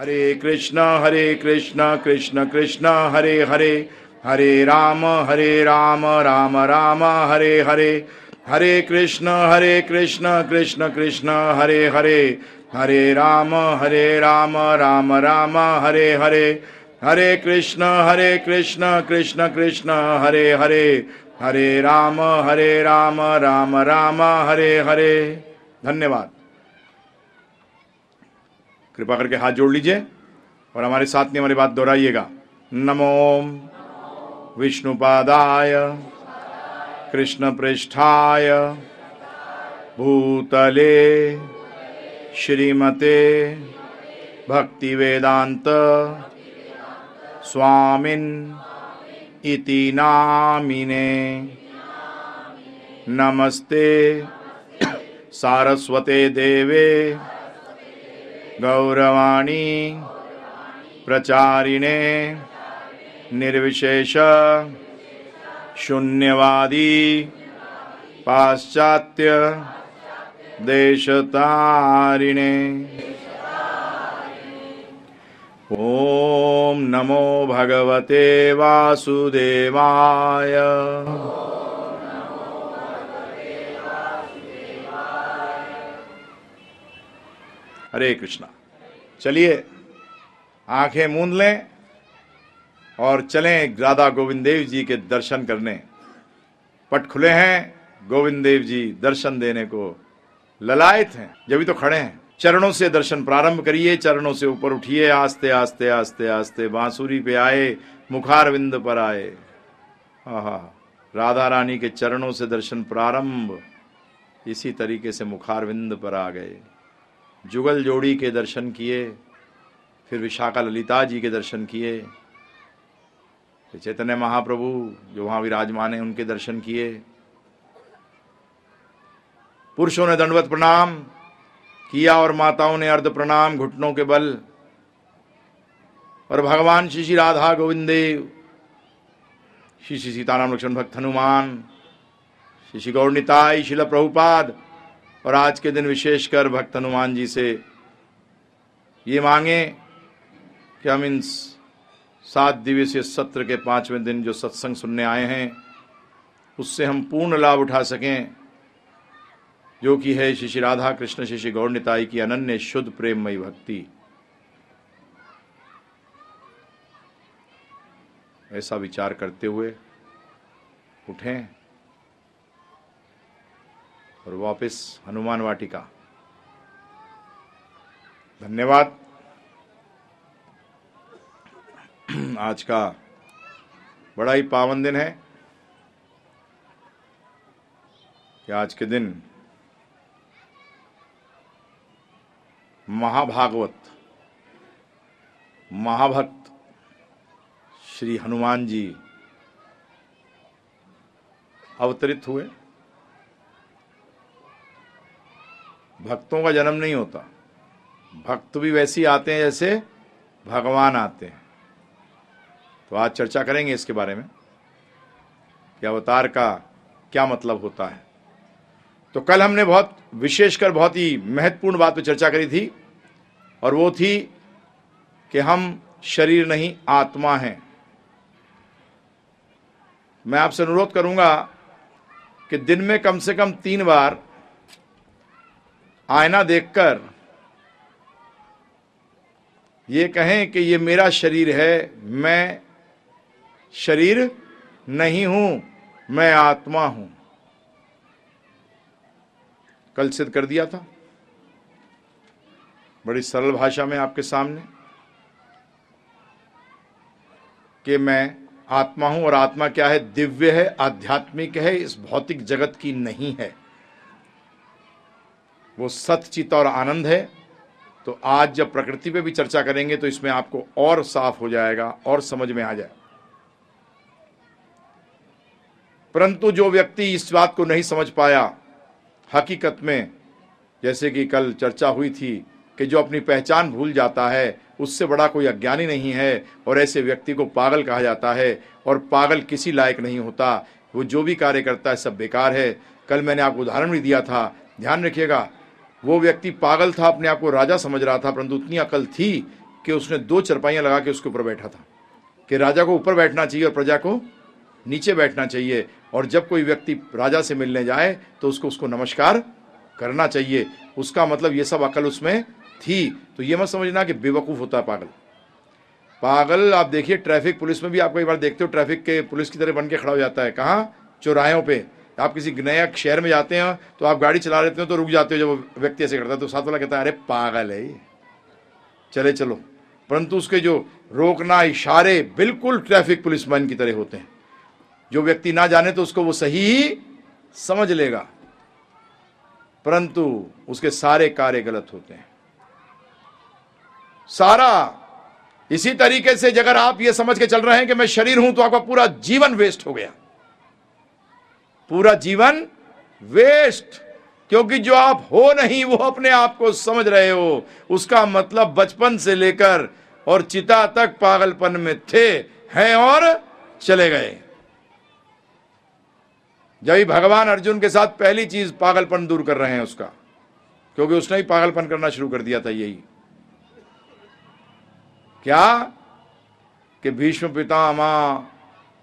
हरे कृष्ण हरे कृष्ण कृष्ण कृष्ण, हरे हरे। हरे राम हरे राम राम राम, हरे हरे। हरे कृष्ण हरे कृष्ण कृष्ण कृष्ण, हरे हरे। हरे राम हरे राम राम राम, हरे हरे। हरे कृष्ण हरे कृष्ण कृष्ण कृष्ण, हरे हरे। हरे राम हरे राम राम राम, हरे हरे। धन्यवाद। कृपा करके हाथ जोड़ लीजिए और हमारे साथ में हमारी बात दोहराइएगा। नमो विष्णुपादाय कृष्ण पृष्ठाय भूतले श्रीमते भक्ति वेदांत स्वामिन इति नामिने। नमस्ते। सारस्वते देवे। गौरवाणी प्रचारिणे निर्विशेष शून्यवादी पाश्चात्य देशतारिणे। ॐ नमो भगवते वासुदेवाय। हरे कृष्णा। चलिए, आँखें मूंद लें और चलें राधा गोविंद देव जी के दर्शन करने। पट खुले हैं, गोविंद देव जी दर्शन देने को ललायत हैं, जब तो खड़े हैं। चरणों से दर्शन प्रारंभ करिए, चरणों से ऊपर उठिए, आस्ते आस्ते आस्ते आस्ते, बांसुरी पे आए, मुखारविंद पर आए। आहा, राधा रानी के चरणों से दर्शन प्रारंभ, इसी तरीके से मुखारविंद पर आ गए। जुगल जोड़ी के दर्शन किए, फिर विशाखा ललिता जी के दर्शन किए चैतन्य महाप्रभु, जो वहाँ विराजमान है, उनके दर्शन किए। पुरुषों ने दंडवत प्रणाम किया और माताओं ने अर्ध प्रणाम घुटनों के बल। और भगवान श्री श्री राधा गोविंद देव श्री श्री सीताराम लक्ष्मण भक्त हनुमान, श्री श्री गौरनिताई शिल प्रभुपाद और आज के दिन विशेषकर भक्त हनुमान जी से ये मांगे कि हम इन सात दिवसीय सत्र के पाँचवें दिन जो सत्संग सुनने आए हैं, उससे हम पूर्ण लाभ उठा सकें, जो कि है श्री राधा कृष्ण श्री श्री गौरनिताई की अनन्य शुद्ध प्रेममयी भक्ति। ऐसा विचार करते हुए उठें। और वापस हनुमान वाटिका। धन्यवाद। आज का बड़ा ही पावन दिन है कि आज के दिन महाभागवत, महाभक्त श्री हनुमान जी अवतरित हुए। भक्तों का जन्म नहीं होता। भक्त भी वैसे आते हैं जैसे भगवान आते हैं। तो आज चर्चा करेंगे इसके बारे में कि अवतार का क्या मतलब होता है। तो कल हमने बहुत, विशेषकर बहुत ही महत्वपूर्ण बात पर चर्चा करी थी और वो थी कि हम शरीर नहीं, आत्मा हैं। मैं आपसे अनुरोध करूँगा कि दिन में कम से कम तीन बार आईना देखकर ये कहें कि ये मेरा शरीर है, मैं शरीर नहीं हूँ, मैं आत्मा हूँ। कल सिद्ध कर दिया था। बड़ी सरल भाषा में आपके सामने कि मैं आत्मा हूँ और आत्मा क्या है? दिव्य है, आध्यात्मिक है, इस भौतिक जगत की नहीं है। वो सतचित और आनंद है। तो आज जब प्रकृति पे भी चर्चा करेंगे तो इसमें आपको और साफ़ हो जाएगा और समझ में आ जाए। परंतु जो व्यक्ति इस बात को नहीं समझ पाया, हकीकत में, जैसे कि कल चर्चा हुई थी कि जो अपनी पहचान भूल जाता है, उससे बड़ा कोई अज्ञानी नहीं है और ऐसे व्यक्ति को पागल कहा जाता है और पागल किसी लायक नहीं होता। वो जो भी कार्य करता है सब बेकार है। कल मैंने आपको उदाहरण भी दिया था। ध्यान रखिएगा वो व्यक्ति पागल था, अपने आप को राजा समझ रहा था, परंतु उतनी अकल थी कि उसने दो चरपाइयाँ लगा के उसके ऊपर बैठा था। कि राजा को ऊपर बैठना चाहिए और प्रजा को नीचे बैठना चाहिए। और जब कोई व्यक्ति राजा से मिलने जाए तो उसको उसको नमस्कार करना चाहिए। उसका मतलब ये सब अकल उसमें थी। तो ये मत समझना कि बेवकूफ़ होता है पागल। पागल, आप देखिए, ट्रैफ़िक पुलिस में भी आप कई बार देखते हो, ट्रैफ़िक के पुलिस की तरह बन के खड़ा हो जाता है। कहाँ? चौराहों पे। आप किसी नया शहर में जाते हैं तो आप गाड़ी चला लेते हो तो रुक जाते हो जब व्यक्ति ऐसे करता है तो साथ वाला कहता है, अरे पागल है ये। चले चलो। परंतु उसके जो रोकना इशारे बिल्कुल ट्रैफ़िक पुलिस मैन की तरह होते हैं। जो व्यक्ति ना जाने तो उसको वो सही ही समझ लेगा। परंतु उसके सारे कार्य गलत होते हैं। सारा इसी तरीके से अगर आप ये समझ के चल रहे हैं कि मैं शरीर हूँ तो आपका पूरा जीवन वेस्ट हो गया। पूरा जीवन वेस्ट। क्योंकि जो आप हो नहीं, वो अपने आप को समझ रहे हो। उसका मतलब बचपन से लेकर और चिता तक पागलपन में थे, हैं और चले गए। जब भगवान अर्जुन के साथ पहली चीज़ पागलपन दूर कर रहे हैं उसका, क्योंकि उसने ही पागलपन करना शुरू कर दिया था यही। क्या? कि भीष्म पितामा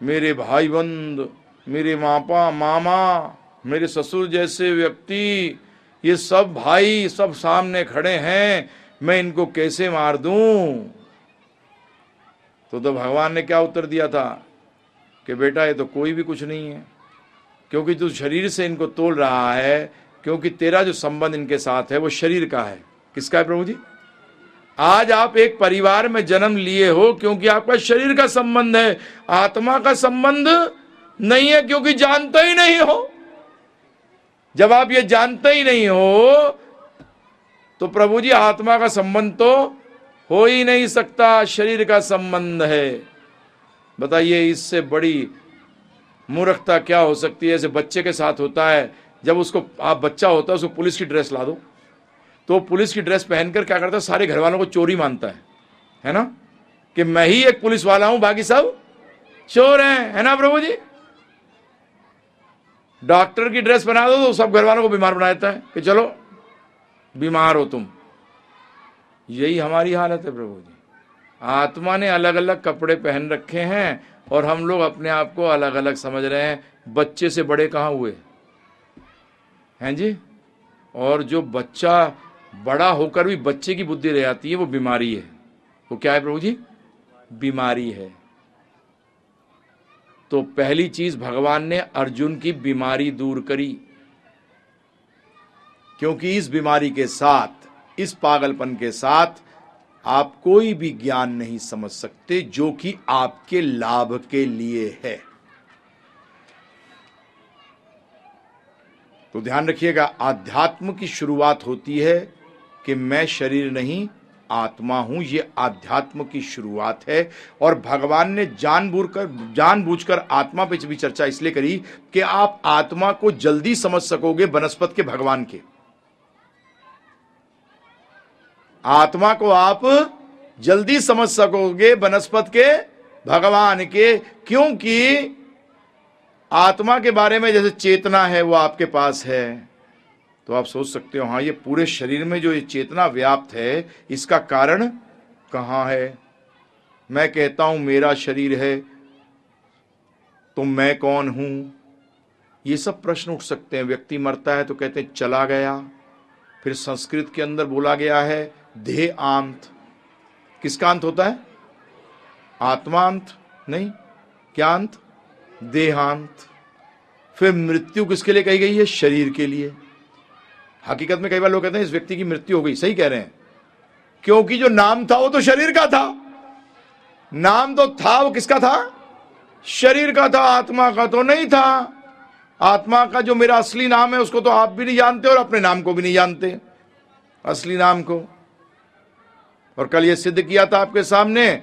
मेरे भाई बंद मेरे मापा, मामा, मेरे ससुर जैसे व्यक्ति, ये सब भाई सब सामने खड़े हैं, मैं इनको कैसे मार दूँ? तो तो भगवान ने क्या उत्तर दिया था? कि बेटा, ये तो कोई भी कुछ नहीं है, क्योंकि तू शरीर से इनको तोल रहा है, क्योंकि तेरा जो संबंध इनके साथ है, वो शरीर का है। किसका है प्रभु जी? आज आप एक परिवार में जन्म लिए हो, क्योंकि आपका शरीर का संबंध है, आत्मा का संबंध नहीं है क्योंकि जानते ही नहीं हो। जब आप ये जानते ही नहीं हो तो प्रभु जी, आत्मा का संबंध तो हो ही नहीं सकता, शरीर का संबंध है। बताइए, इससे बड़ी मूर्खता क्या हो सकती है? जैसे बच्चे के साथ होता है, जब उसको, आप बच्चा होता है, उसको पुलिस की ड्रेस ला दो। तो पुलिस की ड्रेस पहनकर क्या करता है? सारे घर वालों को चोरी मानता है। है ना? कि मैं ही एक पुलिस वाला हूँ, बाकी सब चोर हैं। है ना प्रभु जी? डॉक्टर की ड्रेस बना दो तो सब घर वालों को बीमार बना देता है कि चलो, बीमार हो तुम। यही हमारी हालत है प्रभु जी। आत्मा ने अलग अलग कपड़े पहन रखे हैं और हम लोग अपने आप को अलग अलग समझ रहे हैं। बच्चे से बड़े कहाँ हुए? हैं जी? और जो बच्चा बड़ा होकर भी बच्चे की बुद्धि रह जाती है, वो बीमारी है। वो क्या है प्रभु जी? बीमारी है। तो पहली चीज़ भगवान ने अर्जुन की बीमारी दूर करी। क्योंकि इस बीमारी के साथ, इस पागलपन के साथ आप कोई भी ज्ञान नहीं समझ सकते, जो कि आपके लाभ के लिए है। तो ध्यान रखिएगा, आध्यात्म की शुरुआत होती है कि मैं शरीर नहीं आत्मा हूँ, ये आध्यात्म की शुरुआत है। और भगवान ने जानबूझ कर जानबूझकर आत्मा पे भी चर्चा इसलिए करी कि आप आत्मा को जल्दी समझ सकोगे बनस्पत के भगवान के। आत्मा को आप जल्दी समझ सकोगे बनस्पत के भगवान के, क्योंकि आत्मा के बारे में जैसे चेतना है, वो आपके पास है। तो आप सोच सकते हो हाँ ये पूरे शरीर में जो ये चेतना व्याप्त है, इसका कारण कहाँ है? मैं कहता हूँ, मेरा शरीर है तो मैं कौन हूँ? ये सब प्रश्न उठ सकते हैं। व्यक्ति मरता है तो कहते हैं, चला गया। फिर संस्कृत के अंदर बोला गया है देह आंत किसका अंत होता है? आत्मांत। नहीं, क्या अंत? देहांत। फिर मृत्यु किसके लिए कही गई है? शरीर के लिए। हकीकत में कई बार लोग कहते हैं, इस व्यक्ति की मृत्यु हो गई। सही कह रहे हैं। क्योंकि जो नाम था, वो तो शरीर का था। नाम तो था, वो किसका था? शरीर का था, आत्मा का तो नहीं था। आत्मा का जो मेरा असली नाम है, उसको तो आप भी नहीं जानते और अपने नाम को भी नहीं जानते। असली नाम को। और कल ये सिद्ध किया था आपके सामने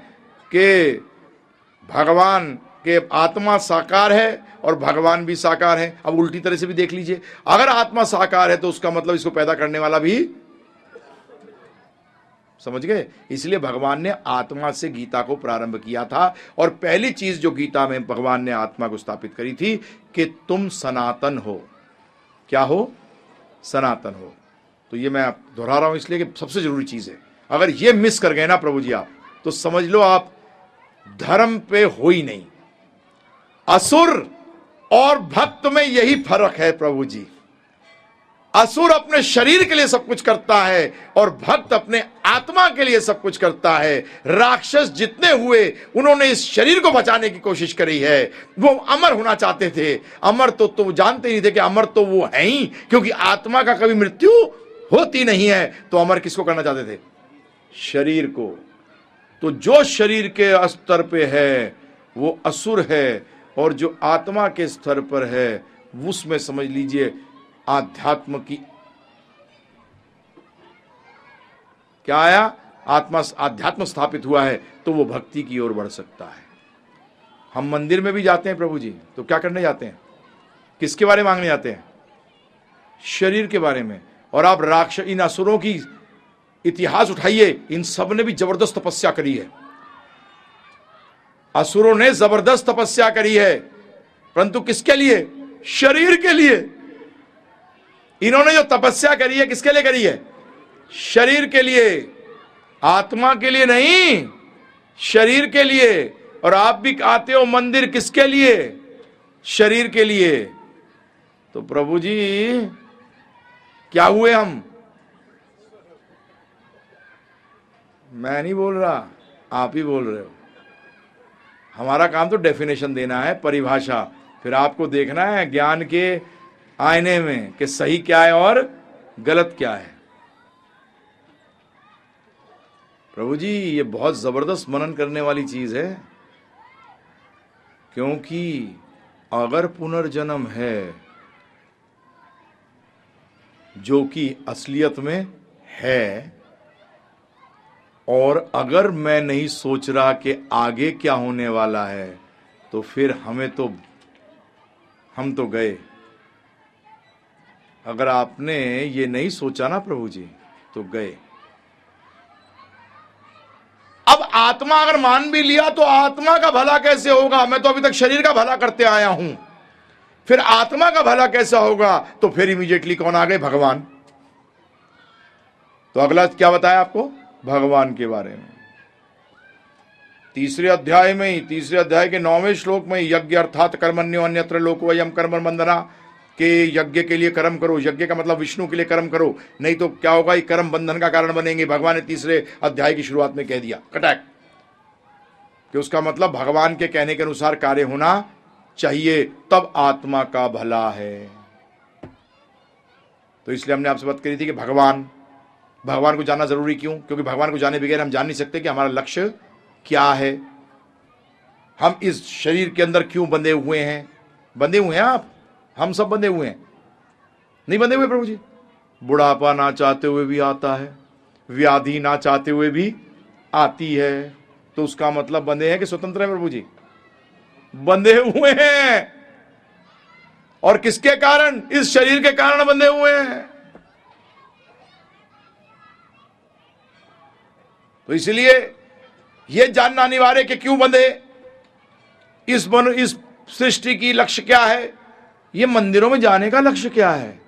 कि भगवान के आत्मा साकार है और भगवान भी साकार है। अब उल्टी तरह से भी देख लीजिए। अगर आत्मा साकार है तो उसका मतलब इसको पैदा करने वाला भी समझ गए? इसलिए भगवान ने आत्मा से गीता को प्रारंभ किया था और पहली चीज़ जो गीता में भगवान ने आत्मा को स्थापित करी थी कि तुम सनातन हो। क्या हो? सनातन हो। तो ये मैं दोहरा रहा हूँ इसलिए कि सबसे ज़रूरी चीज़ है। अगर ये मिस कर गए ना प्रभु जी आप तो समझ लो आप धर्म पे हो ही नहीं। असुर और भक्त में यही फ़र्क है प्रभु जी। असुर अपने शरीर के लिए सब कुछ करता है और भक्त अपने आत्मा के लिए सब कुछ करता है। राक्षस जितने हुए, उन्होंने इस शरीर को बचाने की कोशिश करी है। वो अमर होना चाहते थे। अमर तो तो जानते नहीं थे कि अमर तो वो है ही, क्योंकि आत्मा का कभी मृत्यु होती नहीं है। तो अमर किसको करना चाहते थे? शरीर को। तो जो शरीर के स्तर पे है, वो असुर है। और जो आत्मा के स्तर पर है, उसमें समझ लीजिए आध्यात्म की क्या आया? आत्मा आध्यात्म स्थापित हुआ है तो वो भक्ति की ओर बढ़ सकता है। हम मंदिर में भी जाते हैं प्रभु जी तो क्या करने जाते हैं? किसके बारे में मांगने जाते हैं? शरीर के बारे में। और आप राक्ष इन असुरों की इतिहास उठाइए, इन सबने भी ज़बरदस्त तपस्या करी है। असुरों ने ज़बरदस्त तपस्या करी है। परंतु किसके लिए? शरीर के लिए। इन्होंने जो तपस्या करी है, किसके लिए करी है? शरीर के लिए। आत्मा के लिए नहीं, शरीर के लिए। और आप भी आते हो मंदिर किसके लिए? शरीर के लिए। तो प्रभु जी, क्या हुए हम? मैं नहीं बोल रहा, आप ही बोल रहे हो। हमारा काम तो डेफिनेशन देना है, परिभाषा। फिर आपको देखना है ज्ञान के आईने में कि सही क्या है और गलत क्या है। प्रभु जी, ये बहुत ज़बरदस्त मनन करने वाली चीज़ है। क्योंकि अगर पुनर्जन्म है, जो कि असलियत में है और अगर मैं नहीं सोच रहा कि आगे क्या होने वाला है तो फिर हमें तो हम तो गए। अगर आपने ये नहीं सोचा ना प्रभु जी तो गए। अब आत्मा अगर मान भी लिया तो आत्मा का भला कैसे होगा? मैं तो अभी तक शरीर का भला करते आया हूँ। फिर आत्मा का भला कैसा होगा? तो फिर इमीडिएटली कौन आ गए? भगवान। तो अगला क्या बताया आपको? भगवान के बारे में। तीसरे अध्याय में ही, तीसरे अध्याय के नौवें श्लोक में यज्ञ अर्थात कर्मण्यो अन्यत्र लोक वयम कर्म बंधना, के यज्ञ के लिए कर्म करो। यज्ञ का मतलब विष्णु के लिए कर्म करो। नहीं तो क्या होगा, ये कर्म बंधन का कारण बनेंगे। भगवान ने तीसरे अध्याय की शुरुआत में कह दिया, कटैक। कि उसका मतलब भगवान के कहने के अनुसार कार्य होना चाहिए, तब आत्मा का भला है। तो इसलिए हमने आपसे बात करी थी कि भगवान भगवान को जानना ज़रूरी क्यों? क्योंकि भगवान को जाने बगैर हम जान नहीं सकते कि हमारा लक्ष्य क्या है। हम इस शरीर के अंदर क्यों बंधे हुए हैं? बंधे हुए हैं आप? हम सब बंधे हुए हैं। नहीं बंधे हुए प्रभु जी? बुढ़ापा ना चाहते हुए भी आता है। व्याधि ना चाहते हुए भी आती है। तो उसका मतलब बंधे हैं कि स्वतंत्र है प्रभु जी? बंधे हुए हैं। और किसके कारण? इस शरीर के कारण बंधे हुए हैं। तो इसलिए यह जानना अनिवार्य कि क्यों बंधे इस मन इस सृष्टि की लक्ष्य क्या है? ये मंदिरों में जाने का लक्ष्य क्या है?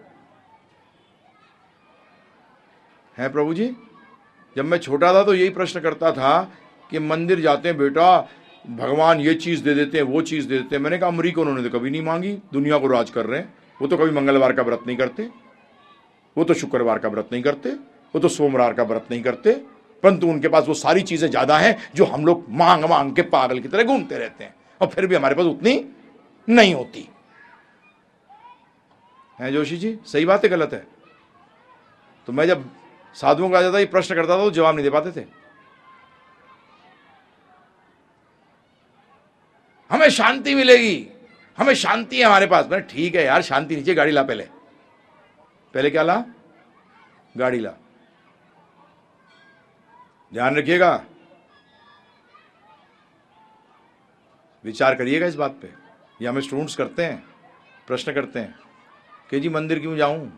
है प्रभु जी? जब मैं छोटा था तो यही प्रश्न करता था कि मंदिर जाते हैं, बेटा, भगवान ये चीज़ दे देते हैं, वो चीज़ दे देते हैं। मैंने कहा अमरीक उन्होंने तो कभी नहीं मांगी, दुनिया को राज कर रहे हैं। वो तो कभी मंगलवार का व्रत नहीं करते, वो तो शुक्रवार का व्रत नहीं करते, वो तो सोमवार का व्रत नहीं करते परंतु उनके पास वो सारी चीज़ें ज़्यादा हैं जो हम लोग मांग मांग के पागल की तरह घूमते रहते हैं। और फिर भी हमारे पास उतनी नहीं होती। है जोशी जी, सही बात है, गलत है? तो मैं जब साधुओं का जाता, ये प्रश्न करता था तो जवाब नहीं दे पाते थे। हमें शांति मिलेगी। हमें शांति है हमारे पास। मैंने, ठीक है यार, शांति नीचे गाड़ी ला पहले। पहले क्या ला? गाड़ी ला। ध्यान रखिएगा। विचार करिएगा इस बात पे। ये हमें स्टूडेंट्स करते हैं, प्रश्न करते हैं कि जी मंदिर क्यों जाऊँ?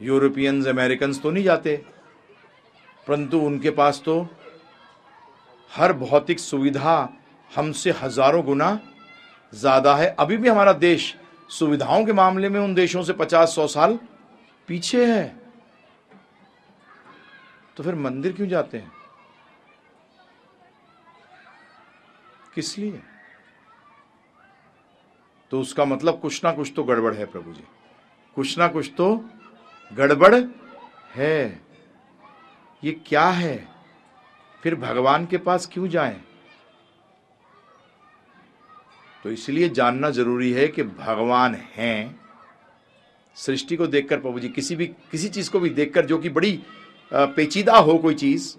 यूरोपियंस अमेरिकन्स तो नहीं जाते। परंतु उनके पास तो हर भौतिक सुविधा हमसे हज़ारों गुना ज़्यादा है। अभी भी हमारा देश सुविधाओं के मामले में उन देशों से पचास सौ साल पीछे है। तो फिर मंदिर क्यों जाते हैं? किस लिए? तो उसका मतलब कुछ ना कुछ तो गड़बड़ है प्रभु जी। कुछ ना कुछ तो गड़बड़ है। ये क्या है? फिर भगवान के पास क्यों जाएँ? तो इसलिए जानना ज़रूरी है कि भगवान हैं। सृष्टि को देखकर प्रभु जी, किसी भी, किसी चीज़ को भी देखकर, जो कि बड़ी पेचीदा हो कोई चीज़,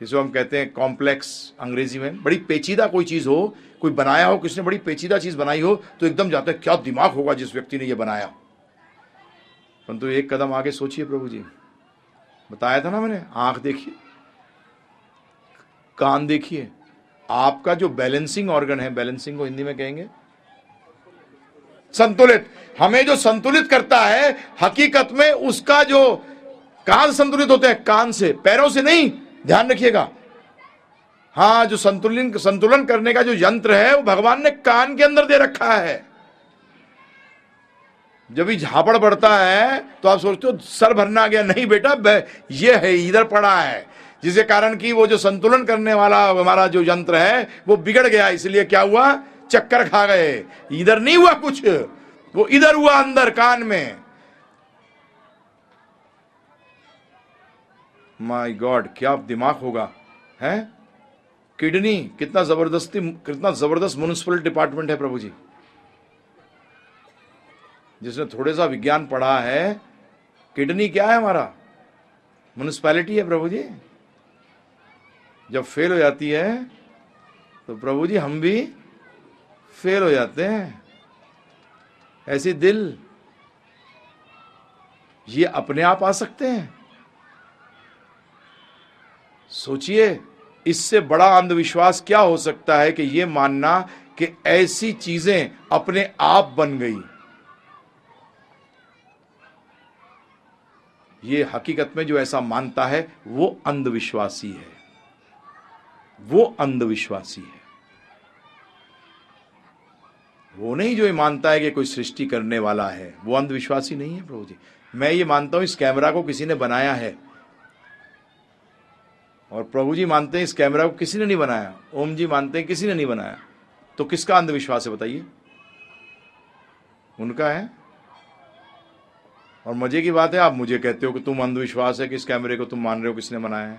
जिसको हम कहते हैं कॉम्प्लेक्स अंग्रेज़ी में, बड़ी पेचीदा कोई चीज़ हो, कोई बनाया हो, किसने बड़ी पेचीदा चीज़ बनाई हो तो एकदम जाता है, क्या दिमाग होगा जिस व्यक्ति ने यह बनाया। परंतु एक कदम आगे सोचिए प्रभु जी। बताया था ना मैंने, आँख देखिए, कान देखिए। आपका जो बैलेंसिंग ऑर्गन है बैलेंसिंग को हिंदी में कहेंगे, संतुलित। हमें जो संतुलित करता है, हकीकत में उसका जो कान संतुलित होते हैं, कान से, पैरों से नहीं, ध्यान रखिएगा। हाँ जो संतुलन संतुलन करने का जो यंत्र है, वो भगवान ने कान के अंदर दे रखा है। जब भी झापड़ बढ़ता है तो आप सोचते हो, सर भरना गया। नहीं बेटा ये है, इधर पड़ा है। जिसके कारण की वो जो संतुलन करने वाला, हमारा जो यंत्र है, वो बिगड़ गया। इसलिए क्या हुआ? चक्कर खा गए। इधर नहीं हुआ कुछ। वो इधर हुआ अंदर, कान में। माय गॉड क्या दिमाग होगा? है? किडनी, कितना ज़बरदस्ती, कितना ज़बरदस्त म्यूनिसिपल डिपार्टमेंट है प्रभु जी जिसने थोड़े सा विज्ञान पढ़ा है, किडनी क्या है हमारा? म्यूनिसपैलिटी है प्रभु जी जब फेल हो जाती है तो प्रभु जी हम भी फेल हो जाते हैं। ऐसी दिल, ये अपने आप आ सकते हैं। सोचिए, इससे बड़ा अंधविश्वास क्या हो सकता है कि यह मानना कि ऐसी चीज़ें अपने आप बन गई? ये हकीकत में जो ऐसा मानता है, वो अंधविश्वासी है। वो अंधविश्वासी है। वो नहीं जो ये मानता है कि कोई सृष्टि करने वाला है। वो अंधविश्वासी नहीं है प्रभु जी। मैं ये मानता हूँ, इस कैमरा को किसी ने बनाया है। और प्रभु जी मानते हैं इस कैमरा को किसी ने नहीं बनाया, ओम जी मानते हैं किसी ने नहीं बनाया। तो किसका अंधविश्वास है बताइए? उनका है? और मज़े की बात है, आप मुझे कहते हो कि तुम अंधविश्वास है कि इस कैमरे को तुम मान रहे हो किसने बनाया है?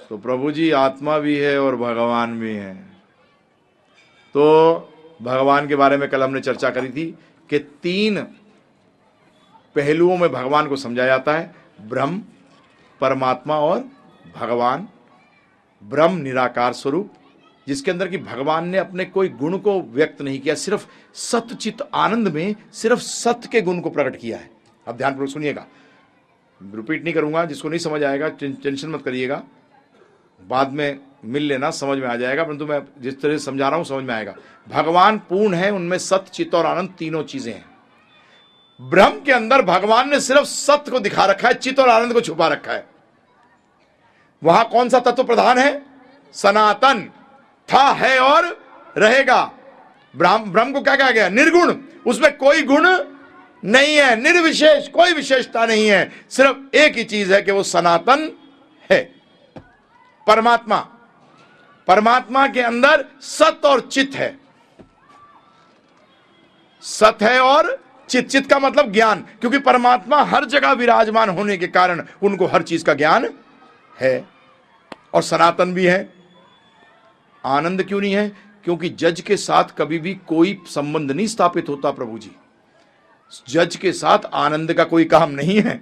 तो प्रभु जी, आत्मा भी है और भगवान भी है। तो भगवान के बारे में कल हमने चर्चा करी थी कि तीन पहलुओं में भगवान को समझा जाता है। ब्रह्म, परमात्मा और भगवान। ब्रह्म निराकार स्वरूप, जिसके अंदर कि भगवान ने अपने कोई गुण को व्यक्त नहीं किया, सिर्फ़ सत्यचित आनंद में, सिर्फ़ सत्य के गुण को प्रकट किया है। अब ध्यानपूर्वक सुनिएगा। रिपीट नहीं करूँगा, जिसको नहीं समझ आएगा टेंशन मत करिएगा। बाद में मिल लेना, समझ में आ जाएगा, परंतु मैं जिस तरह से समझा रहा हूँ, समझ में आएगा। भगवान पूर्ण है, उनमें सत्य चित्त और आनंद तीनों चीज़ें हैं। ब्रह्म के अंदर भगवान ने सिर्फ़ सत्य को दिखा रखा है, चित्त और आनंद को छुपा रखा है। वहाँ कौन सा तत्व प्रधान है? सनातन। था, है और रहेगा। ब्रह्म ब्रह्म को क्या कहा गया? निर्गुण। उसमें कोई गुण नहीं है, निर्विशेष, कोई विशेषता नहीं है। सिर्फ़ एक ही चीज़ है कि वो सनातन है। परमात्मा। परमात्मा के अंदर सत और चित है। सत है और चित चित का मतलब ज्ञान, क्योंकि परमात्मा हर जगह विराजमान होने के कारण उनको हर चीज़ का ज्ञान है। और सनातन भी है। आनंद क्यों नहीं है? क्योंकि जज के साथ कभी भी कोई संबंध नहीं स्थापित होता प्रभु जी। जज के साथ आनंद का कोई काम नहीं है।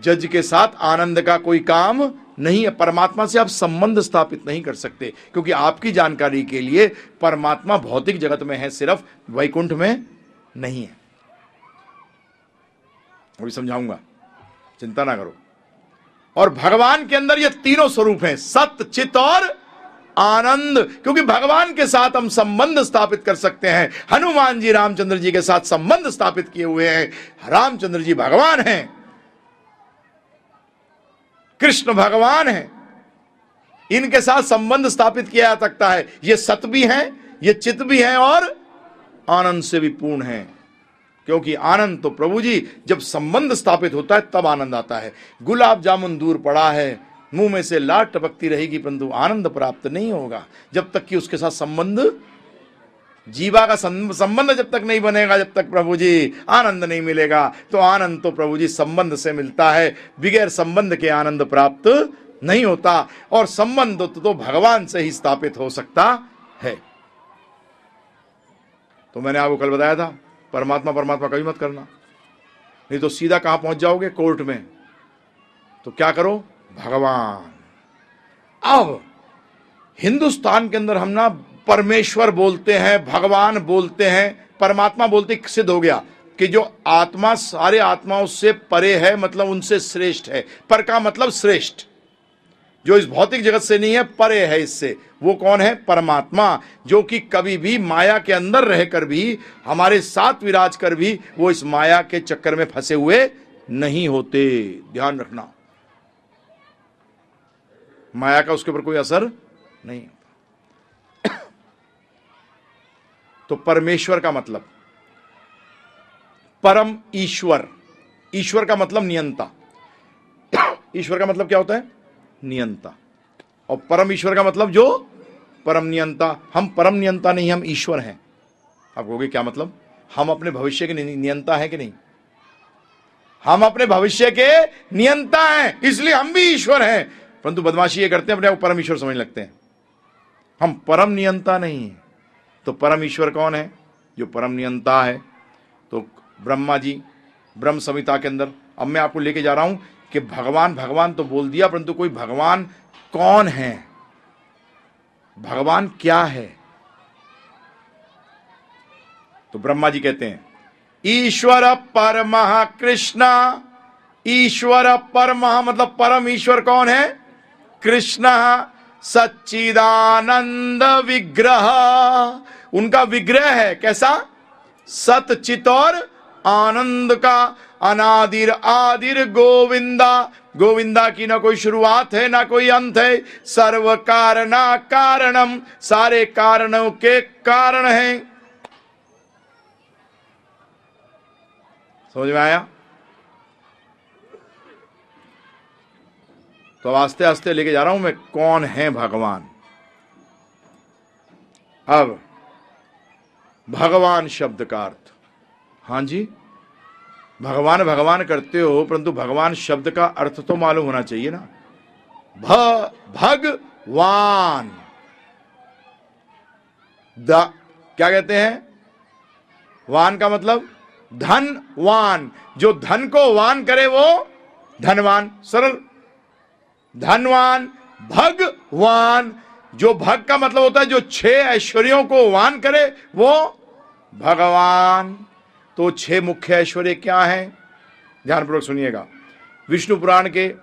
जज के साथ आनंद का कोई काम नहीं है। परमात्मा से आप संबंध स्थापित नहीं कर सकते, क्योंकि आपकी जानकारी के लिए परमात्मा भौतिक जगत में है, सिर्फ़ वैकुंठ में नहीं है। अभी समझाऊँगा चिंता ना करो और भगवान के अंदर ये तीनों स्वरूप हैं, सत्य चित और आनंद। क्योंकि भगवान के साथ हम संबंध स्थापित कर सकते हैं। हनुमान जी रामचंद्र जी के साथ संबंध स्थापित किए हुए हैं। रामचंद्र जी भगवान हैं। कृष्ण भगवान है। इनके साथ संबंध स्थापित किया जा सकता है। ये सत भी हैं, ये चित भी हैं और आनंद से भी पूर्ण है। क्योंकि आनंद तो प्रभु जी, जब संबंध स्थापित होता है, तब आनंद आता है। गुलाब जामुन दूर पड़ा है, मुँह में से लाट टपकती रहेगी, परंतु आनंद प्राप्त नहीं होगा। जब तक कि उसके साथ संबंध, जीवा का संबंध जब तक नहीं बनेगा, जब तक प्रभु जी आनंद नहीं मिलेगा तो आनंद तो प्रभु जी संबंध से मिलता है। बगैर संबंध के आनंद प्राप्त नहीं होता, और संबंध तो भगवान से ही स्थापित हो सकता है। तो मैंने आपको कल बताया था परमात्मा परमात्मा कभी मत करना। नहीं तो सीधा कहाँ पहुँच जाओगे कोर्ट में? तो क्या करो? भगवान। अब हिंदुस्तान के अंदर हम ना परमेश्वर बोलते हैं, भगवान बोलते हैं, परमात्मा बोलते सिद्ध हो गया कि जो आत्मा, सारे आत्माओं से परे है मतलब उनसे श्रेष्ठ है। पर का मतलब श्रेष्ठ? जो इस भौतिक जगत से नहीं है, परे है इससे। वो कौन है? परमात्मा, जो कि कभी भी माया के अंदर रहकर भी, हमारे साथ विराज कर भी, वो इस माया के चक्कर में फंसे हुए नहीं होते। ध्यान रखना। माया का उसके ऊपर कोई असर नहीं तो परमेश्वर का मतलब। परम ईश्वर। ईश्वर का मतलब नियंता। ईश्वर का मतलब क्या होता है? नियंता। और परम ईश्वर का मतलब जो? परम नियंता। हम परम नियंता नहीं, हम ईश्वर हैं। आप कहोगे, क्या मतलब? हम अपने भविष्य के नियंता हैं कि नहीं? हम अपने भविष्य के नियंता हैं, इसलिए हम भी ईश्वर हैं। परंतु बदमाशी ये करते हैं, अपने आप परम ईश्वर समझ लगते हैं। हम परम नियंता नहीं है। तो परम ईश्वर कौन है? जो परम नियंता है। तो ब्रह्मा जी, ब्रह्म संहिता के अंदर अब मैं आपको लेके जा रहा हूँ कि भगवान भगवान तो बोल दिया, परंतु कोई भगवान कौन है? भगवान क्या है? तो ब्रह्मा जी कहते हैं, ईश्वर परम कृष्ण ईश्वर परम मतलब परम ईश्वर कौन है? कृष्ण, सच्चिदानंद विग्रह। उनका विग्रह है कैसा? सतचित और आनंद का अनादिर आदिर गोविंदा। गोविंदा की ना कोई शुरुआत है, ना कोई अंत है। सर्व कारणा कारणम, सारे कारणों के कारण है। समझ में आया? तो आस्ते आस्ते लेके जा रहा हूँ मैं, कौन है भगवान? अब, भगवान शब्द का अर्थ। हाँ जी? भगवान भगवान करते हो, परंतु भगवान शब्द का अर्थ तो मालूम होना चाहिए ना। भ, भगवान। द, क्या कहते हैं? वान का मतलब धनवान जो धन को वान करे वो धनवान सरल। धनवान भगवान जो भग का मतलब होता है जो छह ऐश्वर्यों को वान करे वो भगवान। तो छह मुख्य ऐश्वर्य क्या हैं? ध्यानपूर्वक सुनिएगा। विष्णु पुराण के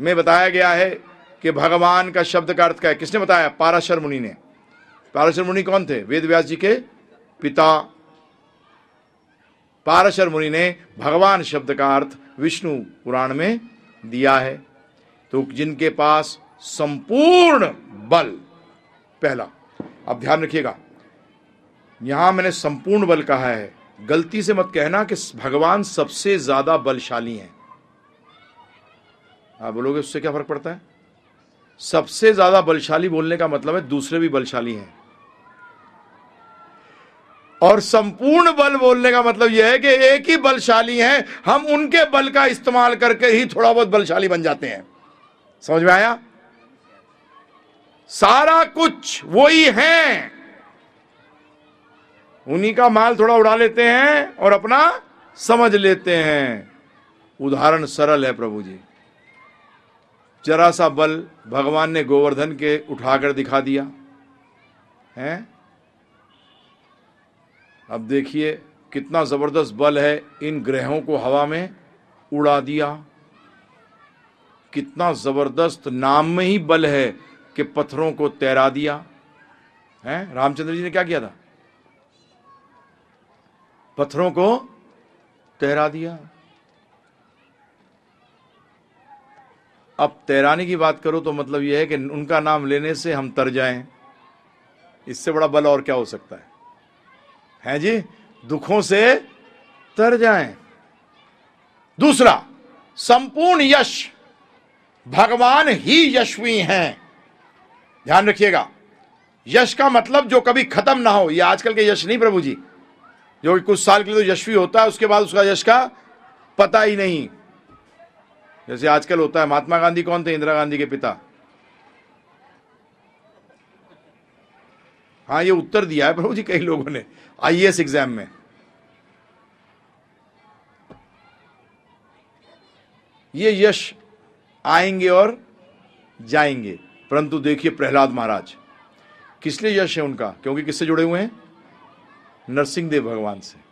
में बताया गया है कि भगवान का शब्द का अर्थ क्या है? किसने बताया? पाराशर मुनि ने। पाराशर मुनि कौन थे? वेद व्यास जी के पिता। पाराशर मुनि ने भगवान शब्द का अर्थ विष्णु पुराण में दिया है। तो जिनके पास संपूर्ण बल, पहला, अब ध्यान रखिएगा। यहाँ मैंने संपूर्ण बल कहा है। गलती से मत कहना कि भगवान सबसे ज़्यादा बलशाली हैं। आप बोलोगे, उससे क्या फ़र्क पड़ता है? सबसे ज़्यादा बलशाली बोलने का मतलब है दूसरे भी बलशाली हैं। और संपूर्ण बल बोलने का मतलब यह है कि एक ही बलशाली हैं, हम उनके बल का इस्तेमाल करके ही थोड़ा बहुत बलशाली बन जाते हैं। समझ में आया? सारा कुछ वही है। उन्हीं का माल थोड़ा उड़ा लेते हैं और अपना समझ लेते हैं। उदाहरण सरल है प्रभु जी। जरा सा बल भगवान ने गोवर्धन के उठाकर दिखा दिया। है? अब देखिए कितना ज़बरदस्त बल है इन ग्रहों को हवा में उड़ा दिया। कितना ज़बरदस्त नाम में ही बल है कि पत्थरों को तैरा दिया। है? रामचंद्र जी ने क्या किया था? पत्थरों को तैरा दिया। अब तैराने की बात करो तो मतलब यह है कि उनका नाम लेने से हम तर जाएँ। इससे बड़ा बल और क्या हो सकता है? हैं जी? दुखों से तर जाएँ। दूसरा, संपूर्ण यश। भगवान ही यशवी हैं। ध्यान रखिएगा। यश का मतलब जो कभी खत्म ना हो। ये आजकल के यश नहीं प्रभु जी। जो कि कुछ साल के लिए तो यशवी होता है, उसके बाद उसका यश का पता ही नहीं। जैसे आजकल होता है, महात्मा गांधी कौन थे? इंदिरा गांधी के पिता। हाँ ये उत्तर दिया है प्रभु जी कई लोगों ने आईएएस एग्ज़ाम में। ये यश आएँगे और जाएँगे। परंतु देखिए प्रहलाद महाराज, किस लिए यश है उनका? क्योंकि किससे जुड़े हुए हैं? नरसिंह देव भगवान से।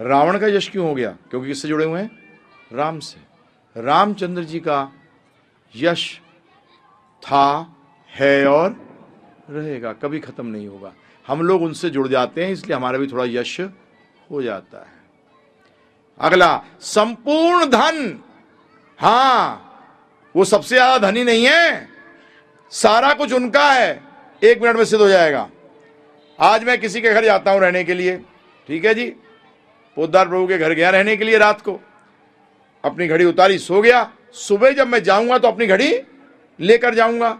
रावण का यश क्यों हो गया? क्योंकि किससे जुड़े हुए हैं? राम से। रामचंद्र जी का यश था, है और रहेगा, कभी खत्म नहीं होगा। हम लोग उनसे जुड़ जाते हैं, इसलिए हमारा भी थोड़ा यश हो जाता है। अगला, संपूर्ण धन। हाँ, वो सबसे ज़्यादा धनी नहीं है, सारा कुछ उनका है। एक मिनट में सिद्ध हो जाएगा। आज मैं किसी के घर जाता हूँ रहने के लिए। ठीक है जी? पोदार प्रभु के घर गया रहने के लिए रात को। अपनी घड़ी उतारी, सो गया। सुबह जब मैं जाऊँगा तो अपनी घड़ी लेकर जाऊँगा।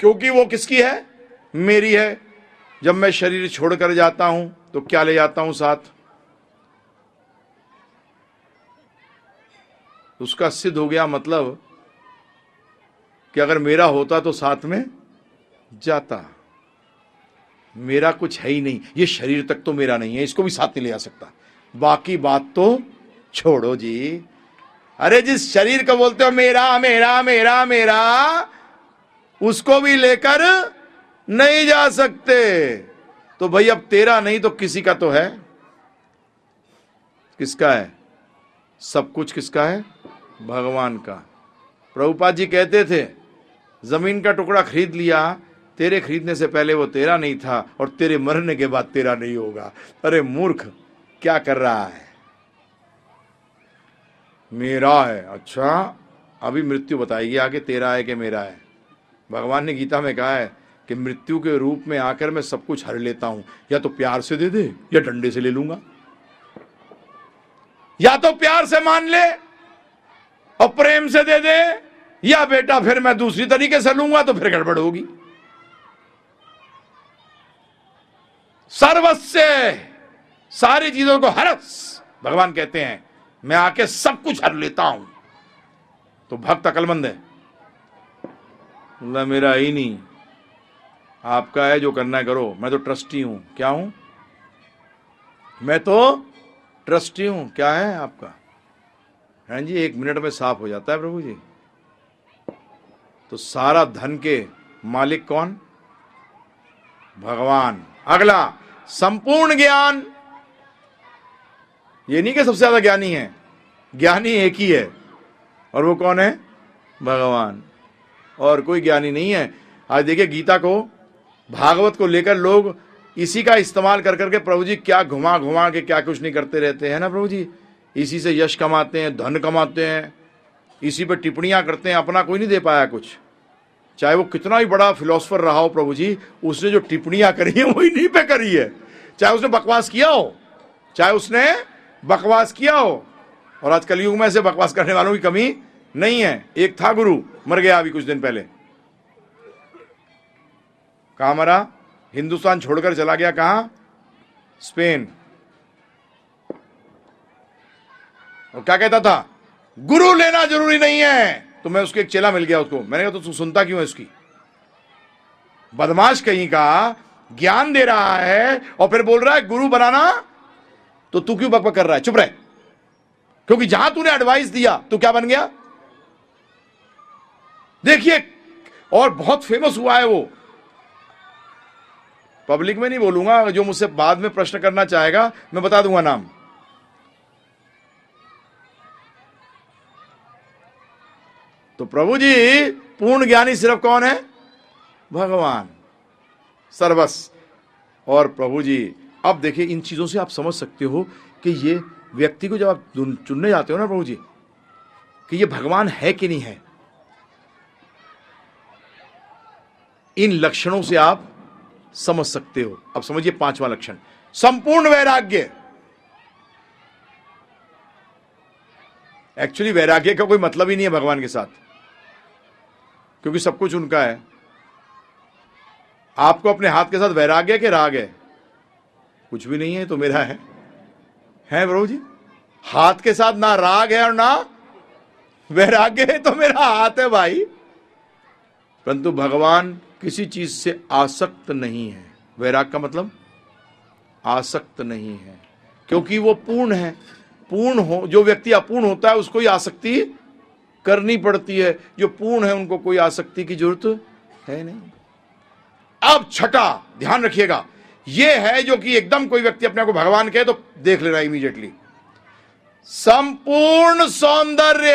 क्योंकि वो किसकी है? मेरी है। जब मैं शरीर छोड़कर जाता हूँ तो क्या ले जाता हूँ साथ? उसका सिद्ध हो गया मतलब कि अगर मेरा होता तो साथ में जाता। मेरा कुछ है ही नहीं। ये शरीर तक तो मेरा नहीं है, इसको भी साथ नहीं ले जा सकता। बाकी बात तो छोड़ो जी। अरे जिस शरीर को बोलते हो, मेरा मेरा मेरा मेरा, उसको भी लेकर नहीं जा सकते। तो भाई अब तेरा नहीं तो किसी का तो है। किसका है? सब कुछ किसका है? भगवान का। प्रभुपाद जी कहते थे, ज़मीन का टुकड़ा खरीद लिया तेरे खरीदने से पहले वो तेरा नहीं था और तेरे मरने के बाद तेरा नहीं होगा। अरे मूर्ख, क्या कर रहा है? मेरा है। अच्छा अभी मृत्यु बताएगी आगे, तेरा है कि मेरा है? भगवान ने गीता में कहा है कि मृत्यु के रूप में आकर मैं सब कुछ हर लेता हूँ। या तो प्यार से दे दे, या डंडे से ले लूँगा। या तो प्यार से मान ले और प्रेम से दे दे, या बेटा फिर मैं दूसरी तरीके से लूँगा तो फिर गड़बड़ होगी। सर्वस्व सारी चीज़ों को हरस। भगवान कहते हैं, मैं आके सब कुछ हर लेता हूँ। तो भक्त अकलमंद है। मेरा ही नहीं। आपका है जो करना है करो। मैं तो ट्रस्टी हूँ। क्या हूँ? मैं तो ट्रस्टी हूँ। क्या है आपका? हैं जी, एक मिनट में साफ़ हो जाता है प्रभु जी। तो सारा धन के मालिक कौन? भगवान। अगला, संपूर्ण ज्ञान, ये नहीं कि सबसे ज़्यादा ज्ञानी है, ज्ञानी एक ही है, और वो कौन है? भगवान। और कोई ज्ञानी नहीं है। आज देखिए, गीता को, भागवत को लेकर लोग इसी का इस्तेमाल कर करके प्रभु जी क्या घुमा घुमा के क्या कुछ नहीं करते रहते हैं ना प्रभु जी? इसी से यश कमाते हैं, धन कमाते हैं, इसी पर टिप्पणियाँ करते हैं, अपना कोई नहीं दे पाया कुछ। चाहे वो कितना ही बड़ा फिलोसफर रहा हो प्रभु जी, उसने जो टिप्पणियाँ करी है वही नहीं पे करी है। चाहे उसने बकवास किया हो, चाहे उसने बकवास किया हो, और आज कलयुग में ऐसे बकवास करने वालों की कमी नहीं है। एक था गुरु, मर गया अभी कुछ दिन पहले। कहा मरा? हिंदुस्तान छोड़कर चला गया कहा? स्पेन। और क्या कहता था? गुरु लेना ज़रूरी नहीं है। तो मैं उसको एक चेला मिल गया उसको। मैंने कहा तो सुनता क्यों है उसकी बदमाश कहीं का ज्ञान दे रहा है और फिर बोल रहा है, गुरु बनाना तो तू क्यों बकबक कर रहा है? चुप रहे। क्योंकि जहाँ तूने एडवाइस दिया तो क्या बन गया? देखिए, और बहुत फ़ेमस हुआ है वो। पब्लिक में नहीं बोलूँगा, जो मुझसे बाद में प्रश्न करना चाहेगा, मैं बता दूँगा नाम। तो प्रभु जी, पूर्ण ज्ञानी सिर्फ़ कौन है? भगवान, सर्वस। और प्रभु जी, अब देखिए, इन चीज़ों से आप समझ सकते हो कि ये व्यक्ति को जब आप चुनने जाते हो ना प्रभु जी, कि ये भगवान है कि नहीं है? इन लक्षणों से आप समझ सकते हो। अब समझिए पांचवा लक्षण। संपूर्ण वैराग्य। एक्चुअली वैराग्य का कोई मतलब ही नहीं है भगवान के साथ। क्योंकि सब कुछ उनका है। आपको अपने हाथ के साथ वैराग्य के राग है। कुछ भी नहीं है तो मेरा है। है प्रभु जी हाथ के साथ ना राग है और ना वैराग्य है तो मेरा हाथ है भाई। परंतु भगवान किसी चीज़ से आसक्त नहीं है। वैराग का मतलब आसक्त नहीं है। क्योंकि वो पूर्ण है। पूर्ण हो, जो व्यक्ति अपूर्ण होता है, उसको ही आसक्ति करनी पड़ती है। जो पूर्ण है, उनको कोई आसक्ति की ज़रूरत है नहीं। अब छठा, ध्यान रखिएगा। यह है जो कि एकदम कोई व्यक्ति अपने को भगवान कहे तो देख लेना इमीडिएटली संपूर्ण सौंदर्य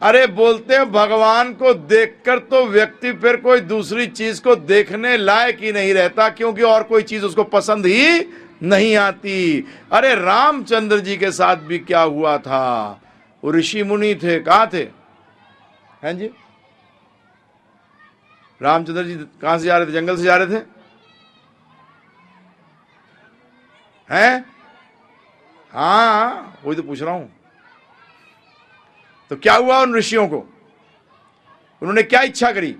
अरे, बोलते हैं भगवान को देखकर तो व्यक्ति फिर कोई दूसरी चीज़ को देखने लायक ही नहीं रहता, क्योंकि और कोई चीज़ उसको पसंद ही नहीं आती। अरे रामचंद्र जी के साथ भी क्या हुआ था? वो ऋषि मुनि थे, कहा थे? हैं जी? रामचंद्र जी कहाँ से जा रहे थे? जंगल से जा रहे थे? हैं? हाँ वही तो पूछ रहा हूँ। तो क्या हुआ उन ऋषियों को? उन्होंने क्या इच्छा करी?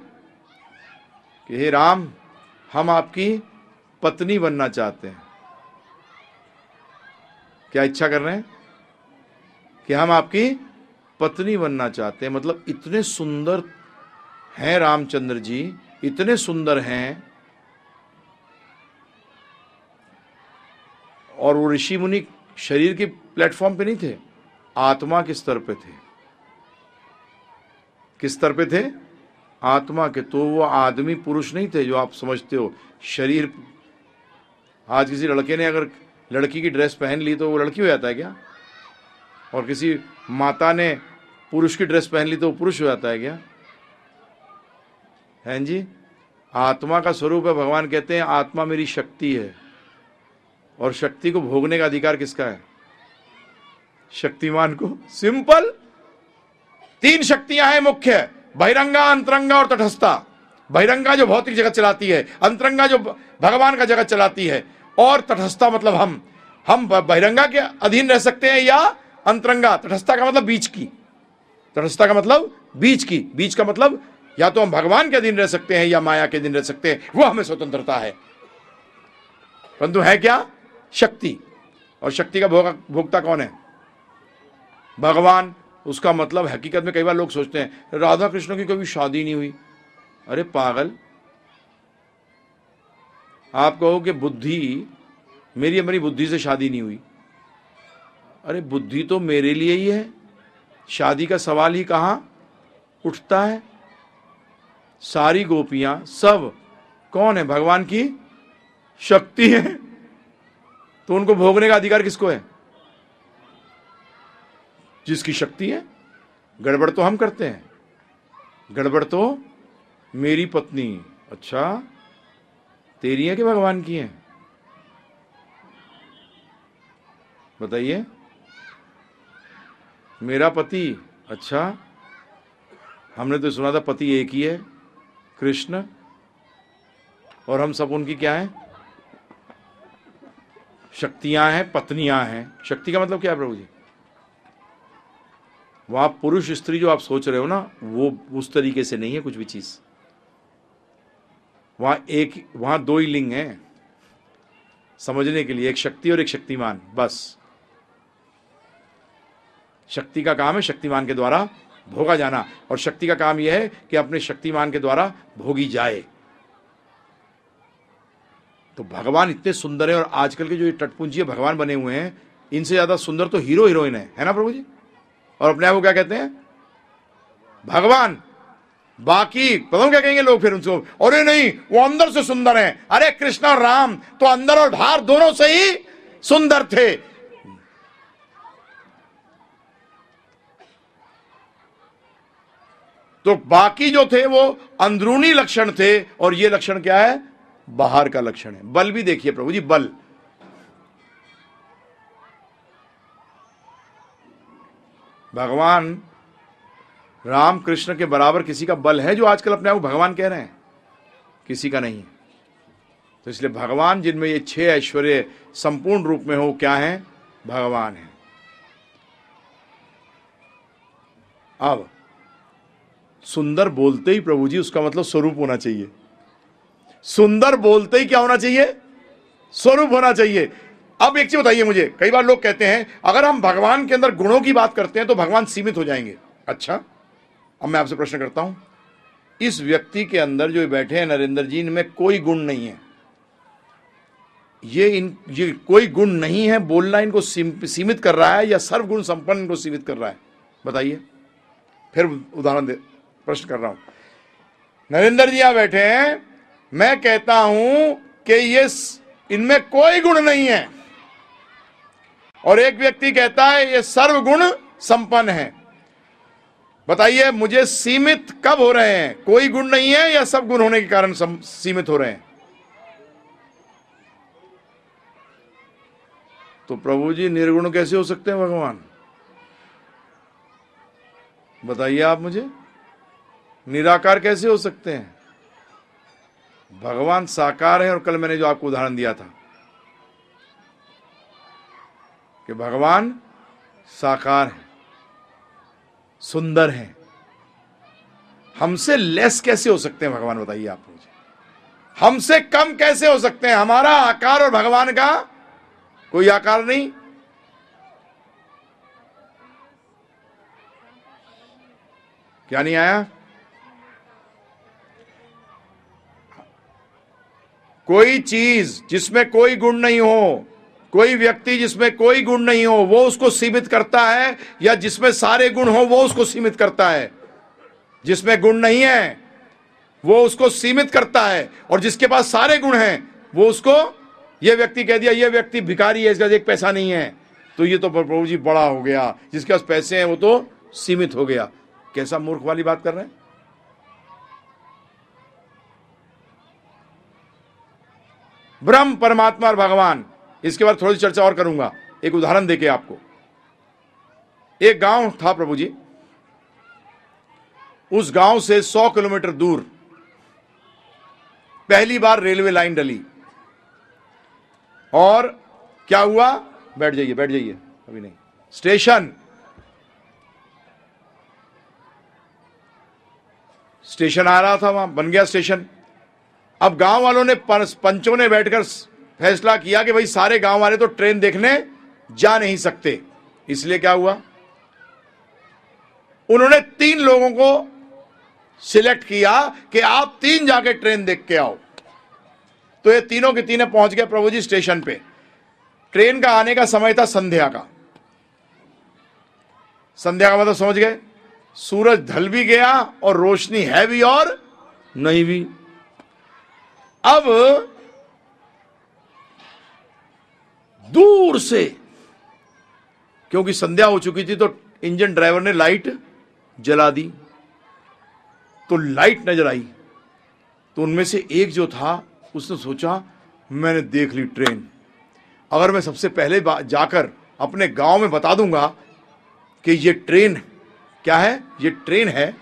कि हे राम, हम आपकी पत्नी बनना चाहते हैं। क्या इच्छा कर रहे हैं? कि हम आपकी पत्नी बनना चाहते हैं। मतलब इतने सुंदर हैं रामचंद्र जी, इतने सुंदर हैं। और वो ऋषि मुनि शरीर के प्लेटफॉर्म पे नहीं थे, आत्मा के स्तर पे थे। किस स्तर पे थे? आत्मा के। तो वो आदमी पुरुष नहीं थे जो आप समझते हो। शरीर, आज किसी लड़के ने अगर लड़की की ड्रेस पहन ली तो वो लड़की हो जाता है क्या? और किसी माता ने पुरुष की ड्रेस पहन ली तो वो पुरुष हो जाता है क्या? हैं जी? आत्मा का स्वरूप है, भगवान कहते हैं, आत्मा मेरी शक्ति है। और शक्ति को भोगने का अधिकार किसका है? शक्तिमान को। सिंपल! तीन शक्तियाँ हैं मुख्य। बहिरंगा, अंतरंगा और तटस्था। बहिरंगा जो भौतिक जगत चलाती है, अंतरंगा जो भगवान का जगत चलाती है। और तटस्था मतलब हम हम बहिरंगा के अधीन रह सकते हैं या अंतरंगा। तटस्था का मतलब बीच की। तटस्था का मतलब बीच की। बीच का मतलब या तो हम भगवान के अधीन रह सकते हैं या माया के अधीन रह सकते हैं, वो हमें स्वतंत्रता है। परंतु है क्या? शक्ति। और शक्ति का भोक्ता कौन है? भगवान। उसका मतलब हकीकत में कई बार लोग सोचते हैं, राधा कृष्ण की कभी शादी नहीं हुई। अरे पागल आप कहो कि बुद्धि, मेरी अपनी बुद्धि से शादी नहीं हुई। अरे, बुद्धि तो मेरे लिए ही है। शादी का सवाल ही कहाँ उठता है? सारी गोपियाँ, सब, कौन है? भगवान की शक्ति है। तो उनको भोगने का अधिकार किसको है? जिसकी शक्ति है। गड़बड़ तो हम करते हैं। गड़बड़ तो मेरी पत्नी अच्छा तेरी है कि भगवान की है? बताइए। मेरा पति अच्छा हमने तो सुना था पति एक ही है, कृष्ण, और हम सब उनकी क्या है? शक्तियाँ हैं, पत्नियाँ हैं। शक्ति का मतलब क्या है प्रभु जी? वहाँ पुरुष स्त्री जो आप सोच रहे हो ना, वो उस तरीके से नहीं है कुछ भी चीज़। वहाँ एक, वहाँ दो ही लिंग हैं। समझने के लिए, एक शक्ति और एक शक्तिमान, बस। शक्ति का काम है शक्तिमान के द्वारा भोगा जाना, और शक्ति का काम यह है कि अपने शक्तिमान के द्वारा भोगी जाए। तो भगवान इतने सुंदर है, और आजकल के जो ये तटपुंजी भगवान बने हुए हैं, इनसे ज़्यादा सुंदर तो हीरो हीरोइन है। है ना प्रभु जी? और अपने आप को क्या कहते हैं? भगवान! बाकी पता क्या कहेंगे लोग फिर उनको अरे नहीं, वो अंदर से सुंदर है। अरे कृष्ण और राम तो अंदर और बाहर दोनों से ही सुंदर थे। तो बाकी जो थे वो अंदरूनी लक्षण थे, और ये लक्षण क्या है? बाहर का लक्षण है। बल भी देखिए प्रभु जी, बल। भगवान राम कृष्ण के बराबर किसी का बल है जो आजकल अपने आप को भगवान कह रहे हैं? किसी का नहीं है। तो इसलिए भगवान जिनमें ये छह ऐश्वर्य संपूर्ण रूप में हो, क्या है? भगवान है। अब, सुंदर बोलते ही प्रभु जी, उसका मतलब स्वरूप होना चाहिए। सुंदर बोलते ही क्या होना चाहिए? स्वरूप होना चाहिए। अब एक चीज़ बताइए मुझे, कई बार लोग कहते हैं, अगर हम भगवान के अंदर गुणों की बात करते हैं तो भगवान सीमित हो जाएँगे। अच्छा? अब मैं आपसे प्रश्न करता हूँ, इस व्यक्ति के अंदर जो बैठे हैं नरेंद्र जी, इनमें कोई गुण नहीं है। ये इन, ये कोई गुण नहीं है, बोलना इनको सीमित कर रहा है या सर्वगुण संपन्न इनको सीमित कर रहा है? बताइए। फिर उदाहरण दे, प्रश्न कर रहा हूँ। नरेंद्र जी यहाँ बैठे हैं, मैं कहता हूँ कि ये इनमें कोई गुण नहीं है। और एक व्यक्ति कहता है, ये सर्वगुण संपन्न है। बताइए, मुझे सीमित कब हो रहे हैं? कोई गुण नहीं है या सब गुण होने के कारण सीमित हो रहे हैं? तो प्रभु जी, निर्गुण कैसे हो सकते हैं भगवान? बताइए आप मुझे। निराकार कैसे हो सकते हैं? भगवान साकार है और कल मैंने जो आपको उदाहरण दिया था कि भगवान साकार है। सुंदर है। हमसे लेस कैसे हो सकते हैं? भगवान बताइए आप मुझे। हमसे कम कैसे हो सकते हैं? हमारा आकार और भगवान का कोई आकार नहीं। क्या नहीं आया? कोई चीज़ जिसमें कोई गुण नहीं हो कोई व्यक्ति जिसमें कोई गुण नहीं हो, वो उसको सीमित करता है, या जिसमें सारे गुण हो, वो उसको सीमित करता है। जिसमें गुण नहीं है, वो उसको सीमित करता है, और जिसके पास सारे गुण हैं, वो उसको, ये व्यक्ति कह दिया, ये व्यक्ति भिखारी है, इसका एक पैसा नहीं है। तो ये तो प्रभु जी बड़ा हो गया, जिसके पास पैसे हैं, वो तो सीमित हो गया। कैसा मूर्ख वाली बात कर रहे हैं? ब्रह्म, परमात्मा और भगवान। इसके बाद थोड़ी चर्चा और करूँगा। एक उदाहरण देके आपको। एक गाँव था प्रभु जी। उस गाँव से सौ किलोमीटर दूर पहली बार रेलवे लाइन डली। और क्या हुआ? बैठ जाइए बैठ जाइए। अभी नहीं। स्टेशन। स्टेशन आ रहा था वहाँ, बन गया स्टेशन। अब गाँव वालों ने पंचों ने बैठकर फैसला किया कि भाई सारे गाँव वाले तो ट्रेन देखने जा नहीं सकते। इसलिए क्या हुआ? उन्होंने तीन लोगों को सिलेक्ट किया कि आप तीन जाके ट्रेन देख के आओ। तो ये तीनों के तीनों पहुँच गए प्रभु जी स्टेशन पे। ट्रेन का आने का समय था संध्या का। संध्या का मतलब समझ गए? सूरज ढल भी गया और रोशनी है भी और नहीं भी। अब दूर से। क्योंकि संध्या हो चुकी थी तो इंजन ड्राइवर ने लाइट जला दी। तो लाइट नज़र आई। तो उनमें से एक जो था, उसने सोचा, मैंने देख ली ट्रेन। अगर मैं सबसे पहले जाकर अपने गाँव में बता दूँगा कि ये ट्रेन क्या है, ये ट्रेन है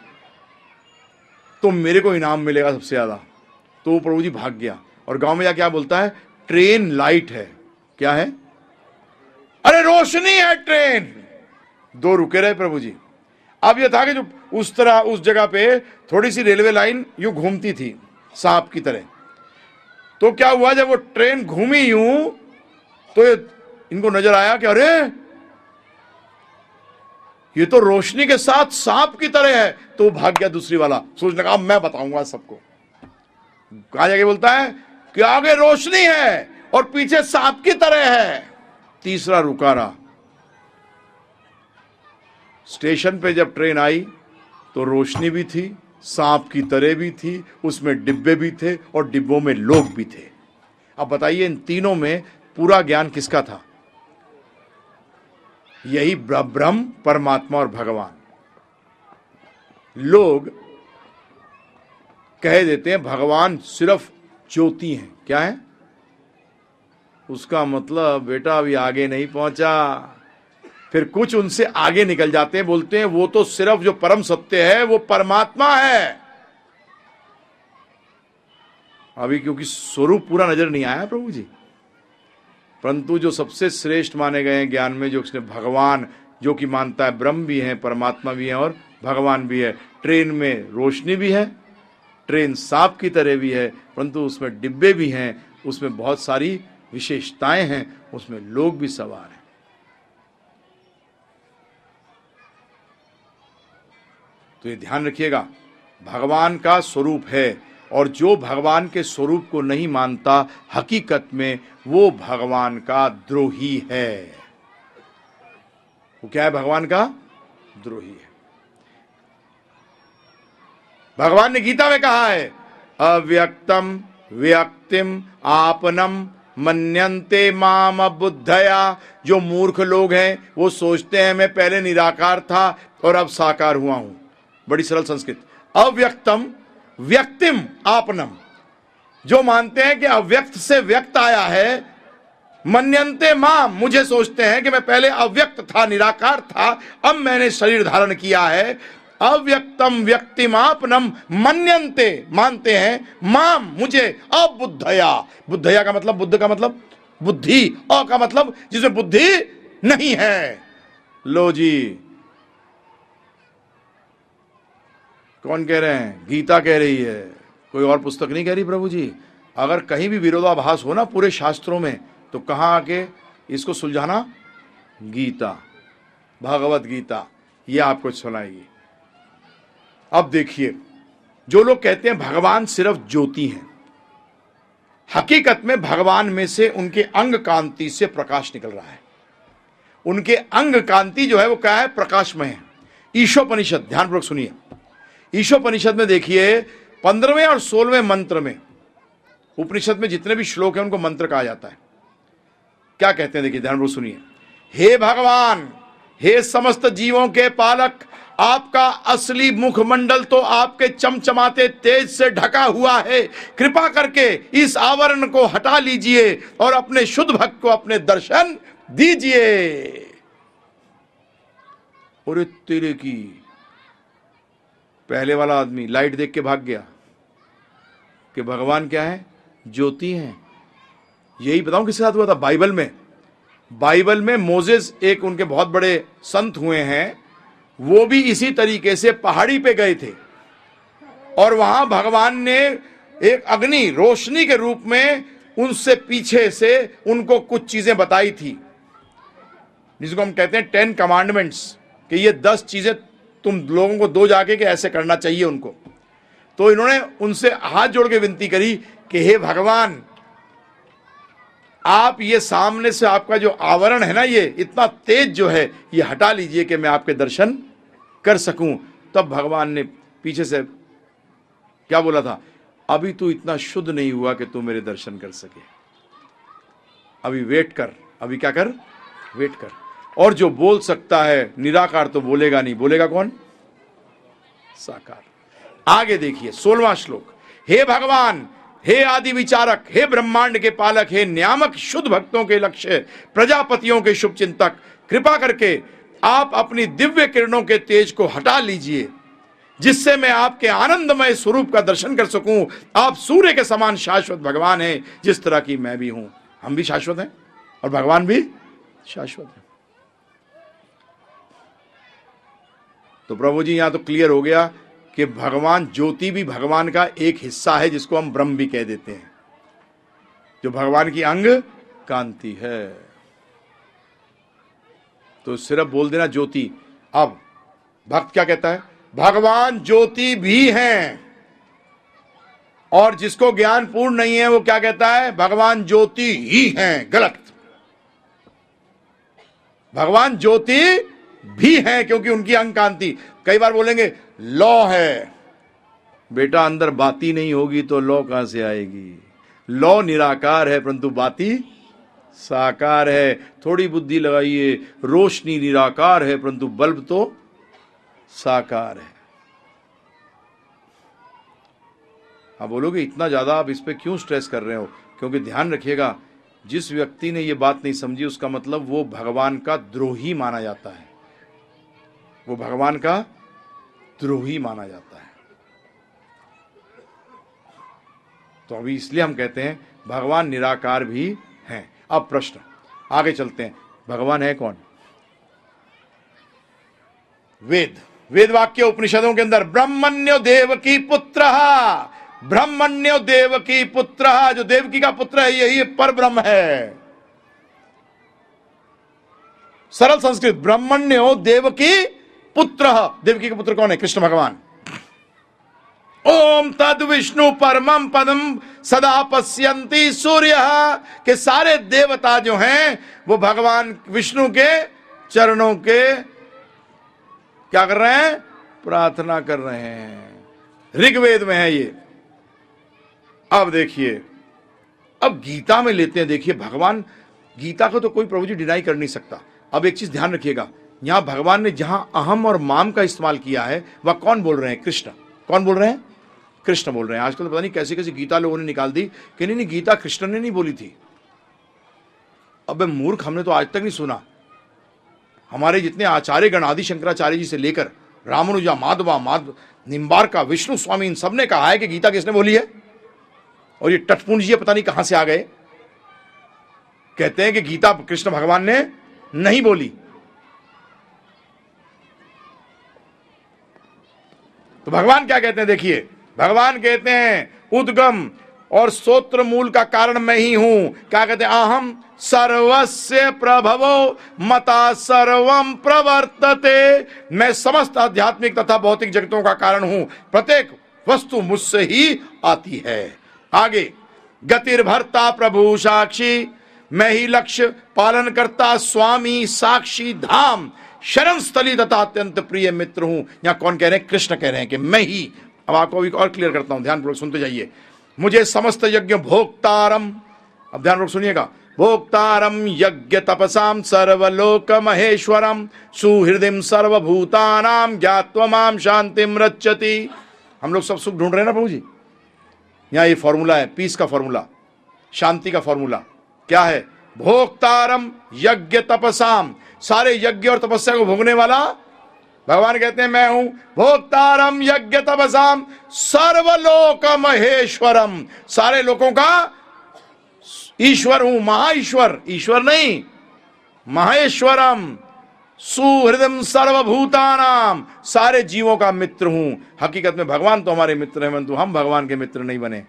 तो मेरे को इनाम मिलेगा सबसे ज़्यादा। तो वो प्रभु जी भाग गया। और गाँव में जा क्या बोलता है, ट्रेन लाइट है। क्या है? अरे रोशनी है ट्रेन। दो रुके रहे प्रभु जी। अब यह था कि जो उस तरह, उस जगह पे थोड़ी सी रेलवे लाइन यूँ घूमती थी, सांप की तरह। तो क्या हुआ, जब वो ट्रेन घूमी यूँ तो इनको नज़र आया कि अरे, ये तो रोशनी के साथ सांप की तरह है। तो भाग गया दूसरी वाला। सोचने का मैं बताऊँगा सबको। कहा जाके बोलता है कि आगे रोशनी है। और पीछे सांप की तरह है। तीसरा रुका रहा स्टेशन पे जब ट्रेन आई तो रोशनी भी थी, सांप की तरह भी थी, उसमें डिब्बे भी थे और डिब्बों में लोग भी थे। अब बताइए, इन तीनों में पूरा ज्ञान किसका था? यही ब्रह्म, परमात्मा और भगवान। लोग कह देते हैं, भगवान सिर्फ़ ज्योति हैं। क्या है? उसका मतलब बेटा, अभी आगे नहीं पहुँचा। फिर कुछ उनसे आगे निकल जाते हैं, बोलते हैं, वो तो सिर्फ़ जो परम सत्य है, वो परमात्मा है। अभी क्योंकि स्वरूप पूरा नज़र नहीं आया प्रभु जी। परंतु जो सबसे श्रेष्ठ माने गए हैं ज्ञान में, जो उसने भगवान, जो कि मानता है ब्रह्म भी है, परमात्मा भी है और भगवान भी है, ट्रेन में रोशनी भी है, ट्रेन सांप की तरह भी है, परंतु उसमें डिब्बे भी हैं, उसमें बहुत सारी विशेषताएँ हैं, उसमें लोग भी सवार हैं। तो ये ध्यान रखिएगा, भगवान का स्वरूप है, और जो भगवान के स्वरूप को नहीं मानता, हकीकत में वो भगवान का द्रोही है। वो क्या है भगवान का? द्रोही है। भगवान ने गीता में कहा है, अव्यक्तम व्यक्तिम आपनम मनंते माम बुद्धया जो मूर्ख लोग हैं, वो सोचते हैं, मैं पहले निराकार था और अब साकार हुआ हूँ। बड़ी सरल संस्कृत। अव्यक्तम, व्यक्तिम आपनम। जो मानते हैं कि अव्यक्त से व्यक्त आया है मनंते माँ मुझे सोचते हैं कि मैं पहले अव्यक्त था, निराकार था, अब मैंने शरीर धारण किया है अव्यक्तम व्यक्तिमापनम मनंते मानते हैं, माम मुझे अबुद्धया। बुद्धया का मतलब बुद्ध का मतलब बुद्धि। अ का मतलब जिसमें बुद्धि नहीं है। लो जी। कौन कह रहे हैं? गीता कह रही है। कोई और पुस्तक नहीं कह रही प्रभु जी? अगर कहीं भी विरोधाभास हो ना पूरे शास्त्रों में तो कहाँ आके इसको सुलझाना? गीता। भगवत गीता। ये आपको सुनाएगी। अब देखिए, जो लोग कहते हैं भगवान सिर्फ़ ज्योति हैं, हकीकत में भगवान में से उनके अंग कांति से प्रकाश निकल रहा है। उनके अंग कांति जो है वो क्या है? प्रकाशमय है। ईशोपनिषद, ध्यानपूर्वक सुनिए। ईशोपनिषद में देखिए, पंद्रहवें और सोलहवें मंत्र में, उपनिषद में जितने भी श्लोक हैं उनको मंत्र कहा जाता है। क्या कहते हैं? देखिए ध्यान सुनिए। हे भगवान, हे समस्त जीवों के पालक आपका असली मुखमंडल तो आपके चमचमाते तेज से ढका हुआ है। कृपा करके इस आवरण को हटा लीजिए और अपने शुद्ध भक्त को अपने दर्शन दीजिए। और तेरे की। पहले वाला आदमी लाइट देख के भाग गया कि भगवान क्या है? ज्योति है। यही बताऊँ किसके साथ हुआ था? बाइबल में। बाइबल में मोजेस एक उनके बहुत बड़े संत हुए हैं। वो भी इसी तरीके से पहाड़ी पे गए थे। और वहाँ भगवान ने एक अग्नि रोशनी के रूप में उनसे पीछे से उनको कुछ चीज़ें बताई थी। जिसको हम कहते हैं टेन कमांडमेंट्स, कि ये दस चीज़ें तुम लोगों को दो जाके कि ऐसे करना चाहिए उनको। तो इन्होंने उनसे हाथ जोड़ के विनती करी कि हे भगवान आप ये सामने से आपका जो आवरण है ना ये, इतना तेज जो है, ये हटा लीजिए कि मैं आपके दर्शन कर सकूँ। तब भगवान ने पीछे से क्या बोला था? अभी तू इतना शुद्ध नहीं हुआ कि तू मेरे दर्शन कर सके। अभी वेट कर। अभी क्या कर? वेट कर। और जो बोल सकता है, निराकार तो बोलेगा नहीं। बोलेगा कौन? साकार। आगे देखिए, सोलवा श्लोक। हे भगवान हे आदि विचारक हे ब्रह्मांड के पालक, हे नियामक शुद्ध भक्तों के लक्ष्य, प्रजापतियों के शुभ चिंतक, कृपा करके आप अपनी दिव्य किरणों के तेज को हटा लीजिए, जिससे मैं आपके आनंदमय स्वरूप का दर्शन कर सकूँ। आप सूर्य के समान शाश्वत भगवान हैं, जिस तरह की मैं भी हूँ। हम भी शाश्वत हैं, और भगवान भी शाश्वत है। तो प्रभु जी, यहाँ तो क्लियर हो गया। कि भगवान ज्योति भी भगवान का एक हिस्सा है, जिसको हम ब्रह्म भी कह देते हैं। जो भगवान की अंग कांति है। तो सिर्फ़ बोल देना ज्योति। अब भक्त क्या कहता है? भगवान ज्योति भी हैं। और जिसको ज्ञान पूर्ण नहीं है, वो क्या कहता है? भगवान ज्योति ही हैं। गलत। भगवान ज्योति भी हैं, क्योंकि उनकी अंग कांति। कई बार बोलेंगे लॉ है। बेटा, अंदर बाती नहीं होगी तो लॉ कहाँ से आएगी? लॉ निराकार है, परंतु बाती साकार है। थोड़ी बुद्धि लगाइए, रोशनी निराकार है, परंतु बल्ब तो साकार है। आप बोलोगे, इतना ज़्यादा आप इस पर क्यों स्ट्रेस कर रहे हो? क्योंकि ध्यान रखिएगा, जिस व्यक्ति ने यह बात नहीं समझी, उसका मतलब वो भगवान का द्रोही माना जाता है। वो भगवान का द्रोही माना जाता है। तो अभी इसलिए हम कहते हैं, भगवान निराकार भी हैं। अब प्रश्न, आगे चलते हैं। भगवान है कौन? वेद। वेद वाक्य उपनिषदों के अंदर, ब्रह्मण्यो देव की पुत्र। ब्रह्मण्यो देव की पुत्र, जो देवकी का पुत्र है, यही पर ब्रह्म है। सरल संस्कृत, ब्रह्मण्यो देवकी पुत्र। देवकी का पुत्र कौन है? कृष्ण भगवान। ओम तद विष्णु परमम पदम सदा पश्यंती सूर्य। के सारे देवता जो हैं, वो भगवान विष्णु के चरणों के क्या कर रहे हैं? प्रार्थना कर रहे हैं। ऋग्वेद में है ये। अब देखिए, अब गीता में लेते हैं, देखिए, भगवान, गीता को तो कोई प्रभु जी डिनाई कर नहीं सकता। अब एक चीज़ ध्यान रखिएगा यहाँ भगवान ने जहाँ अहम और माम का इस्तेमाल किया है, वह कौन बोल रहे हैं? कृष्ण। कौन बोल रहे हैं? कृष्ण बोल रहे हैं। आजकल तो पता नहीं कैसी कैसी गीता लोगों ने निकाल दी। कि नहीं नहीं, गीता कृष्ण ने नहीं बोली थी। अब मूर्ख, हमने तो आज तक नहीं सुना। हमारे जितने आचार्य गण आदि शंकराचार्य जी से लेकर रामानुजा, माधवा माधव निम्बार का विष्णु स्वामी, इन सबने कहा है कि गीता किसने बोली है? और ये टटपुंज जी पता नहीं कहाँ से आ गए। कहते हैं कि गीता कृष्ण भगवान ने नहीं बोली। तो भगवान क्या कहते हैं, देखिए, भगवान कहते हैं, उद्गम और सोत्र मूल का कारण मैं ही हूँ। क्या कहते हैं, अहम सर्वस्य प्रभवो, मता सर्वम प्रवर्तते। मैं समस्त आध्यात्मिक तथा भौतिक जगतों का कारण हूँ। प्रत्येक वस्तु मुझसे ही आती है। आगे, गतिर्भरता प्रभु साक्षी, मैं ही लक्ष्य पालन करता, स्वामी साक्षी धाम। शरण स्थली तथा अत्यंत प्रिय मित्र हूँ। यहाँ कौन कह रहे हैं? कृष्ण कह रहे हैं कि मैं ही। अब आपको अभी और क्लियर करता हूँ ध्यानपूर्वक सुनते जाइए। मुझे समस्त यज्ञ भोक्तारम, अब ध्यानपूर्वक सुनिएगा। भोक्तारम यज्ञ तपसाम सर्वलोक महेश्वरम सुहृदय सर्वभूतानाम ज्ञातवमाम शांतिम रचती हम लोग सब सुख ढूंढ रहे हैं ना प्रभु जी यहाँ ये फॉर्मूला है पीस का फॉर्मूला शांति का फॉर्मूला क्या है? भोक्तारम यज्ञ तपसाम सारे यज्ञ और तपस्या को भोगने वाला। भगवान कहते हैं, मैं हूँ भोक्तारम यज्ञ तपसाम सर्वलोक महेश्वरम सारे लोगों का ईश्वर हूँ, महाईश्वर। ईश्वर नहीं, महेश्वरम सुहृदय सर्वभूतानाम। सारे जीवों का मित्र हूँ। हकीकत में भगवान तो हमारे मित्र हैं, परंतु हम भगवान के मित्र नहीं बने।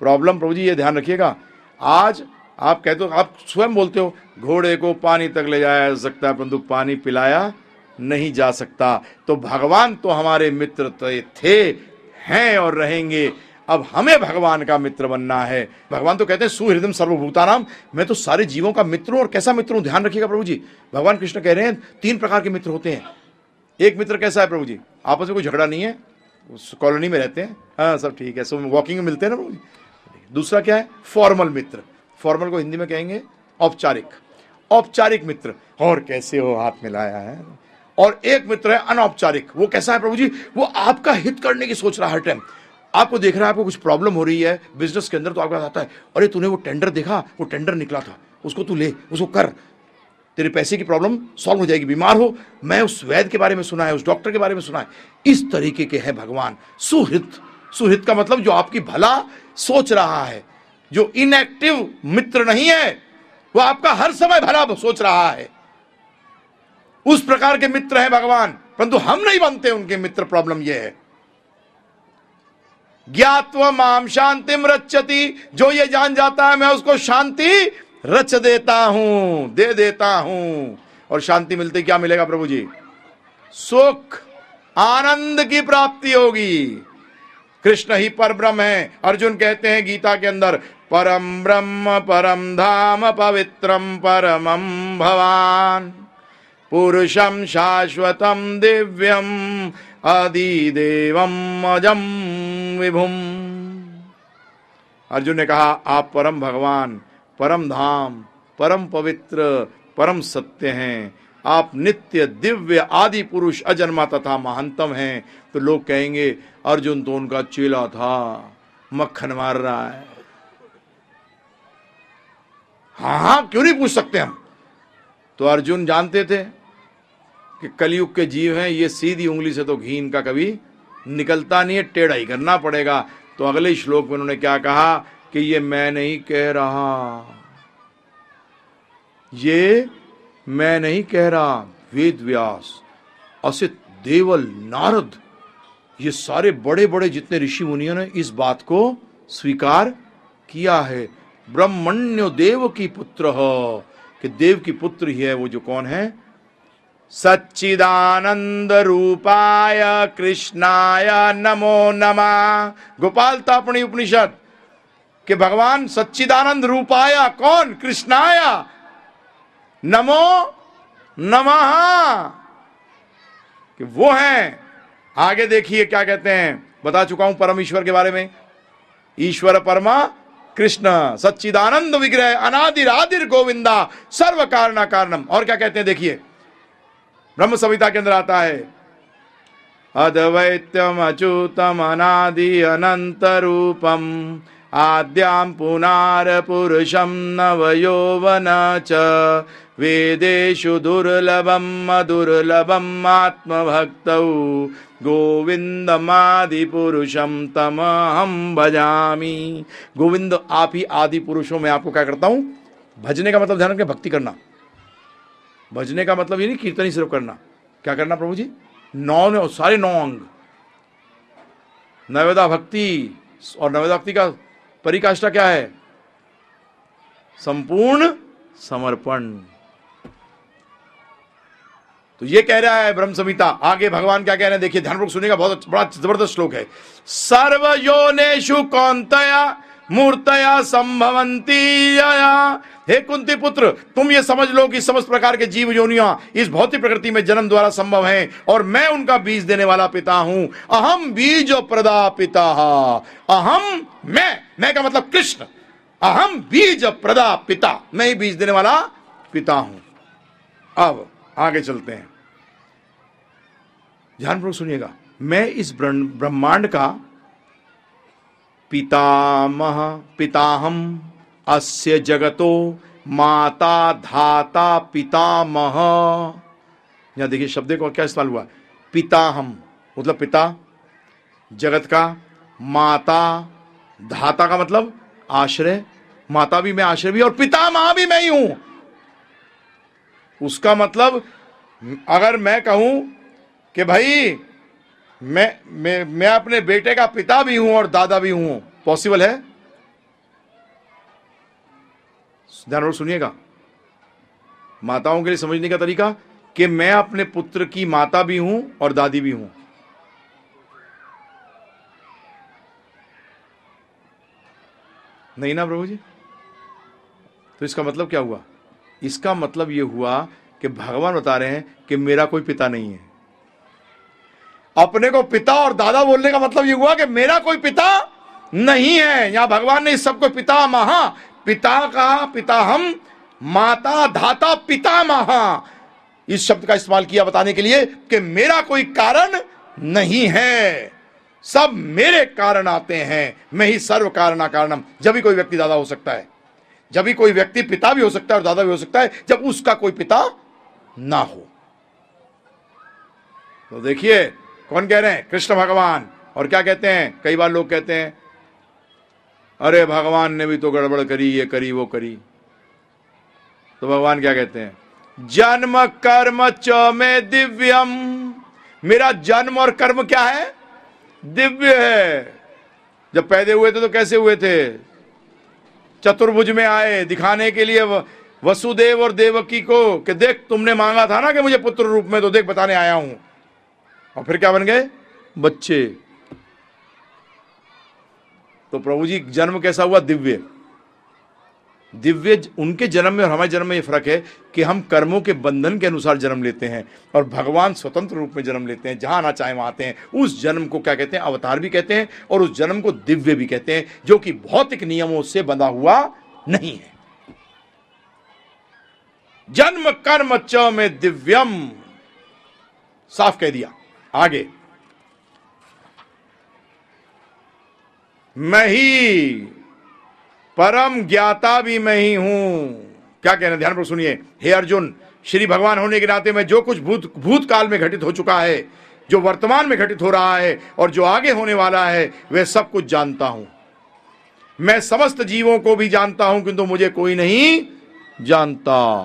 प्रॉब्लम प्रभु जी, ये ध्यान रखिएगा। आज आप कहते हो, आप स्वयं बोलते हो, घोड़े को पानी तक ले जाया जा सकता है, परंतु पानी पिलाया नहीं जा सकता। तो भगवान तो हमारे मित्र थे हैं और रहेंगे। अब हमें भगवान का मित्र बनना है। भगवान तो कहते हैं सुहृदय सर्वभूतानाम। मैं तो सारे जीवों का मित्र हूँ और कैसा मित्र हूँ, ध्यान रखिएगा प्रभु जी। भगवान कृष्ण कह रहे हैं, तीन प्रकार के मित्र होते हैं। एक मित्र कैसा है प्रभु जी? आपस में कोई झगड़ा नहीं है? कॉलोनी में रहते हैं? हाँ सब ठीक है, सब वॉकिंग में मिलते हैं ना प्रभु जी? दूसरा क्या है? फॉर्मल मित्र। फॉर्मल को हिंदी में कहेंगे औपचारिक। औपचारिक मित्र। और कैसे हो हाथ मिलाया है? और एक मित्र है अनौपचारिक। वो कैसा है प्रभु जी? वो आपका हित करने की सोच रहा है हर टाइम। आपको देख रहा है आपको कुछ प्रॉब्लम हो रही है बिज़नेस के अंदर तो आपका आता है, अरे तूने वो टेंडर देखा? वो टेंडर निकला था। उसको तू ले, उसको कर। तेरे पैसे की प्रॉब्लम सॉल्व हो जाएगी, बीमार हो। मैं उस वैद्य के बारे में सुना है, उस डॉक्टर के बारे में सुना है। इस तरीके के हैं भगवान। सुहित। सुहित का मतलब जो आपकी भला सोच रहा है। जो इनएक्टिव मित्र नहीं है, वो आपका हर समय भला सोच रहा है। उस प्रकार के मित्र हैं भगवान, परंतु हम नहीं बनते उनके मित्र प्रॉब्लम यह है। ज्ञातव माम शांतिम रचती, जो ये जान जाता है, मैं उसको शांति रच देता हूँ, दे देता हूँ। और शांति मिलती क्या मिलेगा प्रभु जी? सुख, आनंद की प्राप्ति होगी। कृष्ण ही पर ब्रह्म है। अर्जुन कहते हैं गीता के अंदर परम ब्रह्म परम धाम पवित्रम परमम भवान। पुरुषम शाश्वतम दिव्यम अधिदेवम अजम विभुम। अर्जुन ने कहा, आप परम भगवान, परम धाम, परम पवित्र, परम सत्य हैं। आप नित्य दिव्य, आदि पुरुष, अजन्मा तथा महंतम हैं। तो लोग कहेंगे, अर्जुन तो उनका चेला था, मक्खन मार रहा है। हाँ हाँ क्यों नहीं पूछ सकते हम? तो अर्जुन जानते थे कि कलयुग के जीव हैं, ये सीधी उंगली से तो घी इनका कभी निकलता नहीं है टेढ़ा ही करना पड़ेगा। तो अगले श्लोक में उन्होंने क्या कहा कि ये मैं नहीं कह रहा। ये मैं नहीं कह रहा, वेद व्यास, असित, देवल, नारद, ये सारे बड़े बड़े जितने ऋषि मुनियों ने इस बात को स्वीकार किया है। ब्रह्मण्य देव की पुत्र हो, कि देव की पुत्र ही है वो जो कौन है? सच्चिदानंद रूपाय कृष्णाय नमो नमा। गोपाल तापणी उपनिषद, के भगवान सच्चिदानंद रूपाया कौन? कृष्णाया नमो नमः। कि वो हैं। आगे देखिए क्या कहते हैं। बता चुका हूँ परम ईश्वर के बारे में। ईश्वर परमा कृष्ण, सच्चिदानंद विग्रह अनादिर आदिर गोविंदा सर्व कारण कारणम। और क्या कहते हैं, देखिए ब्रह्म संहिता के अंदर आता है, अद्वैत्यम अच्युतम अनादि अनंत रूपम आद्यां पुनारपुरुषं नवयौवन च, वेदेषु दुर्लभम अदुर्लभम् आत्मभक्तौ गोविंदमादिपुरुषम तमहम भजामी। गोविंद, आप ही आदि पुरुषों में आपको क्या करता हूँ? भजने का मतलब ध्यान रखें भक्ति करना। भजने का मतलब ये नहीं कीर्तन ही सिर्फ़ करना। क्या करना प्रभु जी? नौ ने, सारे नौ अंग। नवेदा भक्ति और नवेदा भक्ति का परिकाष्ठा क्या है? संपूर्ण समर्पण। तो ये कह रहा है ब्रह्म संहिता। आगे भगवान क्या कह रहे हैं? देखिए, ध्यानपूर्वक सुनेगा बहुत बड़ा ज़बरदस्त श्लोक है। सर्व योनेशु कौंतया मूर्तया संभवंती हे कुंती पुत्र, तुम ये समझ लो कि समस्त प्रकार के जीव योनिया इस भौतिक प्रकृति में जन्म द्वारा संभव हैं और मैं उनका बीज देने वाला पिता हूँ। अहम बीज प्रदा पिता अहम मैं मैं का मतलब कृष्ण। अहम बीज प्रदा पिता मैं ही बीज देने वाला पिता हूँ। अब आगे चलते हैं। ध्यानपूर्वक सुनिएगा। मैं इस ब्रह्मांड का पितामह, पिताहम, अस्य जगतो माता धाता पितामह। यहाँ देखिए, शब्द को क्या इस्तेमाल हुआ? पिताहम मतलब पिता, जगत का माता, धाता का मतलब आश्रय। माता भी मैं आश्रय भी और पिता माँ भी मैं ही हूँ। उसका मतलब अगर मैं कहूँ कि भाई, मैं मैं मैं अपने बेटे का पिता भी हूँ और दादा भी हूँ पॉसिबल है? ध्यान सुनिएगा। माताओं के लिए समझने का तरीका कि मैं अपने पुत्र की माता भी हूँ और दादी भी हूँ। नहीं ना प्रभु जी? तो इसका मतलब क्या हुआ? इसका मतलब यह हुआ कि भगवान बता रहे हैं कि मेरा कोई पिता नहीं है। अपने को पिता और दादा बोलने का मतलब यह हुआ कि मेरा कोई पिता नहीं है। यहाँ भगवान ने इस सबको पिता महा, पिता का पिता हम, माता धाता पिता महा। इस शब्द का इस्तेमाल किया बताने के लिए कि मेरा कोई कारण नहीं है। सब मेरे कारण आते हैं। मैं ही सर्व कारण कारणम। जब भी कोई व्यक्ति दादा हो सकता है। जब भी कोई व्यक्ति पिता भी हो सकता है और दादा भी हो सकता है, जब उसका कोई पिता ना हो। तो देखिए, कौन कह रहे हैं? कृष्ण भगवान। और क्या कहते हैं? कई बार लोग कहते हैं, अरे, भगवान ने भी तो गड़बड़ करी, ये करी, वो करी। तो भगवान क्या कहते हैं? जन्म, कर्म च में दिव्यम। मेरा जन्म और कर्म क्या है? दिव्य है। जब पैदे हुए थे तो कैसे हुए थे? चतुर्भुज में आए, दिखाने के लिए वसुदेव और देवकी को कि देख, तुमने मांगा था ना कि मुझे पुत्र रूप में तो देख बताने आया हूँ। और फिर क्या बन गए? बच्चे। तो प्रभु जी, जन्म कैसा हुआ? दिव्य। दिव्य उनके जन्म में और हमारे जन्म में ये फ़र्क है कि हम कर्मों के बंधन के अनुसार जन्म लेते हैं और भगवान स्वतंत्र रूप में जन्म लेते हैं, जहाँ आना चाहे वहाँ आते हैं। उस जन्म को क्या कहते हैं? अवतार भी कहते हैं और उस जन्म को दिव्य भी कहते हैं, जो कि भौतिक नियमों से बंधा हुआ नहीं है। जन्म कर्म च में दिव्यम, साफ़ कह दिया। आगे। मैं ही परम ज्ञाता भी मैं ही हूँ। क्या कहना ध्यान पर सुनिए। हे अर्जुन, श्री भगवान होने के नाते में जो कुछ भूत, भूतकाल में घटित हो चुका है, जो वर्तमान में घटित हो रहा है और जो आगे होने वाला है, वह सब कुछ जानता हूँ। मैं समस्त जीवों को भी जानता हूँ, किंतु मुझे कोई नहीं जानता।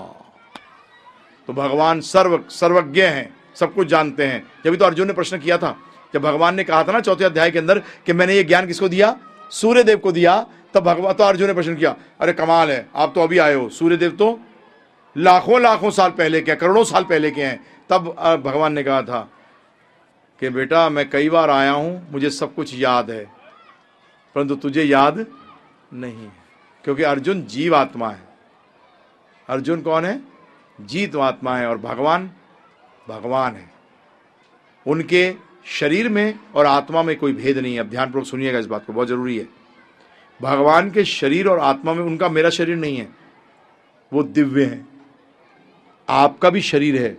तो भगवान सर्व, सर्वज्ञ हैं, सब कुछ जानते हैं। जब तो अर्जुन ने प्रश्न किया था, जब भगवान ने कहा था ना चौथे अध्याय के अंदर कि मैंने ये ज्ञान किसको दिया? सूर्य देव को दिया तब भगवान तो अर्जुन ने प्रश्न किया, अरे कमाल है, आप तो अभी आए हो सूर्य देव तो लाखों लाखों साल पहले के करोड़ों साल पहले के हैं। तब भगवान ने कहा था कि, बेटा, मैं कई बार आया हूँ, मुझे सब कुछ याद है, परंतु तुझे याद नहीं है, क्योंकि अर्जुन जीव आत्मा है। अर्जुन कौन है? जीत आत्मा है और भगवान भगवान है। उनके शरीर में और आत्मा में कोई भेद नहीं है। ध्यानपूर्वक सुनिएगा इस बात को, बहुत ज़रूरी है। भगवान के शरीर और आत्मा में उनका मेरा शरीर नहीं है। वो दिव्य है। आपका भी शरीर है।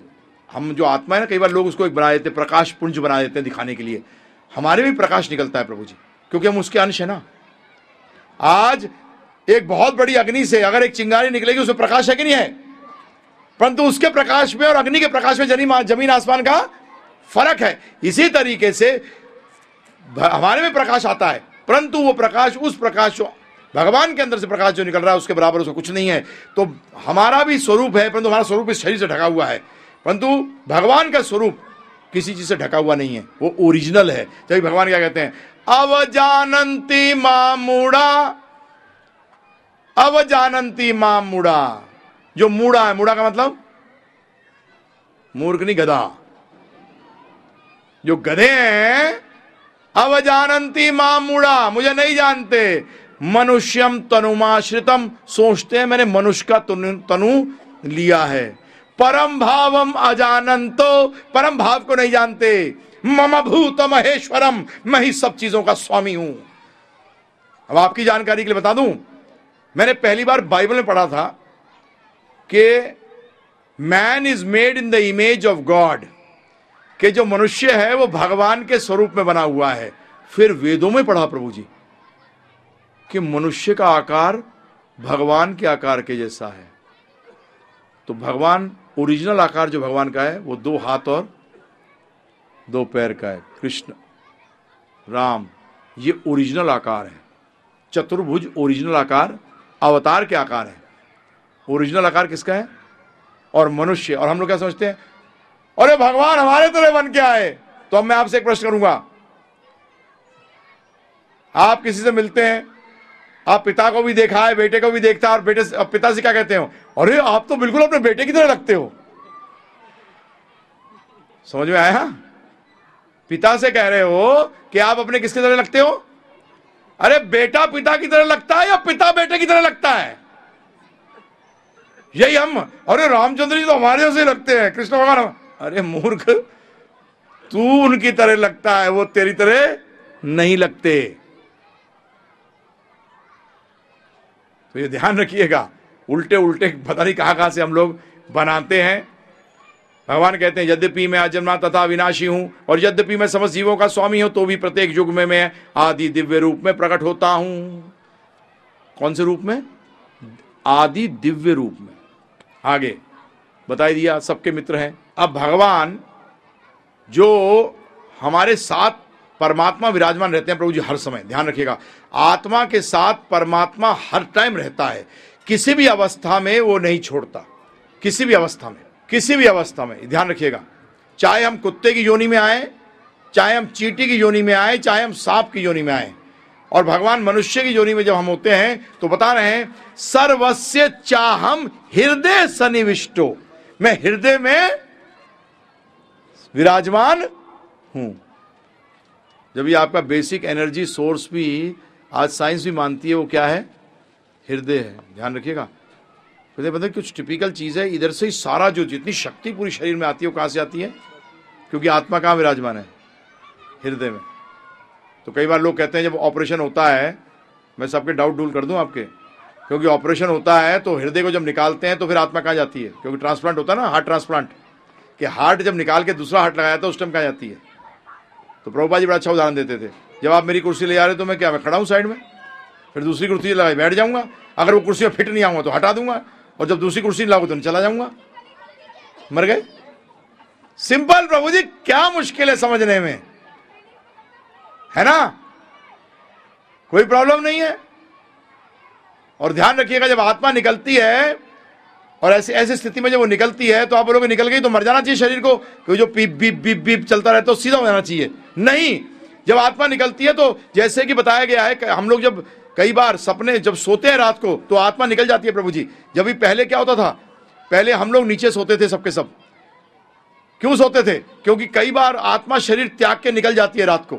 हम जो आत्मा है ना, कई बार लोग उसको एक बना देते हैं, प्रकाश पुंज बना देते हैं दिखाने के लिए। हमारे भी प्रकाश निकलता है प्रभु जी, क्योंकि हम उसके अंश है ना। आज एक बहुत बड़ी अग्नि से अगर एक चिंगारी निकलेगी, उसमें प्रकाश है कि नहीं है? परंतु उसके प्रकाश में और अग्नि के प्रकाश में जनी ज़मीन आसमान का फ़र्क है। इसी तरीके से हमारे में प्रकाश आता है। परंतु वो प्रकाश, उस प्रकाश भगवान के अंदर से प्रकाश जो निकल रहा है, उसके बराबर उसका कुछ नहीं है। तो हमारा भी स्वरूप है, परंतु हमारा स्वरूप इस शरीर से ढका हुआ है। परंतु भगवान का स्वरूप किसी चीज़ से ढका हुआ नहीं है। वो ओरिजिनल है। जब भगवान क्या कहते हैं अवजानंती मामूड़ा अवजानंती मामूड़ा जो मूड़ा है, मूड़ा का मतलब मूर्ख नहीं, गधा। जो गधे हैं अवजानंती मुड़ा। मुझे नहीं जानते। मनुष्यम तनुमाश्रितम। सोचते हैं मैंने मनुष्य का तनु लिया है। परम भावम अजानंतो परम भाव को नहीं जानते। मम भूत महेश्वरम। मैं ही सब चीज़ों का स्वामी हूँ। अब आपकी जानकारी के लिए बता दूँ। मैंने पहली बार बाइबल में पढ़ा था कि man is made in the image of God कि जो मनुष्य है, वो भगवान के स्वरूप में बना हुआ है। फिर वेदों में पढ़ा प्रभु जी कि मनुष्य का आकार भगवान के आकार के जैसा है। तो भगवान, ओरिजिनल आकार जो भगवान का है, वो दो हाथ और दो पैर का है। कृष्ण, राम, ये ओरिजिनल आकार है। चतुर्भुज ओरिजिनल आकार, अवतार के आकार है। ओरिजिनल आकार किसका है? और मनुष्य। और हम लोग क्या समझते हैं? अरे भगवान हमारे तरह बन के आए। तो अब मैं आपसे एक प्रश्न करूँगा। आप किसी से मिलते हैं आप पिता को भी देखा है बेटे को भी देखता है और बेटे से, पिता से क्या कहते हो? अरे आप तो बिल्कुल अपने बेटे की तरह लगते हो। समझ में आया? पिता से कह रहे हो कि आप अपने किसकी तरह लगते हो? अरे बेटा पिता की तरह लगता है या पिता बेटे की तरह लगता है? यही हम अरे रामचंद्र जी तो हमारे से लगते हैं। कृष्ण भगवान अरे मूर्ख, तू उनकी तरह लगता है, वो तेरी तरह नहीं लगते। तो ये ध्यान रखिएगा, उल्टे उल्टे पता नहीं कहाँ से हम लोग बनाते हैं। भगवान कहते हैं, यद्यपि मैं अजन्मा तथा विनाशी हूँ, और यद्यपि मैं समस्त जीवों का स्वामी हूँ तो भी प्रत्येक युग में मैं आदि दिव्य रूप में प्रकट होता हूँ। कौन से रूप में? आदि दिव्य रूप में। आगे, बताई दिया, सबके मित्र हैं। अब भगवान जो हमारे साथ परमात्मा विराजमान रहते हैं, प्रभु जी, हर समय। ध्यान रखिएगा। आत्मा के साथ परमात्मा हर टाइम रहता है। किसी भी अवस्था में वो नहीं छोड़ता। किसी भी अवस्था में। किसी भी अवस्था में। ध्यान रखिएगा। चाहे हम कुत्ते की योनि में आए, चाहे हम चीटी की योनि में आए, चाहे हम सांप की योनि में आए। और भगवान मनुष्य की योनि में जब हम होते हैं तो बता रहे हैं सर्वस्य चाहम हृदय सनिविष्टो मैं हृदय में विराजमान हूँ। जब ये आपका बेसिक एनर्जी सोर्स भी आज साइंस भी मानती है, वो क्या है? हृदय है। ध्यान रखिएगा। हृदय पता कुछ टिपिकल चीज़ है, इधर से ही सारा जो जितनी शक्ति पूरी शरीर में आती है, वो कहाँ से आती है? क्योंकि आत्मा कहाँ विराजमान है? हृदय में। तो कई बार लोग कहते हैं, जब ऑपरेशन होता है, मैं सबके डाउट डूल कर दूँ आपके? क्योंकि ऑपरेशन होता है तो हृदय को जब निकालते हैं तो फिर आत्मा कहाँ जाती है? क्योंकि ट्रांसप्लांट होता है ना हार्ट ट्रांसप्लांट कि हार्ट जब निकाल के दूसरा हार्ट लगाया था, उस टाइम कहाँ जाती है? तो प्रभुपा जी बड़ा अच्छा उदाहरण देते थे। जब आप मेरी कुर्सी ले जा रहे तो मैं क्या, मैं खड़ा हूँ साइड में? फिर दूसरी कुर्सी लगाई, बैठ जाऊँगा। अगर वो कुर्सी में फिट नहीं आऊँगा तो हटा दूँगा। और जब दूसरी कुर्सी लाऊँगा तो चला जाऊँगा। मर गए? सिंपल प्रभु जी, क्या मुश्किल है समझने में। है ना? कोई प्रॉब्लम नहीं है। और ध्यान रखिएगा, जब आत्मा निकलती है और ऐसे, ऐसी स्थिति में जब वो निकलती है तो आप बोलोगे, निकल गई तो मर जाना चाहिए शरीर को। कि जो पीप बीप बीप बीप चलता रहता है तो सीधा हो जाना चाहिए। नहीं, जब आत्मा निकलती है तो जैसे कि बताया गया है, हम लोग जब कई बार सपने जब सोते हैं रात को तो आत्मा निकल जाती है प्रभु जी। जब भी पहले क्या होता था? पहले हम लोग नीचे सोते थे सबके सब। क्यों सोते थे? क्योंकि कई बार आत्मा शरीर त्याग के निकल जाती है रात को।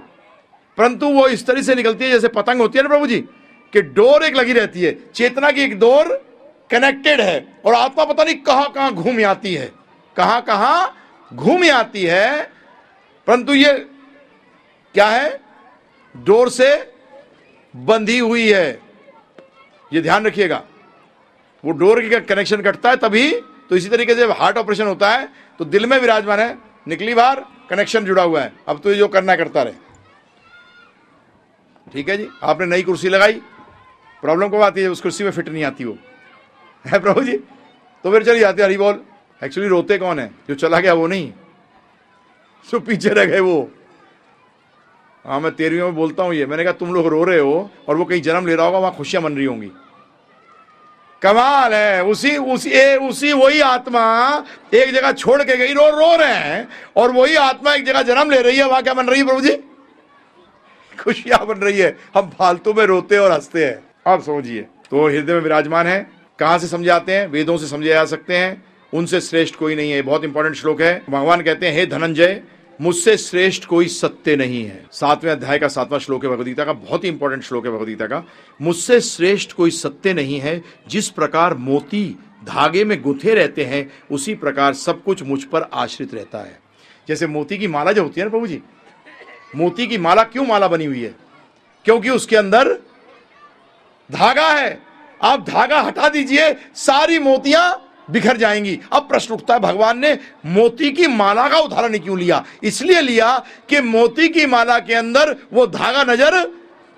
परंतु वो इस तरह से निकलती है, जैसे पतंग होती है ना प्रभु जी, कि डोर एक लगी रहती है, चेतना की एक डोर कनेक्टेड है और आत्मा पता नहीं कहाँ कहाँ घूम आती है। कहाँ कहाँ घूम आती है। परंतु ये क्या है? डोर से बंधी हुई है। ये ध्यान रखिएगा। वो डोर की कनेक्शन कटता है तभी तो इसी तरीके से हार्ट ऑपरेशन होता है तो दिल में विराजमान है। निकली बार कनेक्शन जुड़ा हुआ है। अब तो ये जो करना करता रहे। ठीक है जी? आपने नई कुर्सी लगाई। प्रॉब्लम कब आती है? उस कुर्सी में फिट नहीं आती वो। है प्रभु जी? तो फिर चली जाते हरी बोल। एक्चुअली रोते कौन है? जो चला गया वो नहीं। जो पीछे रह गए वो। हाँ मैं तेरहवीं में बोलता हूँ ये। मैंने कहा तुम लोग रो रहे हो और वो कहीं जन्म ले रहा होगा वहाँ खुशियाँ मन रही होंगी। कमाल है। उसी उसी ए, उसी वही आत्मा एक जगह छोड़ के गई रो रो रहे हैं और वही आत्मा एक जगह जन्म ले रही है। वहाँ क्या बन रही है प्रभु जी? खुशियाँ बन रही है। हम फालतू में रोते और हँसते हैं। आप समझिए। तो हृदय में विराजमान है। कहाँ से समझे आते हैं? वेदों से समझे जा सकते हैं। उनसे श्रेष्ठ कोई नहीं है। बहुत इंपॉर्टेंट श्लोक है। भगवान कहते हैं, हे धनंजय, मुझसे श्रेष्ठ कोई सत्य नहीं है। सातवें अध्याय का सातवां श्लोक है भगवदगीता का। बहुत ही इंपॉर्टेंट श्लोक है भगवदगीता का। मुझसे श्रेष्ठ कोई सत्य नहीं है। जिस प्रकार मोती धागे में गुथे रहते हैं, उसी प्रकार सब कुछ मुझ पर आश्रित रहता है। जैसे मोती की माला जो होती है ना प्रभु जी? मोती की माला क्यों माला बनी हुई है? क्योंकि उसके अंदर धागा है। आप धागा हटा दीजिए, सारी मोतियाँ बिखर जाएँगी। अब प्रश्न उठता है, भगवान ने मोती की माला का उदाहरण क्यों लिया? इसलिए लिया कि मोती की माला के अंदर वो धागा नज़र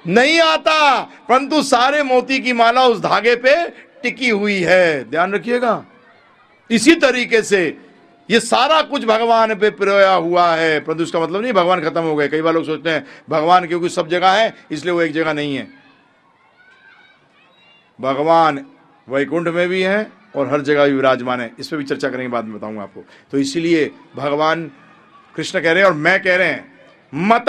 नहीं आता, परंतु सारे मोती की माला उस धागे पे टिकी हुई है। ध्यान रखिएगा। इसी तरीके से ये सारा कुछ भगवान पे प्रया हुआ है। परंतु इसका मतलब नहीं, भगवान खत्म हो गए। कई बार लोग सोचते हैं, भगवान क्योंकि सब जगह है, इसलिए वो एक जगह नहीं है। भगवान वैकुंठ में भी है और हर जगह विराजमान है। इस पर भी चर्चा करेंगे, बाद में बताऊँगा आपको। तो इसीलिए भगवान कृष्ण कह रहे हैं और मैं कह रहे हैं, मत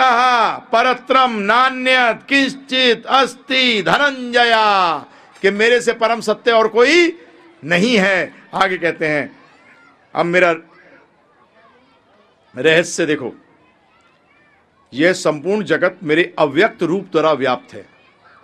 परत्रम नान्यत किश्चित अस्ति धनंजया, कि मेरे से परम सत्य और कोई नहीं है। आगे कहते हैं, अब मेरा रहस्य देखो। यह संपूर्ण जगत मेरे अव्यक्त रूप द्वारा व्याप्त है।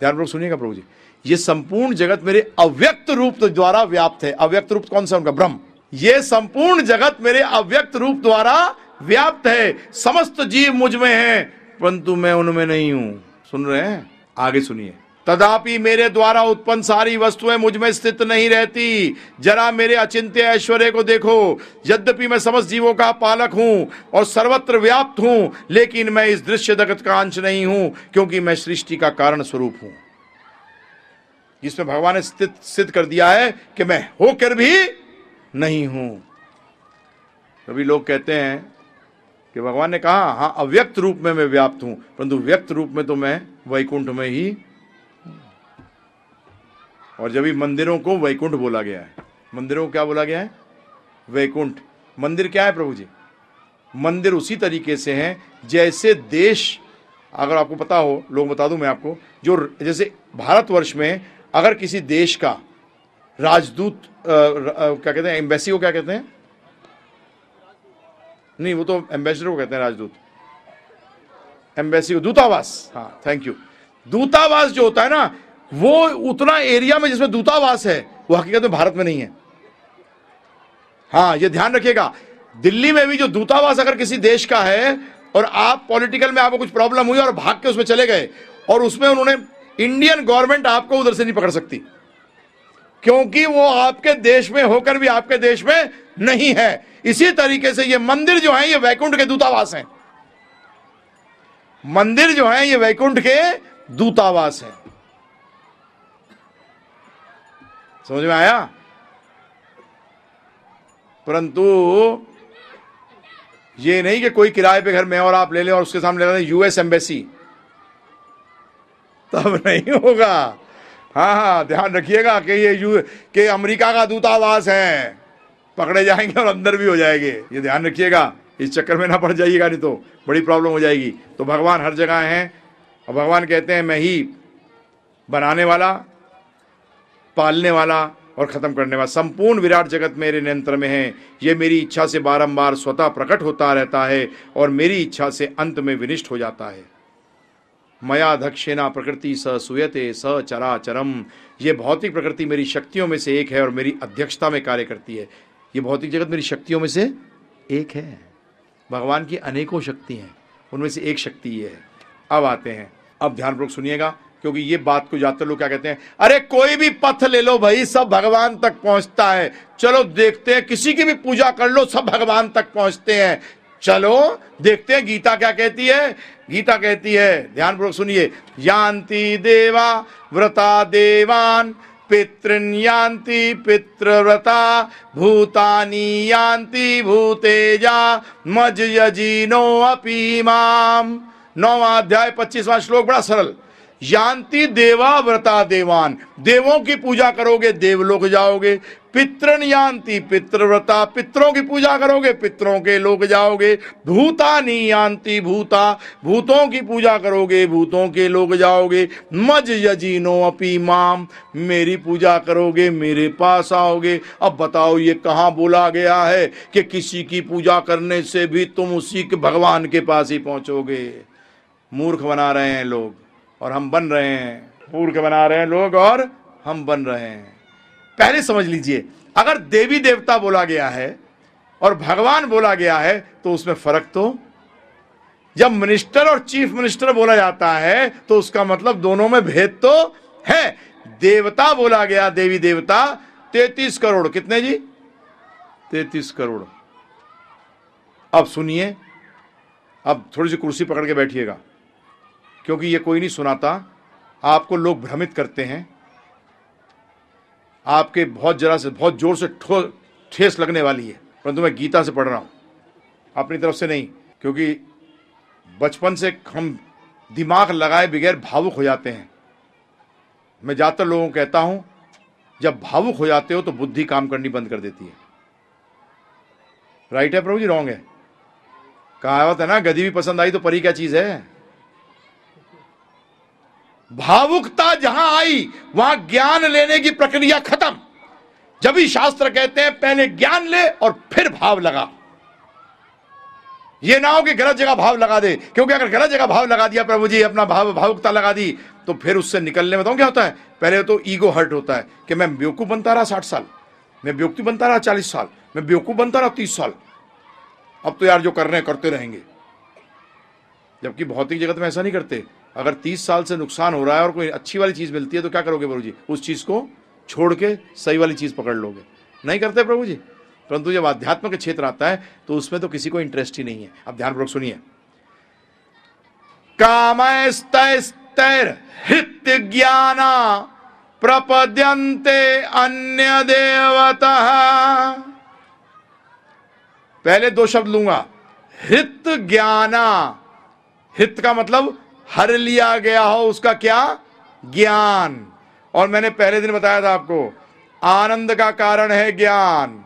ध्यान सुनिएगा प्रभु जी। ये संपूर्ण जगत मेरे अव्यक्त रूप द्वारा व्याप्त है। अव्यक्त रूप कौन सा उनका? ब्रह्म। ये संपूर्ण जगत मेरे अव्यक्त रूप द्वारा व्याप्त है। समस्त जीव मुझमें है, परंतु मैं उनमें नहीं हूँ। सुन रहे हैं? आगे सुनिए। तदापि मेरे द्वारा उत्पन्न सारी वस्तुएँ मुझमें स्थित नहीं रहती। जरा मेरे अचिंत्य ऐश्वर्य को देखो। यद्यपि मैं समस्त जीवों का पालक हूँ और सर्वत्र व्याप्त हूँ, लेकिन मैं इस दृश्य जगत का अंश नहीं हूँ, क्योंकि मैं सृष्टि का कारण स्वरूप हूँ। जिसमें भगवान ने स्थित, सिद्ध कर दिया है कि मैं होकर भी नहीं हूँ। कभी लोग कहते हैं कि भगवान ने कहा हाँ अव्यक्त रूप में मैं व्याप्त हूँ, परंतु व्यक्त रूप में तो मैं वैकुंठ में ही। और जब भी मंदिरों को वैकुंठ बोला गया है, मंदिरों को क्या बोला गया है? वैकुंठ। मंदिर क्या है प्रभु जी? मंदिर उसी तरीके से हैं, जैसे देश, अगर आपको पता हो, लोग बता दूँ मैं आपको, जो जैसे भारतवर्ष में अगर किसी देश का राजदूत क्या कहते हैं, एम्बेसी को क्या कहते हैं? नहीं, वो तो एम्बेसडर को कहते हैं राजदूत। एम्बेसी को, दूतावास। हाँ थैंक यू दूतावास जो होता है ना, वो उतना एरिया में जिसमें दूतावास है, वो हकीकत में भारत में नहीं है। हाँ ये ध्यान रखिएगा। दिल्ली में भी जो दूतावास अगर किसी देश का है, और आप पॉलिटिकल में आपको कुछ प्रॉब्लम हुई और भाग के उसमें चले गए, और उसमें उन्होंने इंडियन गवर्नमेंट आपको उधर से नहीं पकड़ सकती। क्योंकि वो आपके देश में होकर भी आपके देश में नहीं है। इसी तरीके से ये मंदिर जो है, ये वैकुंठ के दूतावास हैं। मंदिर जो है, ये वैकुंठ के दूतावास है। समझ में आया? परंतु ये नहीं कि कोई किराए पे घर में और आप ले लें और उसके सामने ले यूएस एम्बेसी तब नहीं होगा। हाँ हाँ ध्यान रखिएगा कि ये यू, कि अमेरिका का दूतावास है। पकड़े जाएँगे और अंदर भी हो जाएँगे। ये ध्यान रखिएगा। इस चक्कर में ना पड़ जाइएगा, नहीं तो बड़ी प्रॉब्लम हो जाएगी। तो भगवान हर जगह हैं। और भगवान कहते हैं, मैं ही बनाने वाला, पालने वाला और खत्म करने वाला। संपूर्ण विराट जगत मेरे नियंत्रण में है। ये मेरी इच्छा से बारंबार स्वतः प्रकट होता रहता है और मेरी इच्छा से अंत में विनिष्ट हो जाता है। मया दक्षिणा प्रकृति स सुयते, स चराचरम। ये भौतिक प्रकृति मेरी शक्तियों में से एक है और मेरी अध्यक्षता में कार्य करती है। ये भौतिक जगत मेरी शक्तियों में से एक है। भगवान की अनेकों शक्ति हैं। उनमें से एक शक्ति ये है। अब आते हैं। अब ध्यानपूर्वक सुनिएगा, क्योंकि ये बात को जाते लोग क्या कहते हैं, अरे कोई भी पथ ले लो भाई, सब भगवान तक पहुँचता है। चलो देखते हैं, किसी की भी पूजा कर लो, सब भगवान तक पहुँचते हैं। चलो, देखते हैं गीता क्या कहती है। गीता कहती है ध्यान पूर्वक सुनिए, यान्ति देवा व्रता देवान, पितृन यान्ति पितृव्रता, भूतानी यान्ति भूतेजा, मज यजीनो अपी माम। नौवा अध्याय, पच्चीसवां श्लोक, बड़ा सरल। यान्ति देवा व्रता देवान। देवों की पूजा करोगे, देवलोक जाओगे। पितृन यान्ति पितृव्रता। पितरों की पूजा करोगे, पितरों के लोग जाओगे। भूता नी यान्ति भूता। भूतों की पूजा करोगे, भूतों के लोग जाओगे। मज यजीनो अपी माम। मेरी पूजा करोगे, मेरे पास आओगे। अब बताओ, ये कहाँ बोला गया है कि किसी की पूजा करने से भी तुम उसी के भगवान के पास ही पहुंचोगे। मूर्ख बना रहे हैं लोग। और हम बन रहे हैं। मूर्ख बना रहे हैं लोग और हम बन रहे हैं। पहले समझ लीजिए, अगर देवी देवता बोला गया है और भगवान बोला गया है तो उसमें फ़र्क तो? जब मिनिस्टर और चीफ मिनिस्टर बोला जाता है तो उसका मतलब दोनों में भेद तो है। देवता बोला गया, देवी देवता, तैतीस करोड़। कितने जी? तैतीस करोड़। अब सुनिए, अब थोड़ी सी कुर्सी पकड़ के बैठिएगा। क्योंकि ये कोई नहीं सुनाता। आपको लोग भ्रमित करते हैं। आपके बहुत जरा से, बहुत ज़ोर से ठेस लगने वाली है। परंतु मैं गीता से पढ़ रहा हूँ। अपनी तरफ़ से नहीं, क्योंकि बचपन से हम दिमाग लगाए बगैर भावुक हो जाते हैं। मैं ज़्यादातर लोगों को कहता हूँ, जब भावुक हो जाते हो तो बुद्धि काम करनी बंद कर देती है। राइट है प्रभु जी? रॉन्ग है। कहावत है ना, गदी भी पसंद आई तो परी क्या चीज़ है? भावुकता जहाँ आई, वहाँ ज्ञान लेने की प्रक्रिया खत्म। जब ही शास्त्र कहते हैं, पहले ज्ञान ले और फिर भाव लगा। ये ना हो कि गलत जगह भाव लगा दे, क्योंकि अगर गलत जगह भाव लगा दिया, प्रभु जी अपना भाव, भावुकता लगा दी तो फिर उससे निकलने में तो क्या होता है? पहले तो ईगो हर्ट होता है कि मैं बेवकूफ़ बनता रहा साठ साल, मैं बेवकूफ़ बनता रहा चालीस साल, मैं बेवकूफ़ बनता रहा तीस साल। अब तो यार जो कर रहे हैं, करते रहेंगे। जबकि भौतिक जगत में ऐसा नहीं करते। अगर तीस साल से नुकसान हो रहा है और कोई अच्छी वाली चीज़ मिलती है तो क्या करोगे प्रभु जी? उस चीज़ को छोड़ के सही वाली चीज़ पकड़ लोगे। नहीं करते प्रभु जी? परंतु जब अध्यात्म के क्षेत्र आता है तो उसमें तो किसी को इंटरेस्ट ही नहीं है। अब ध्यानपूर्वक सुनिए। कामस्तैर हित ज्ञाना प्रपद्यंते अन्य देवता पहले दो शब्द लूँगा। हित ज्ञाना हित का मतलब हर लिया गया हो उसका क्या? ज्ञान। और मैंने पहले दिन बताया था आपको, आनंद का कारण है ज्ञान।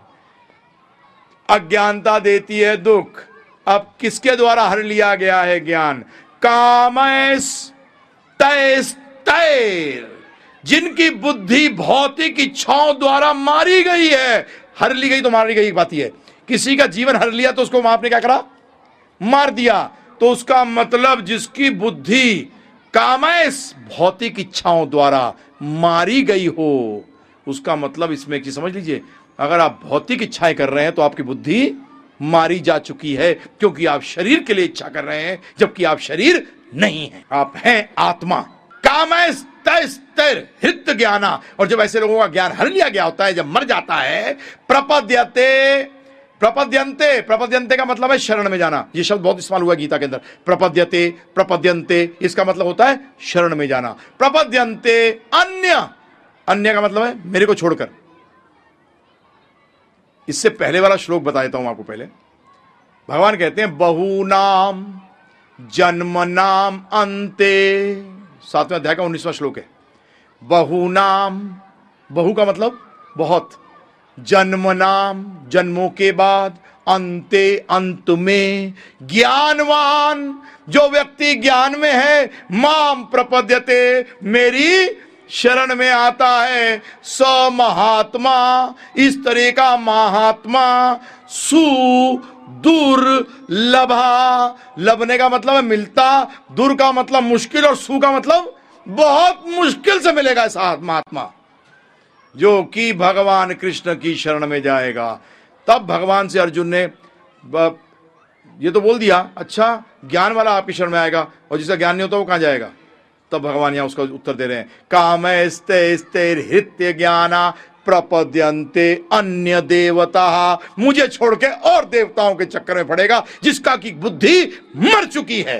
अज्ञानता देती है दुख। अब किसके द्वारा हर लिया गया है ज्ञान? कामैस तैर। जिनकी बुद्धि भौतिक इच्छाओं द्वारा मारी गई है, हर ली गई तो मारी गई बात है। किसी का जीवन हर लिया तो उसको आपने क्या करा? मार दिया। तो उसका मतलब जिसकी बुद्धि कामैस भौतिक इच्छाओं द्वारा मारी गई हो, उसका मतलब इसमें कि समझ लीजिए, अगर आप भौतिक इच्छाएँ कर रहे हैं तो आपकी बुद्धि मारी जा चुकी है, क्योंकि आप शरीर के लिए इच्छा कर रहे हैं, जबकि आप शरीर नहीं है। आप हैं आत्मा। कामैस हित ज्ञाना। और जब ऐसे लोगों का ज्ञान हर लिया गया होता है, जब मर जाता है, प्रपद्यते प्रपद्यंते प्रपद्यंते का मतलब है शरण में जाना। ये शब्द बहुत इस्तेमाल हुआ गीता के अंदर। प्रपद्यते प्रपद्यंते इसका मतलब होता है शरण में जाना। प्रपद्यंते अन्य। अन्य का मतलब है मेरे को छोड़कर। इससे पहले वाला श्लोक बता देता हूँ आपको पहले। भगवान कहते हैं, बहु नाम, जन्म नाम, अंते। सातवें अध्याय का उन्नीसवां श्लोक है। बहु नाम, बहु का मतलब बहुत। जन्म नाम जन्मों के बाद, अंते, अंत में। ज्ञानवान, जो व्यक्ति ज्ञान में है, माम प्रपद्यते, मेरी शरण में आता है। स महात्मा, इस तरह का महात्मा, सु दूर लभा। लभने का मतलब है मिलता, दूर का मतलब मुश्किल, और सु का मतलब बहुत मुश्किल से मिलेगा ऐसा महात्मा जो कि भगवान कृष्ण की शरण में जाएगा। तब भगवान से अर्जुन ने ये तो बोल दिया अच्छा ज्ञान वाला आपकी शरण में आएगा, और जिसका ज्ञान नहीं होता वो कहाँ जाएगा? तब भगवान यहाँ उसका उत्तर दे रहे हैं, काम हृत्य ज्ञाना प्रपद्यंते अन्य देवता। मुझे छोड़ के और देवताओं के चक्कर में पड़ेगा, जिसका की बुद्धि मर चुकी है।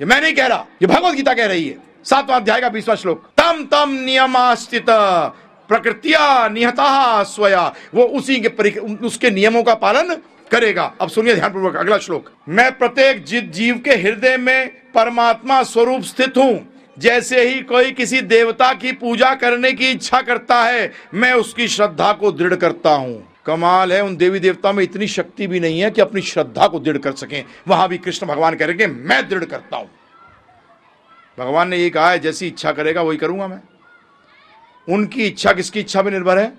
ये मैं नहीं कह रहा, ये भगवत गीता कह रही है। सातवां अध्याय का बीसवां श्लोक, तम तम नियमास्थित प्रकृतिया निहता स्वया। वो उसी के उसके नियमों का पालन करेगा। अब सुनिए ध्यानपूर्वक अगला श्लोक। मैं प्रत्येक जीव के हृदय में परमात्मा स्वरूप स्थित हूँ। जैसे ही कोई किसी देवता की पूजा करने की इच्छा करता है, मैं उसकी श्रद्धा को दृढ़ करता हूँ। कमाल है, उन देवी देवता में इतनी शक्ति भी नहीं है कि अपनी श्रद्धा को दृढ़ कर सकें। वहाँ भी कृष्ण भगवान कह रहे मैं दृढ़ करता हूँ। भगवान ने ये कहा है जैसी इच्छा करेगा, वही करूँगा मैं। उनकी इच्छा किसकी इच्छा पर निर्भर है?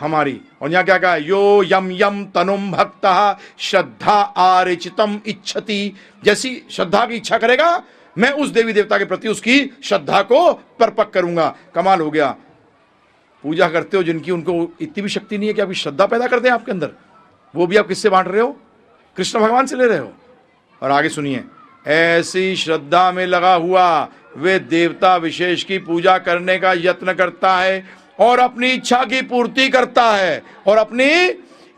हमारी। और यहाँ क्या कहा यो यम यम तनुम भक्त श्रद्धा आरिचितम इच्छति। जैसी श्रद्धा की इच्छा करेगा, मैं उस देवी देवता के प्रति उसकी श्रद्धा को परपक करूँगा। कमाल हो गया। पूजा करते हो जिनकी उनको इतनी भी शक्ति नहीं है कि अभी श्रद्धा पैदा कर दें आपके अंदर। वो भी आप किससे बांट रहे हो? कृष्ण भगवान से ले रहे हो। और आगे सुनिए। ऐसी श्रद्धा में लगा हुआ वे देवता विशेष की पूजा करने का यत्न करता है और अपनी इच्छा की पूर्ति करता है और अपनी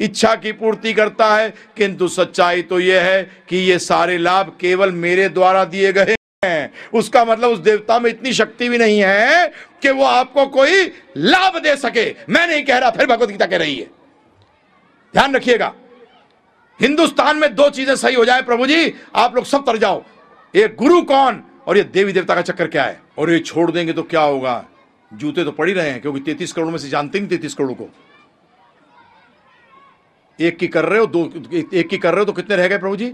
इच्छा की पूर्ति करता है। किंतु सच्चाई तो यह है कि ये सारे लाभ केवल मेरे द्वारा दिए गए हैं। उसका मतलब उस देवता में इतनी शक्ति भी नहीं है कि वो आपको कोई लाभ दे सके। मैं नहीं कह रहा, फिर भगवत गीता कह रही है। ध्यान रखिएगा। हिंदुस्तान में दो चीज़ें सही हो जाए, प्रभु जी, आप लोग सब तर जाओ। एक गुरु कौन? और ये देवी देवता का चक्कर क्या है? और ये छोड़ देंगे तो क्या होगा? जूते तो पड़ ही रहे हैं, क्योंकि तैतीस करोड़ में से जानते नहीं तैतीस करोड़ को। एक की कर रहे हो, दो, एक की कर रहे हो तो कितने रह गए प्रभु जी?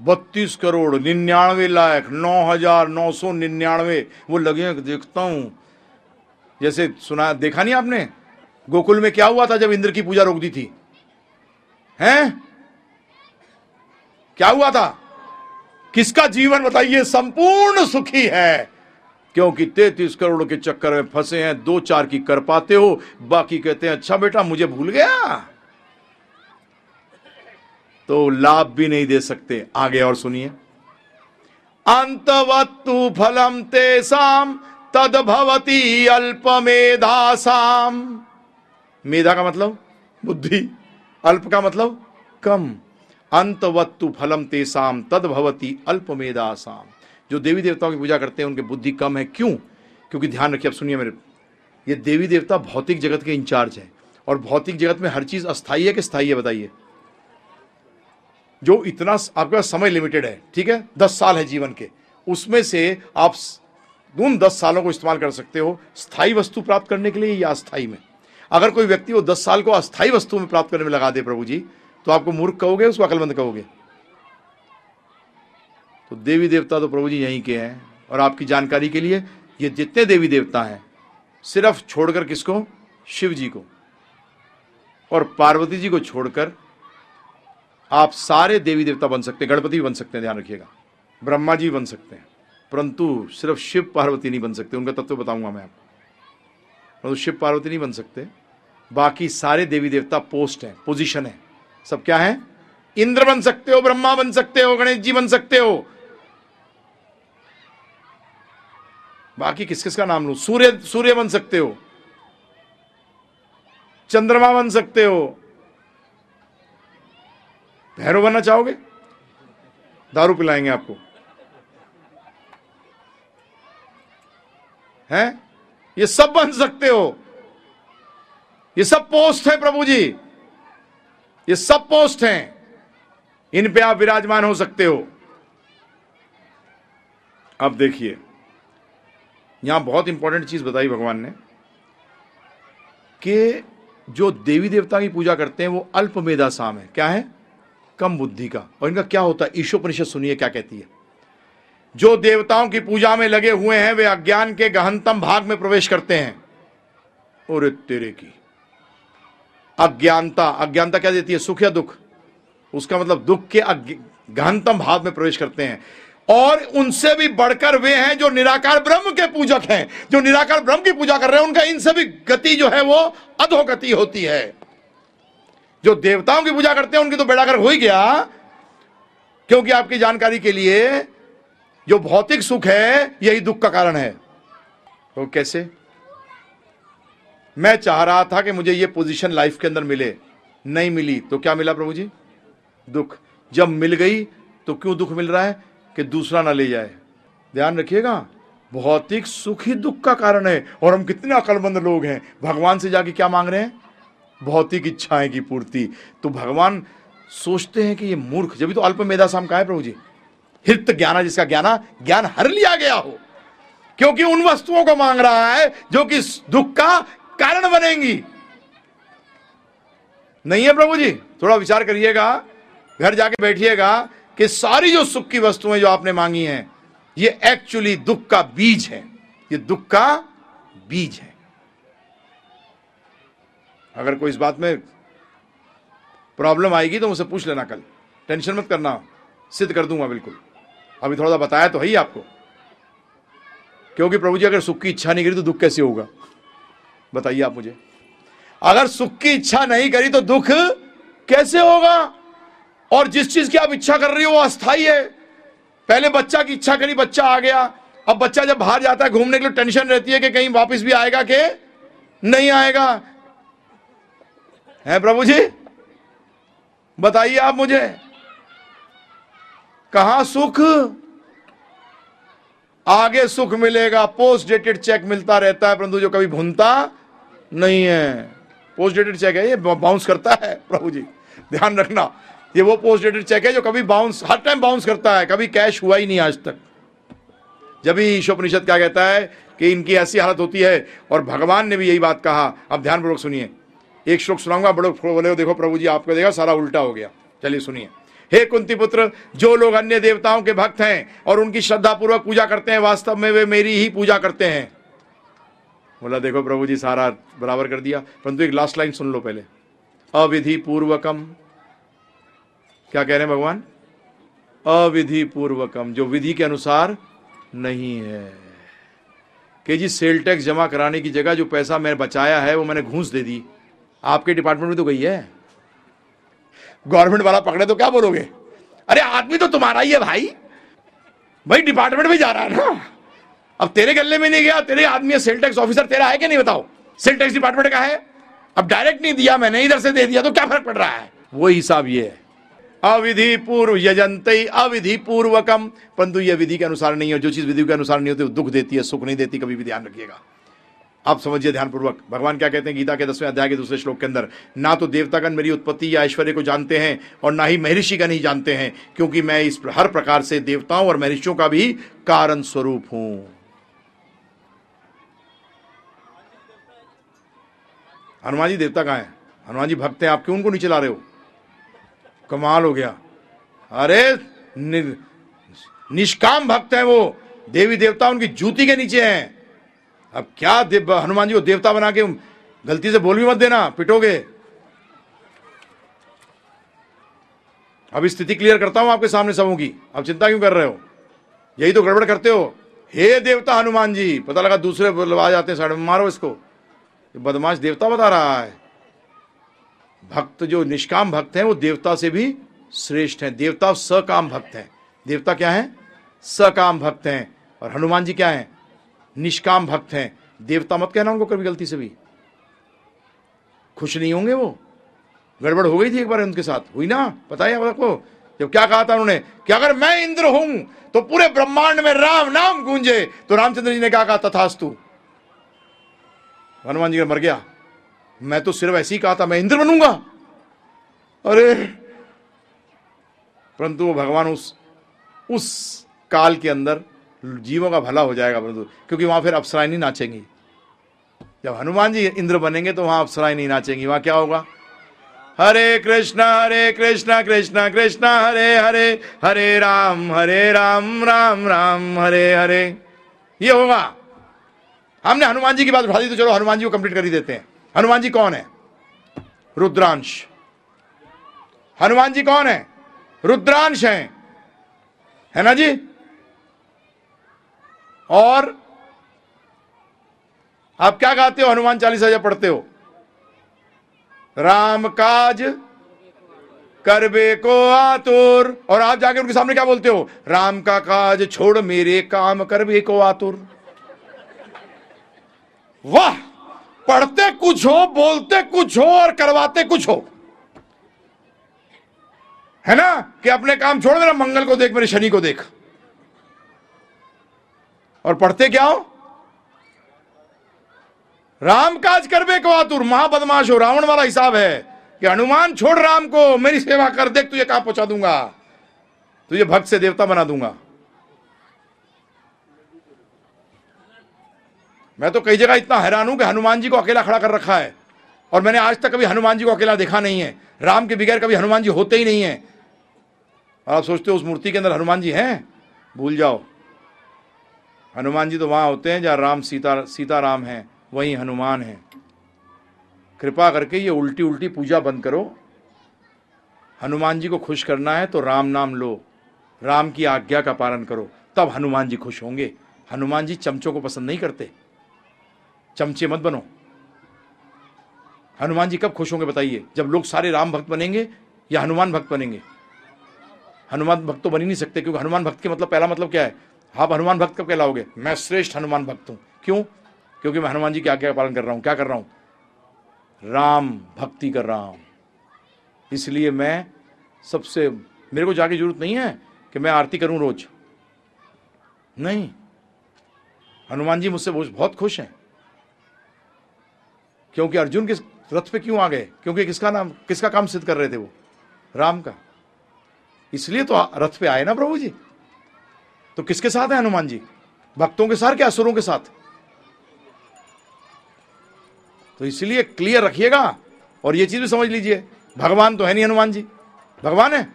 बत्तीस करोड़, निन्यानवे लाख, नौ हज़ार नौ सौ निन्यानवे। वो लगे देखता हूँ। जैसे सुना, देखा नहीं आपने? गोकुल में क्या हुआ था जब इंद्र की पूजा रोक दी थी? हैं? क्या हुआ था? किसका जीवन बताइए? संपूर्ण सुखी है। क्योंकि तैतीस करोड़ के चक्कर में फंसे हैं, दो चार की कर पाते हो, बाकी कहते हैं अच्छा बेटा, मुझे भूल गया। तो लाभ भी नहीं दे सकते। आगे और सुनिए। अंतवत्तु फलम तेसाम तद भवती अल्पमेधासाम मेधा का मतलब? बुद्धि। अल्प का मतलब? कम। अंतवत्तु फलम तेसाम तद भवती अल्पमेधासाम जो देवी देवताओं की पूजा करते हैं, उनकी बुद्धि कम है। क्यों? क्योंकि ध्यान रखिए, अब सुनिए मेरे, ये देवी देवता भौतिक जगत के इंचार्ज हैं। और भौतिक जगत में हर चीज़ अस्थाई है कि स्थायी है, बताइए? जो इतना आपके समय लिमिटेड है, ठीक है? दस साल है जीवन के। उसमें से आप उन दस सालों को इस्तेमाल कर सकते हो स्थायी वस्तु प्राप्त करने के लिए या अस्थाई में। अगर कोई व्यक्ति वो दस साल को अस्थाई वस्तु में प्राप्त करने में लगा दे प्रभु जी तो आपको मूर्ख कहोगे, उसको अकलमंद कहोगे? तो देवी देवता तो प्रभु जी यहीं के हैं, और आपकी जानकारी के लिए ये जितने देवी देवता हैं, सिर्फ़ छोड़कर किसको? शिव जी को। और पार्वती जी को छोड़कर आप सारे देवी देवता बन सकते हैं, गणपति भी बन सकते हैं, ध्यान रखिएगा। ब्रह्मा जी बन सकते हैं, परंतु सिर्फ़ शिव पार्वती नहीं बन सकते, उनका तत्व बताऊँगा मैं आपको। परंतु शिव पार्वती नहीं बन सकते, बाकी सारे देवी देवता पोस्ट हैं, पोजीशन है। सब क्या है? इंद्र बन सकते हो, ब्रह्मा बन सकते हो, गणेश जी बन सकते हो। बाकी किस किस का नाम लू? सूर्य सूर्य बन सकते हो। चंद्रमा बन सकते हो। भैरव बनना चाहोगे? दारू पिलाएँगे आपको। हैं? ये सब बन सकते हो। ये सब पोस्ट है प्रभु जी। ये सब पोस्ट हैं। इन पे आप विराजमान हो सकते हो। अब देखिए, यहाँ बहुत इंपॉर्टेंट चीज़ बताई भगवान ने कि जो देवी देवता की पूजा करते हैं, वो अल्प मेधा साम है। क्या है? कम बुद्धि का। और इनका क्या होता है? ईशोपनिषद सुनिए क्या कहती है। जो देवताओं की पूजा में लगे हुए हैं, वे अज्ञान के गहनतम भाग में प्रवेश करते हैं। और तेरे की। अज्ञानता। अज्ञानता क्या देती है? सुख या दुख? उसका मतलब दुख के गहनतम भाव में प्रवेश करते हैं। और उनसे भी बढ़कर वे हैं जो निराकार ब्रह्म के पूजक हैं। जो निराकार ब्रह्म की पूजा कर रहे हैं, उनका इनसे भी गति जो है वो अधोगति होती है। जो देवताओं की पूजा करते हैं, उनकी तो बेड़ा कर हो ही गया। क्योंकि आपकी जानकारी के लिए जो भौतिक सुख है, यही दुख का कारण है। तो कैसे? मैं चाह रहा था कि मुझे ये पोजीशन लाइफ के अंदर मिले। नहीं मिली तो क्या मिला प्रभु जी? दुख। जब मिल गई तो क्यों दुख मिल रहा है? कि दूसरा ना ले जाए। ध्यान रखिएगा भौतिक सुख ही दुख का कारण है, और हम कितने अकलमंद लोग हैं। भगवान से जाके क्या मांग रहे हैं? भौतिक इच्छाएँ की पूर्ति। तो भगवान सोचते हैं कि ये मूर्ख, जब तो अल्प मेधा साम का है प्रभु जी। हित ज्ञाना जिसका ज्ञाना, ज्ञान हर लिया गया हो। क्योंकि उन वस्तुओं को मांग रहा है, जो कि दुख का कारण बनेंगी। नहीं है प्रभु जी? थोड़ा विचार करिएगा, घर जाके बैठिएगा कि सारी जो सुख की वस्तुएँ जो आपने मांगी हैं, ये एक्चुअली दुख का बीज है। ये दुख का बीज है। अगर कोई इस बात में प्रॉब्लम आएगी तो मुझसे पूछ लेना कल। टेंशन मत करना, सिद्ध कर दूँगा बिल्कुल। अभी थोड़ा सा बताया तो है ही आपको। क्योंकि प्रभु जी, अगर सुख की इच्छा नहीं करी तो दुख कैसे होगा? बताइए आप मुझे। अगर सुख की इच्छा नहीं करी तो दुख कैसे होगा? और जिस चीज़ की आप इच्छा कर रही हो वो अस्थाई है। पहले बच्चा की इच्छा करी, बच्चा आ गया। अब बच्चा जब बाहर जाता है, घूमने के लिए टेंशन रहती है कि कहीं वापस भी आएगा कि नहीं आएगा। है प्रभु जी? बताइए आप मुझे। कहा सुख? आगे सुख मिलेगा। पोस्ट डेटेड चेक मिलता रहता है। परंतु जो कभी भूनता नहीं है। पोस्ट डेटेड चेक है, ये बाउंस करता है, प्रभु जी। ध्यान रखना, ये वो पोस्ट डेटेड चेक है जो कभी बाउंस हर टाइम बाउंस करता है, कभी कैश हुआ ही नहीं आज तक। जब भी ईशोपनिषद क्या कहता है कि इनकी ऐसी हालत होती है, और भगवान ने भी यही बात कहा अब ध्यानपूर्वक सुनिए। एक श्लोक सुनाऊँगा, बड़ो बोले, देखो प्रभु जी, आपको देगा, सारा उल्टा हो गया। चलिए सुनिए। हे कुंती पुत्र, जो लोग अन्य देवताओं के भक्त हैं, और उनकी श्रद्धा पूर्वक पूजा करते हैं, वास्तव में वे मेरी ही पूजा करते हैं। बोला, देखो प्रभु जी, सारा बराबर कर दिया। परंतु एक लास्ट लाइन सुन लो पहले। अविधि पूर्वकम क्या कह रहे हैं भगवान? अविधि पूर्वकम जो विधि के अनुसार नहीं है। कि जी सेल टैक्स जमा कराने की जगह जो पैसा मैंने बचाया है, वो मैंने घूस दे दी। आपके डिपार्टमेंट में तो गई है। गवर्नमेंट वाला पकड़े तो क्या बोलोगे? अरे, आदमी तो तुम्हारा ही है भाई। भाई डिपार्टमेंट में जा रहा है ना। अब तेरे गले में नहीं गया, तेरे आदमी सेल टैक्स ऑफिसर तेरा है कि नहीं बताओ? सेल टैक्स डिपार्टमेंट का है। अब डायरेक्ट नहीं दिया मैंने, इधर से दे दिया तो क्या फ़र्क पड़ रहा है? वो हिसाब ये है। अविधि पूर्व यजंत, अविधि पूर्वकम। परंतु यह विधि के अनुसार नहीं है जो चीज़ विधि के अनुसार नहीं होती, वो दुख देती है, सुख नहीं देती, कभी भी ध्यान रखिएगा। आप समझिए ध्यानपूर्वक। भगवान क्या कहते हैं, गीता के दसवें अध्याय के दूसरे श्लोक के अंदर, ना तो देवतागण मेरी उत्पत्ति या ऐश्वर्य को जानते हैं, और ना ही महर्षि का नहीं जानते हैं, क्योंकि मैं इस हर प्रकार से देवताओं और महर्षियों का भी कारण स्वरूप हूँ। हनुमान जी देवता कहा है? हनुमान जी भक्त हैं आप क्यों उनको नीचे ला रहे हो? कमाल हो गया। अरे नि, निष्काम भक्त है वो। देवी देवता उनकी जूती के नीचे हैं। अब क्या हनुमान जी को देवता बना के गलती से बोल भी मत देना पिटोगे। अब स्थिति क्लियर करता हूँ आपके सामने सबों की। अब चिंता क्यों कर रहे हो? यही तो गड़बड़ करते हो। हे देवता हनुमान जी पता लगा दूसरे आ जाते हैं साइड मारो इसको। बदमाश देवता बता रहा है। भक्त जो निष्काम भक्त हैं, वो देवता से भी श्रेष्ठ हैं। देवता सकाम भक्त हैं। देवता क्या है? सकाम भक्त हैं। और हनुमान जी क्या हैं? निष्काम भक्त हैं। देवता मत कहना उनको कभी गलती से भी। खुश नहीं होंगे वो। गड़बड़ हो गई थी एक बार उनके साथ। हुई ना? पता है आपको जब क्या कहा था उन्होंने? कि अगर मैं इंद्र हूँ तो पूरे ब्रह्मांड में राम नाम गूंजे तो रामचंद्र जी ने क्या कहा? तथास्तु। हनुमान जी मर गया। मैं तो सिर्फ़ ऐसे ही कहा था, मैं इंद्र बनूँगा। अरे, परंतु वो भगवान उस उस काल के अंदर जीवों का भला हो जाएगा, परंतु क्योंकि वहाँ फिर अप्सराएँ नहीं नाचेंगी। जब हनुमान जी इंद्र बनेंगे तो वहाँ अप्सराएँ नहीं नाचेंगी, वहाँ क्या होगा? हरे कृष्णा हरे कृष्णा कृष्णा कृष्णा, हरे हरे हरे राम हरे राम राम राम, हरे हरे। ये होगा। हमने हनुमान जी की बात उठा दी तो चलो हनुमान जी को कंप्लीट कर ही देते हैं। हनुमान जी कौन है? रुद्रांश। हनुमान जी कौन है? रुद्रांश है। है ना जी? और आप क्या गाते हो? हनुमान चालीसा जब पढ़ते हो? राम काज करबे को आतुर। और आप जाके उनके सामने क्या बोलते हो? राम का काज छोड़ मेरे काम करबे को आतुर। वाह, पढ़ते कुछ हो, बोलते कुछ हो और करवाते कुछ हो। है ना कि अपने काम छोड़ मेरा मंगल को देख, मेरे शनि को देख। और पढ़ते क्या हो? राम काज करबे को आतुर, महाबदमाश हो, रावण वाला हिसाब है कि हनुमान छोड़ राम को, मेरी सेवा कर, देख तुझे कहाँ पहुँचा दूँगा। तुझे भक्त से देवता बना दूँगा। मैं तो कई जगह इतना हैरान हूँ कि हनुमान जी को अकेला खड़ा कर रखा है। और मैंने आज तक कभी हनुमान जी को अकेला देखा नहीं है। राम के बगैर कभी हनुमान जी होते ही नहीं है। और आप सोचते हो उस मूर्ति के अंदर हनुमान जी हैं? भूल जाओ। हनुमान जी तो वहाँ होते हैं जहाँ राम, सीता सीता राम हैं। वहीं हनुमान है। कृपा करके ये उल्टी उल्टी पूजा बंद करो। हनुमान जी को खुश करना है तो राम नाम लो। राम की आज्ञा का पालन करो। तब हनुमान जी खुश होंगे। हनुमान जी चमचों को पसंद नहीं करते। चमचे मत बनो। हनुमान जी कब खुश होंगे बताइए? जब लोग सारे राम भक्त बनेंगे या हनुमान भक्त बनेंगे? हनुमान भक्त तो बन ही नहीं सकते, क्योंकि हनुमान भक्त के मतलब पहला मतलब क्या है? आप हनुमान भक्त कब कहलाओगे? मैं श्रेष्ठ हनुमान भक्त हूँ। क्यों? क्योंकि मैं हनुमान जी की आज्ञा का पालन कर रहा हूँ। क्या कर रहा हूँ? राम भक्ति कर रहा हूँ। इसलिए मैं सबसे, मेरे को जाके ज़रूरत नहीं है कि मैं आरती करूँ रोज। नहीं। हनुमान जी मुझसे बहुत खुश हैं। क्योंकि अर्जुन किस रथ पे क्यों आ गए? क्योंकि किसका नाम, किसका काम सिद्ध कर रहे थे वो? राम का। इसलिए तो रथ पे आए ना प्रभु जी? तो किसके साथ है हनुमान जी? भक्तों के साथ क्या असुरों के साथ? तो इसलिए क्लियर रखिएगा और ये चीज़ भी समझ लीजिए। भगवान तो है नहीं हनुमान जी। भगवान है।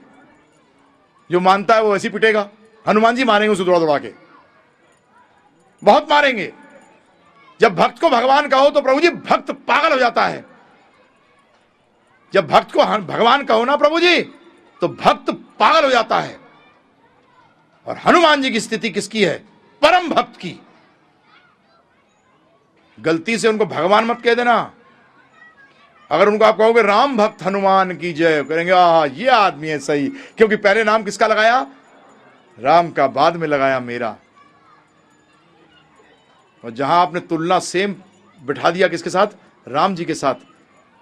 जो मानता है वो वैसे पिटेगा। हनुमान जी मारेंगे उसे दौड़ा दौड़ा के। बहुत मारेंगे। जब भक्त को भगवान कहो तो प्रभु जी भक्त पागल हो जाता है। जब भक्त को भगवान कहो ना प्रभु जी तो भक्त पागल हो जाता है। और हनुमान जी की स्थिति किसकी है? परम भक्त की। गलती से उनको भगवान मत कह देना। अगर उनको आप कहोगे, राम भक्त, हनुमान की जय करेंगे आ ये आदमी है सही। क्योंकि पहले नाम किसका लगाया? राम का बाद में लगाया मेरा। और जहाँ आपने तुलना सेम बिठा दिया किसके साथ? राम जी के साथ।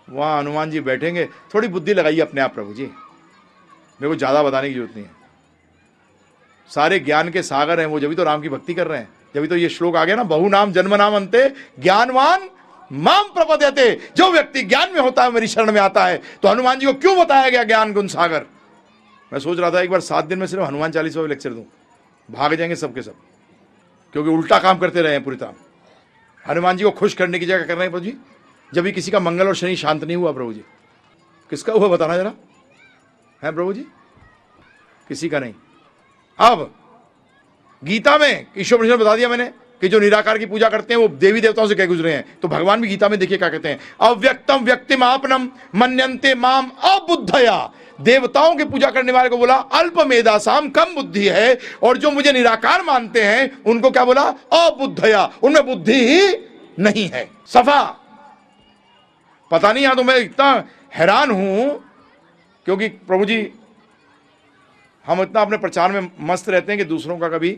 वहाँ हनुमान जी बैठेंगे। थोड़ी बुद्धि लगाइए अपने आप, प्रभु जी। मेरे को ज़्यादा बताने की ज़रूरत नहीं है। सारे ज्ञान के सागर हैं वो, जब तो राम की भक्ति कर रहे हैं। जब तो ये श्लोक आ गया ना, बहु नाम जन्म नाम अंते, ज्ञानवान माम प्रपद्यते। जो व्यक्ति ज्ञान में होता है, मेरी शरण में आता है। तो हनुमान जी को क्यों बताया गया ज्ञान गुण सागर? मैं सोच रहा था, एक बार सात दिन में सिर्फ़ हनुमान चालीसवा लेक्चर दूँ। भाग जाएँगे सबके सब। क्योंकि उल्टा काम करते रहे हैं पूरी तरह। हनुमान जी को खुश करने की जगह कर रहे हैं प्रभु जी। जब भी किसी का मंगल और शनि शांत नहीं हुआ प्रभु जी, किसका हुआ बताना जरा? है प्रभु जी? किसी का नहीं। अब गीता में ईश्वर ने बता दिया मैंने कि जो निराकार की पूजा करते हैं, वो देवी देवताओं से कह गुजरे हैं। तो भगवान भी गीता में देखिए क्या कहते हैं? अव्यक्तम व्यक्तिम आपनम मनंते माम अबुद्धया। देवताओं की पूजा करने वाले को बोला, अल्प मेधासाम कम बुद्धि है। और जो मुझे निराकार मानते हैं, उनको क्या बोला, अबुद्धया, उनमें बुद्धि ही नहीं है। सफ़ा। पता नहीं यहाँ तो मैं इतना हैरान हूँ, क्योंकि प्रभु जी, हम इतना अपने प्रचार में मस्त रहते हैं कि दूसरों का कभी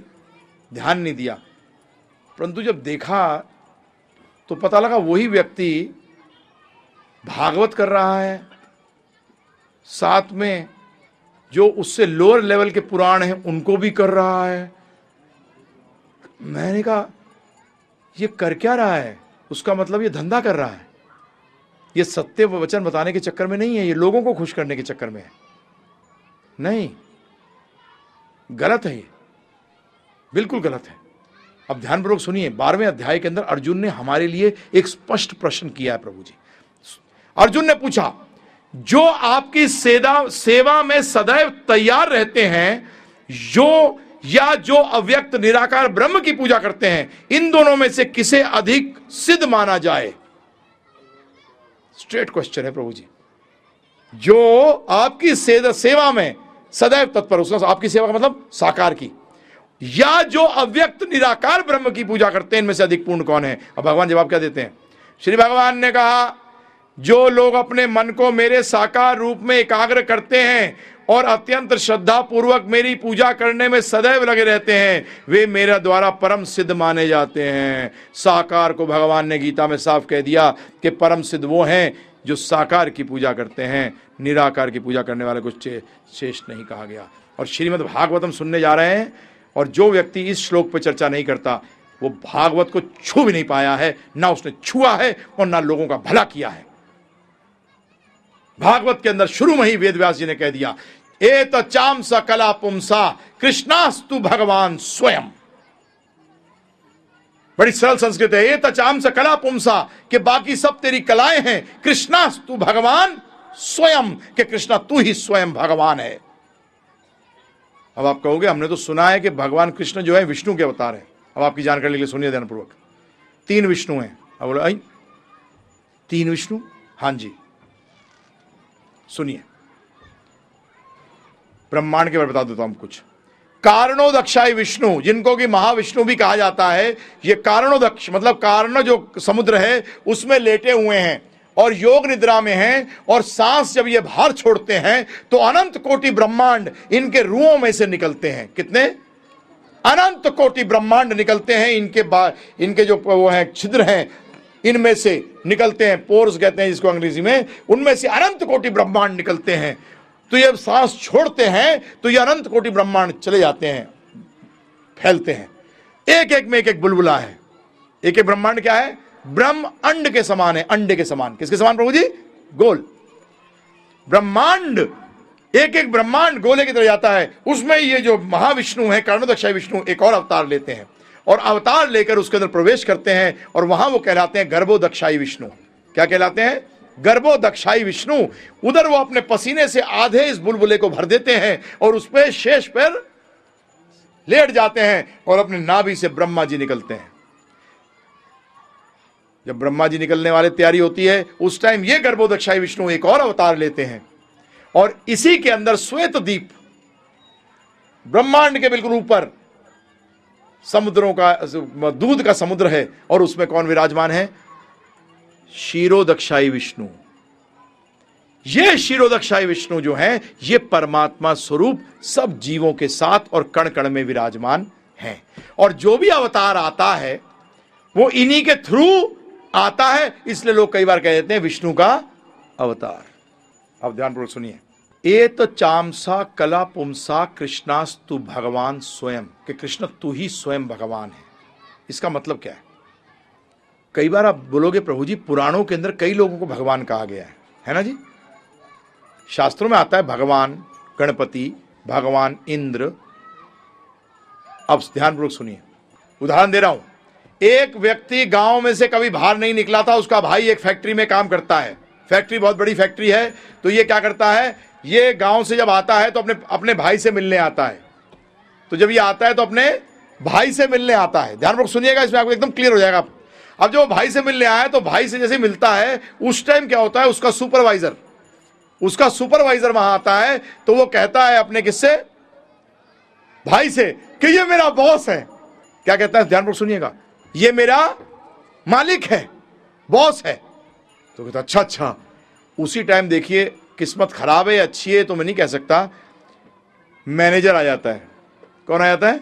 ध्यान नहीं दिया। परंतु जब देखा तो पता लगा वही व्यक्ति भागवत कर रहा है। साथ में जो उससे लोअर लेवल के पुराण हैं, उनको भी कर रहा है। मैंने कहा, ये कर क्या रहा है? उसका मतलब ये धंधा कर रहा है। ये सत्य वचन बताने के चक्कर में नहीं है, ये लोगों को खुश करने के चक्कर में है। नहीं, गलत है ये। बिल्कुल गलत है। अब ध्यानपूर्वक सुनिए, बारहवें अध्याय के अंदर अर्जुन ने हमारे लिए एक स्पष्ट प्रश्न किया है प्रभु जी। अर्जुन ने पूछा जो आपकी सेवा सेवा में सदैव तैयार रहते हैं, जो या जो अव्यक्त निराकार ब्रह्म की पूजा करते हैं, इन दोनों में से किसे अधिक सिद्ध माना जाए? स्ट्रेट क्वेश्चन है प्रभु जी। जो आपकी सेवा में सदैव तत्पर, उसका आपकी सेवा का मतलब साकार की। या जो अव्यक्त निराकार ब्रह्म की पूजा करते हैं, इनमें से अधिक पूर्ण कौन है? अब भगवान जवाब क्या देते हैं? श्री भगवान ने कहा जो लोग अपने मन को मेरे साकार रूप में एकाग्र करते हैं और अत्यंत श्रद्धा पूर्वक मेरी पूजा करने में सदैव लगे रहते हैं, वे मेरा द्वारा परम सिद्ध माने जाते हैं। साकार को भगवान ने गीता में साफ़ कह दिया कि परम सिद्ध वो हैं जो साकार की पूजा करते हैं। निराकार की पूजा करने वाले कुछ शेष नहीं कहा गया। और श्रीमद भागवतम सुनने जा रहे हैं और जो व्यक्ति इस श्लोक पर चर्चा नहीं करता, वो भागवत को छू भी नहीं पाया है, ना उसने छुआ है और ना लोगों का भला किया है। भागवत के अंदर शुरू में ही वेद व्यास जी ने कह दिया ए चाम सा कला पुमसा कृष्णास्तु भगवान स्वयं। बड़ी सरल संस्कृत है ए तो चाम सा कला पुमसा कि बाकी सब तेरी कलाएँ हैं, कृष्णास्तु भगवान स्वयं, के कृष्णा तू ही स्वयं भगवान है। अब आप कहोगे, हमने तो सुना है कि भगवान कृष्ण जो है, विष्णु के अवतार है। अब आपकी जानकारी के लिए सुनिए ध्यानपूर्वक। तीन विष्णु हैं। अब बोलो तीन विष्णु? हाँ जी। सुनिए। ब्रह्मांड के बारे में बता देता हूँ कुछ। कारणो कारणोदक्षाई विष्णु, जिनको कि महाविष्णु भी कहा जाता है, ये कारणोदक्ष मतलब कारण जो समुद्र है, उसमें लेटे हुए हैं और योग निद्रा में हैं और सांस जब ये बाहर छोड़ते हैं तो अनंत कोटि ब्रह्मांड इनके रुओं में से निकलते हैं। कितने? अनंत कोटि ब्रह्मांड निकलते हैं, इनके इनके जो वो हैं, छिद्र हैं इनमें से निकलते हैं, पोर्स कहते हैं जिसको अंग्रेज़ी में, उनमें से अनंत कोटि ब्रह्मांड निकलते हैं। तो ये सांस छोड़ते हैं तो ये अनंत कोटि ब्रह्मांड चले जाते हैं, फैलते हैं। एक एक में एक एक बुलबुला है। एक एक ब्रह्मांड क्या है? ब्रह्म अंड के समान है, अंडे के समान। किसके समान प्रभु जी गोल। ब्रह्मांड, एक एक ब्रह्मांड गोले की तरह जाता है। उसमें ये जो महाविष्णु है कर्णदक्षाई विष्णु, एक और अवतार लेते हैं। और अवतार लेकर उसके अंदर प्रवेश करते हैं और वहाँ वो कहलाते हैं गर्भोदक्षाई विष्णु। क्या कहलाते हैं? गर्भोदक्षाई विष्णु। उधर वो अपने पसीने से आधे इस बुलबुले को भर देते हैं और उस पर शेष पर लेट जाते हैं और अपने नाभि से ब्रह्मा जी निकलते हैं। जब ब्रह्मा जी निकलने वाले तैयारी होती है, उस टाइम ये गर्भोदक्षाई विष्णु एक और अवतार लेते हैं। और इसी के अंदर श्वेत दीप ब्रह्मांड के बिल्कुल ऊपर समुद्रों का दूध का समुद्र है और उसमें कौन विराजमान है? शीरोदक्षाई विष्णु। ये शीरोदक्षाई विष्णु जो है, ये परमात्मा स्वरूप सब जीवों के साथ और कण कण में विराजमान है। और जो भी अवतार आता है, वो इन्हीं के थ्रू आता है, इसलिए लोग कई बार कह देते हैं विष्णु का अवतार। अब ध्यानपूर्वक सुनिए। ए तो चामसा कला पुमसा कृष्णास्तु भगवान स्वयं, कि कृष्ण तू ही स्वयं भगवान है। इसका मतलब क्या है? कई बार आप बोलोगे, प्रभु जी, पुराणों के अंदर कई लोगों को भगवान कहा गया है। है ना जी? शास्त्रों में आता है, भगवान, गणपति, भगवान, इंद्र। अब ध्यानपूर्वक सुनिए। उदाहरण दे रहा हूँ। एक व्यक्ति गाँव में से कभी बाहर नहीं निकला था, उसका भाई एक फैक्ट्री में काम करता है। फैक्ट्री बहुत बड़ी फैक्ट्री है तो ये क्या करता है? ये गाँव से जब आता है तो अपने अपने भाई से मिलने आता है। तो जब ये आता है तो अपने भाई से मिलने आता है। ध्यान सुनिएगा, इसमें आपको एकदम क्लियर हो जाएगा। अब जब वो भाई से मिलने आया तो भाई से जैसे मिलता है, उस टाइम क्या होता है? उसका सुपरवाइजर उसका सुपरवाइजर वहाँ आता है तो वो कहता है अपने किससे? भाई से कि ये मेरा बॉस है। क्या कहता है? ध्यान सुनिएगा। ये मेरा मालिक है बॉस है। तो कहता अच्छा अच्छा। उसी टाइम देखिए किस्मत खराब है, अच्छी है तो मैं नहीं कह सकता। मैनेजर आ जाता है। कौन आ जाता है?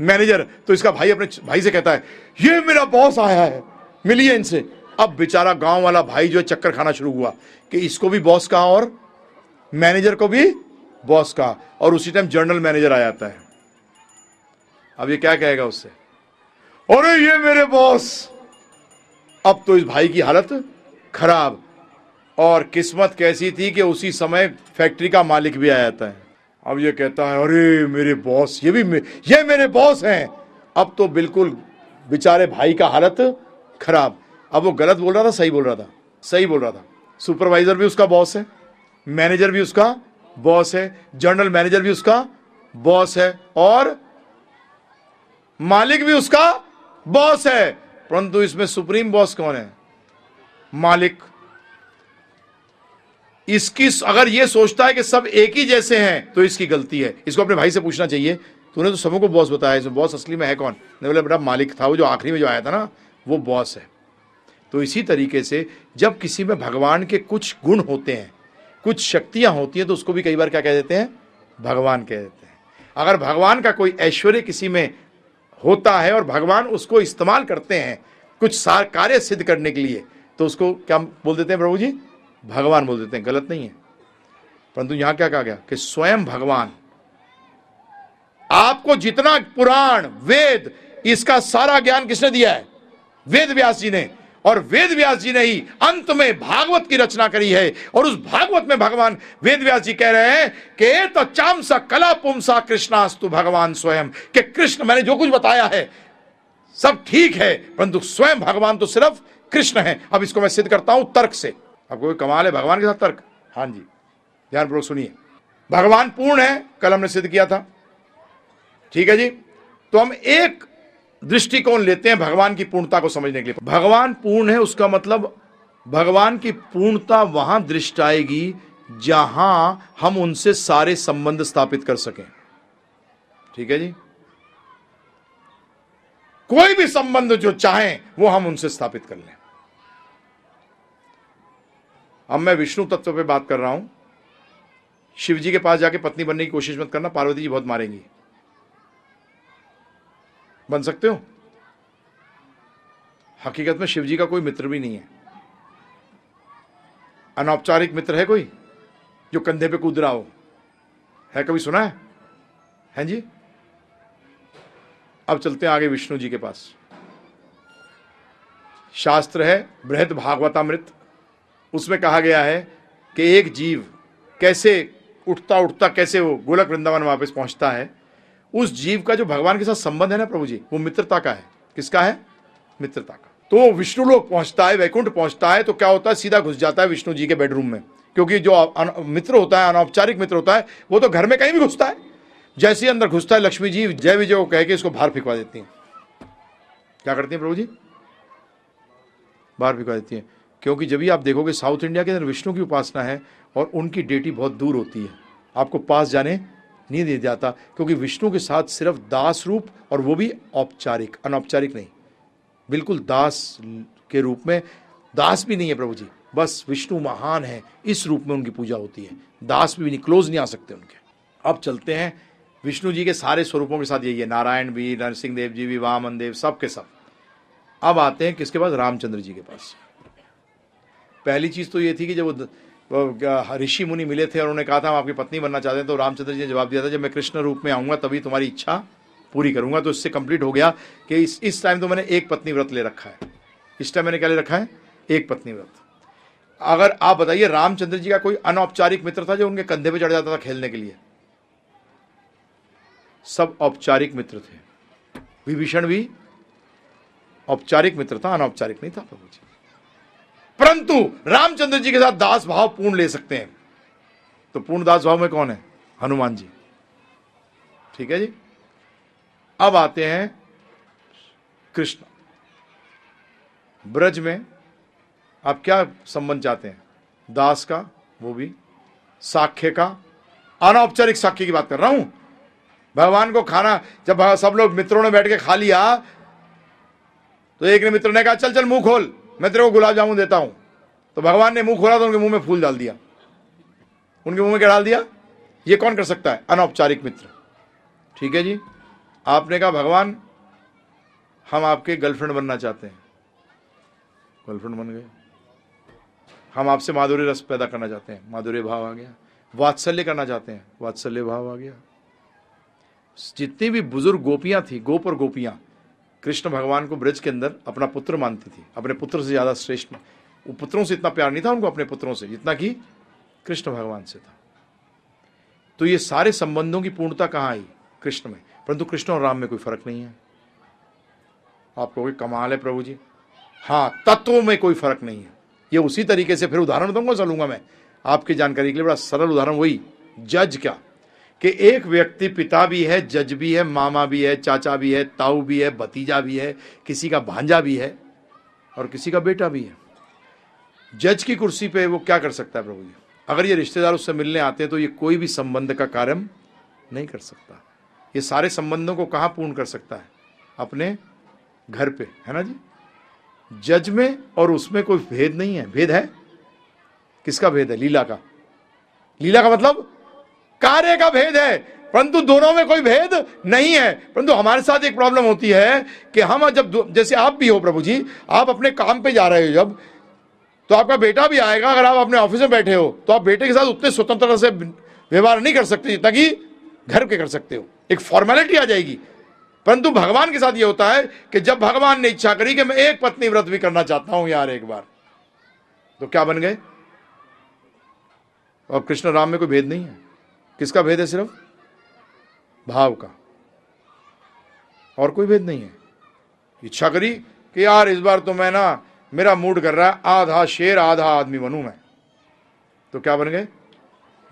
मैनेजर। तो इसका भाई अपने भाई से कहता है, ये मेरा बॉस आया है, मिलिए इनसे। अब बेचारा गाँव वाला भाई जो है, चक्कर खाना शुरू हुआ कि इसको भी बॉस कहा और मैनेजर को भी बॉस कहा। और उसी टाइम जर्नल मैनेजर आ जाता है। अब ये क्या कहेगा उससे? अरे, ये मेरे बॉस! अब तो इस भाई की हालत खराब। और किस्मत कैसी थी कि उसी समय फैक्ट्री का मालिक भी आ जाता है अब ये कहता है, अरे, मेरे बॉस, ये भी ये मेरे बॉस हैं। अब तो बिल्कुल बेचारे भाई का हालत खराब। अब वो गलत बोल रहा था, सही बोल रहा था, सही बोल रहा था। सुपरवाइजर भी उसका बॉस है, मैनेजर भी उसका बॉस है, जनरल मैनेजर भी उसका बॉस है, और मालिक भी उसका बॉस है। परंतु इसमें सुप्रीम बॉस कौन है? मालिक इसकी अगर ये सोचता है कि सब एक ही जैसे हैं तो इसकी गलती है। इसको अपने भाई से पूछना चाहिए। तूने तो सबों को बॉस बताया, इसमें बॉस असली में है कौन? नहीं बोले, बेटा, मालिक था वो जो आखिरी में जो आया था ना, वो बॉस है। तो इसी तरीके से जब किसी में भगवान के कुछ गुण होते हैं, कुछ शक्तियाँ होती हैं तो उसको भी कई बार क्या कह देते हैं? भगवान कह देते हैं। अगर भगवान का कोई ऐश्वर्य किसी में होता है और भगवान उसको इस्तेमाल करते हैं, कुछ सार कार्य सिद्ध करने के लिए तो उसको क्या बोल देते हैं प्रभु जी? भगवान बोल देते हैं, गलत नहीं है। परंतु यहाँ क्या कहा गया? कि स्वयं भगवान, आपको जितना पुराण, वेद, इसका सारा ज्ञान किसने दिया है? वेद व्यास जी ने। और वेद व्यास जी ने ही अंत में भागवत की रचना करी है। और उस भागवत में भगवान, वेद व्यास जी कह रहे हैं कि तो चामसा कला पुमसा कृष्णास्तु भगवान स्वयं, कि कृष्ण, मैंने जो कुछ बताया है, सब ठीक है, परंतु स्वयं भगवान तो सिर्फ़ कृष्ण है। अब इसको मैं सिद्ध करता हूँ तर्क से। कोई कमाल है, भगवान के साथ तर्क। हाँ जी ध्यानपूर्वक सुनिए। भगवान पूर्ण है, कल हमने सिद्ध किया था। ठीक है जी? तो हम एक दृष्टिकोण लेते हैं भगवान की पूर्णता को समझने के लिए। भगवान पूर्ण है, उसका मतलब भगवान की पूर्णता वहाँ दृष्ट आएगी जहाँ हम उनसे सारे संबंध स्थापित कर सकें। ठीक है जी? कोई भी संबंध जो चाहें, वो हम उनसे स्थापित कर लें। अब मैं विष्णु तत्व पे बात कर रहा हूँ। शिव जी के पास जाके पत्नी बनने की कोशिश मत करना, पार्वती जी बहुत मारेंगी। बन सकते हो? हकीकत में शिव जी का कोई मित्र भी नहीं है। अनौपचारिक मित्र है कोई, जो कंधे पे कूद रहा हो? है कभी सुना है? हैं जी? अब चलते हैं आगे विष्णु जी के पास। शास्त्र है, बृहद भागवतामृत। उसमें कहा गया है कि एक जीव कैसे उठता उठता कैसे वो गोलक वृंदावन वापस पहुँचता है, उस जीव का जो भगवान के साथ संबंध है ना प्रभु जी, वो मित्रता का है। किसका है? मित्रता का। तो विष्णु लोग पहुँचता है, वैकुंठ पहुँचता है तो क्या होता है? सीधा घुस जाता है विष्णु जी के बेडरूम में। क्योंकि जो मित्र होता है, अनौपचारिक मित्र होता है, वो तो घर में कहीं भी घुसता है। जैसे ही अंदर घुसता है, लक्ष्मी जी जय विजय को कह के इसको बाहर फिकवा देती हैं। क्या करती हैं प्रभु जी? बाहर फिकवा देती हैं। क्योंकि जब भी आप देखोगे साउथ इंडिया के अंदर विष्णु की उपासना है और उनकी डेटी बहुत दूर होती है। आपको पास जाने नहीं दिया जाता, क्योंकि विष्णु के साथ सिर्फ़ दास रूप और वो भी औपचारिक, अनौपचारिक नहीं। बिल्कुल दास के रूप में, दास भी नहीं है प्रभु जी, बस विष्णु महान है, इस रूप में उनकी पूजा होती है। दास भी नहीं, क्लोज नहीं आ सकते उनके। अब चलते हैं, विष्णु जी के सारे स्वरूपों के साथ यही है, नारायण भी, नरसिंह देव जी भी, वामन देव सब के सब। अब आते हैं किसके पास? रामचंद्र जी के पास। पहली चीज़ तो ये थी कि जब वो ऋषि मुनि मिले थे और उन्होंने कहा था, हम आपकी पत्नी बनना चाहते हैं तो रामचंद्र जी ने जवाब दिया था, जब मैं कृष्ण रूप में आऊँगा, तभी तुम्हारी इच्छा पूरी करूँगा। तो इससे कंप्लीट हो गया कि इस इस टाइम तो मैंने एक पत्नी व्रत ले रखा है। इस टाइम मैंने क्या ले रखा है? एक पत्नी व्रत। अगर आप बताइए, रामचंद्र जी का कोई अनौपचारिक मित्र था जो उनके कंधे पे चढ़ जाता था खेलने के लिए? सब औपचारिक मित्र थे। विभीषण भी औपचारिक मित्र था, अनौपचारिक नहीं था प्रभु जी। परंतु रामचंद्र जी के साथ दास भाव पूर्ण ले सकते हैं। तो पूर्ण दास भाव में कौन है? हनुमान जी। ठीक है जी? अब आते हैं कृष्ण। ब्रज में आप क्या संबंध चाहते हैं? दास का, वो भी। साख्य का। अनौपचारिक साख्य की बात कर रहा हूँ। भगवान को खाना, जब सब लोग मित्रों ने बैठ के खा लिया तो एक ने मित्र ने कहा, चल चल, मुँह खोल। मैं तेरे को गुलाब जामुन देता हूँ। तो भगवान ने मुँह खोला तो उनके मुँह में फूल डाल दिया। उनके मुँह में क्या डाल दिया? ये कौन कर सकता है? अनौपचारिक मित्र। ठीक है जी? आपने कहा, भगवान, हम आपके गर्लफ्रेंड बनना चाहते हैं। गर्लफ्रेंड बन गए। हम आपसे माधुर्य रस पैदा करना चाहते हैं। माधुर्य भाव आ गया। वात्सल्य करना चाहते हैं। वात्सल्य भाव आ गया। जितनी भी बुज़ुर्ग गोपियाँ थी, गोप और गोपियाँ कृष्ण भगवान को ब्रज के अंदर अपना पुत्र मानती थी, अपने पुत्र से ज़्यादा श्रेष्ठ। वो पुत्रों से इतना प्यार नहीं था, उनको अपने पुत्रों से, जितना कि कृष्ण भगवान से था। तो ये सारे संबंधों की पूर्णता कहाँ आई? कृष्ण में। परंतु कृष्ण और राम में कोई फ़र्क नहीं है। आप कहोगे, कमाल है प्रभु जी। हाँ तत्वों में कोई फ़र्क नहीं है। ये उसी तरीके से फिर उदाहरण दूँगा, चलूँगा मैं। आपकी जानकारी के लिए बड़ा सरल उदाहरण वही, जज क्या? कि एक व्यक्ति पिता भी है, जज भी है, मामा भी है, चाचा भी है, ताऊ भी है, भतीजा भी है, किसी का भांजा भी है और किसी का बेटा भी है। जज की कुर्सी पे वो क्या कर सकता है प्रभु जी? अगर ये रिश्तेदार उससे मिलने आते हैं तो ये कोई भी संबंध का कार्य नहीं कर सकता। ये सारे संबंधों को कहाँ पूर्ण कर सकता है? अपने घर पे, है ना जी? जज में और उसमें कोई भेद नहीं है। भेद है? किसका भेद है? लीला का। लीला का मतलब कार्य का भेद है। परंतु दोनों में कोई भेद नहीं है। परंतु हमारे साथ एक प्रॉब्लम होती है कि हम जब जैसे आप भी हो प्रभु जी, आप अपने काम पे जा रहे हो जब तो आपका बेटा भी आएगा अगर आप अपने ऑफ़िस में बैठे हो तो आप बेटे के साथ उतने स्वतंत्रता से व्यवहार नहीं कर सकते जितना कि घर के कर सकते हो। एक फॉर्मेलिटी आ जाएगी। परंतु भगवान के साथ ये होता है कि जब भगवान ने इच्छा करी कि मैं एक पत्नी व्रत भी करना चाहता हूँ यार एक बार तो क्या बन गए? और कृष्ण राम में कोई भेद नहीं है। किसका भेद है सिर्फ़? भाव का। और कोई भेद नहीं है। इच्छा करी कि यार इस बार तो मैं ना, मेरा मूड कर रहा है, आधा शेर, आधा आदमी बनू मैं। तो क्या बन गए?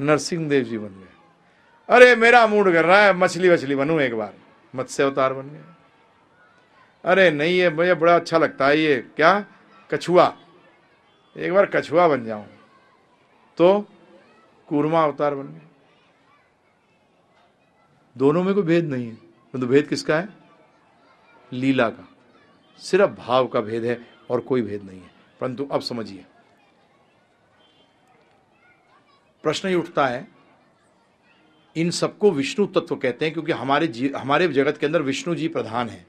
नरसिंह देव जी बन गए। अरे, मेरा मूड कर रहा है, मछली वछली बनू एक बार। मत्स्य अवतार बन गए। अरे, नहीं ये मुझे बड़ा अच्छा लगता है ये, क्या? कछुआ। एक बार कछुआ बन जाऊँ। तो कूर्मा अवतार बन गए। दोनों में कोई भेद नहीं है। तो भेद किसका है? लीला का। सिर्फ़ भाव का भेद है और कोई भेद नहीं है। परंतु अब समझिए। प्रश्न ही उठता है, इन सबको विष्णु तत्व कहते हैं क्योंकि हमारे जी, हमारे जगत के अंदर विष्णु जी प्रधान है।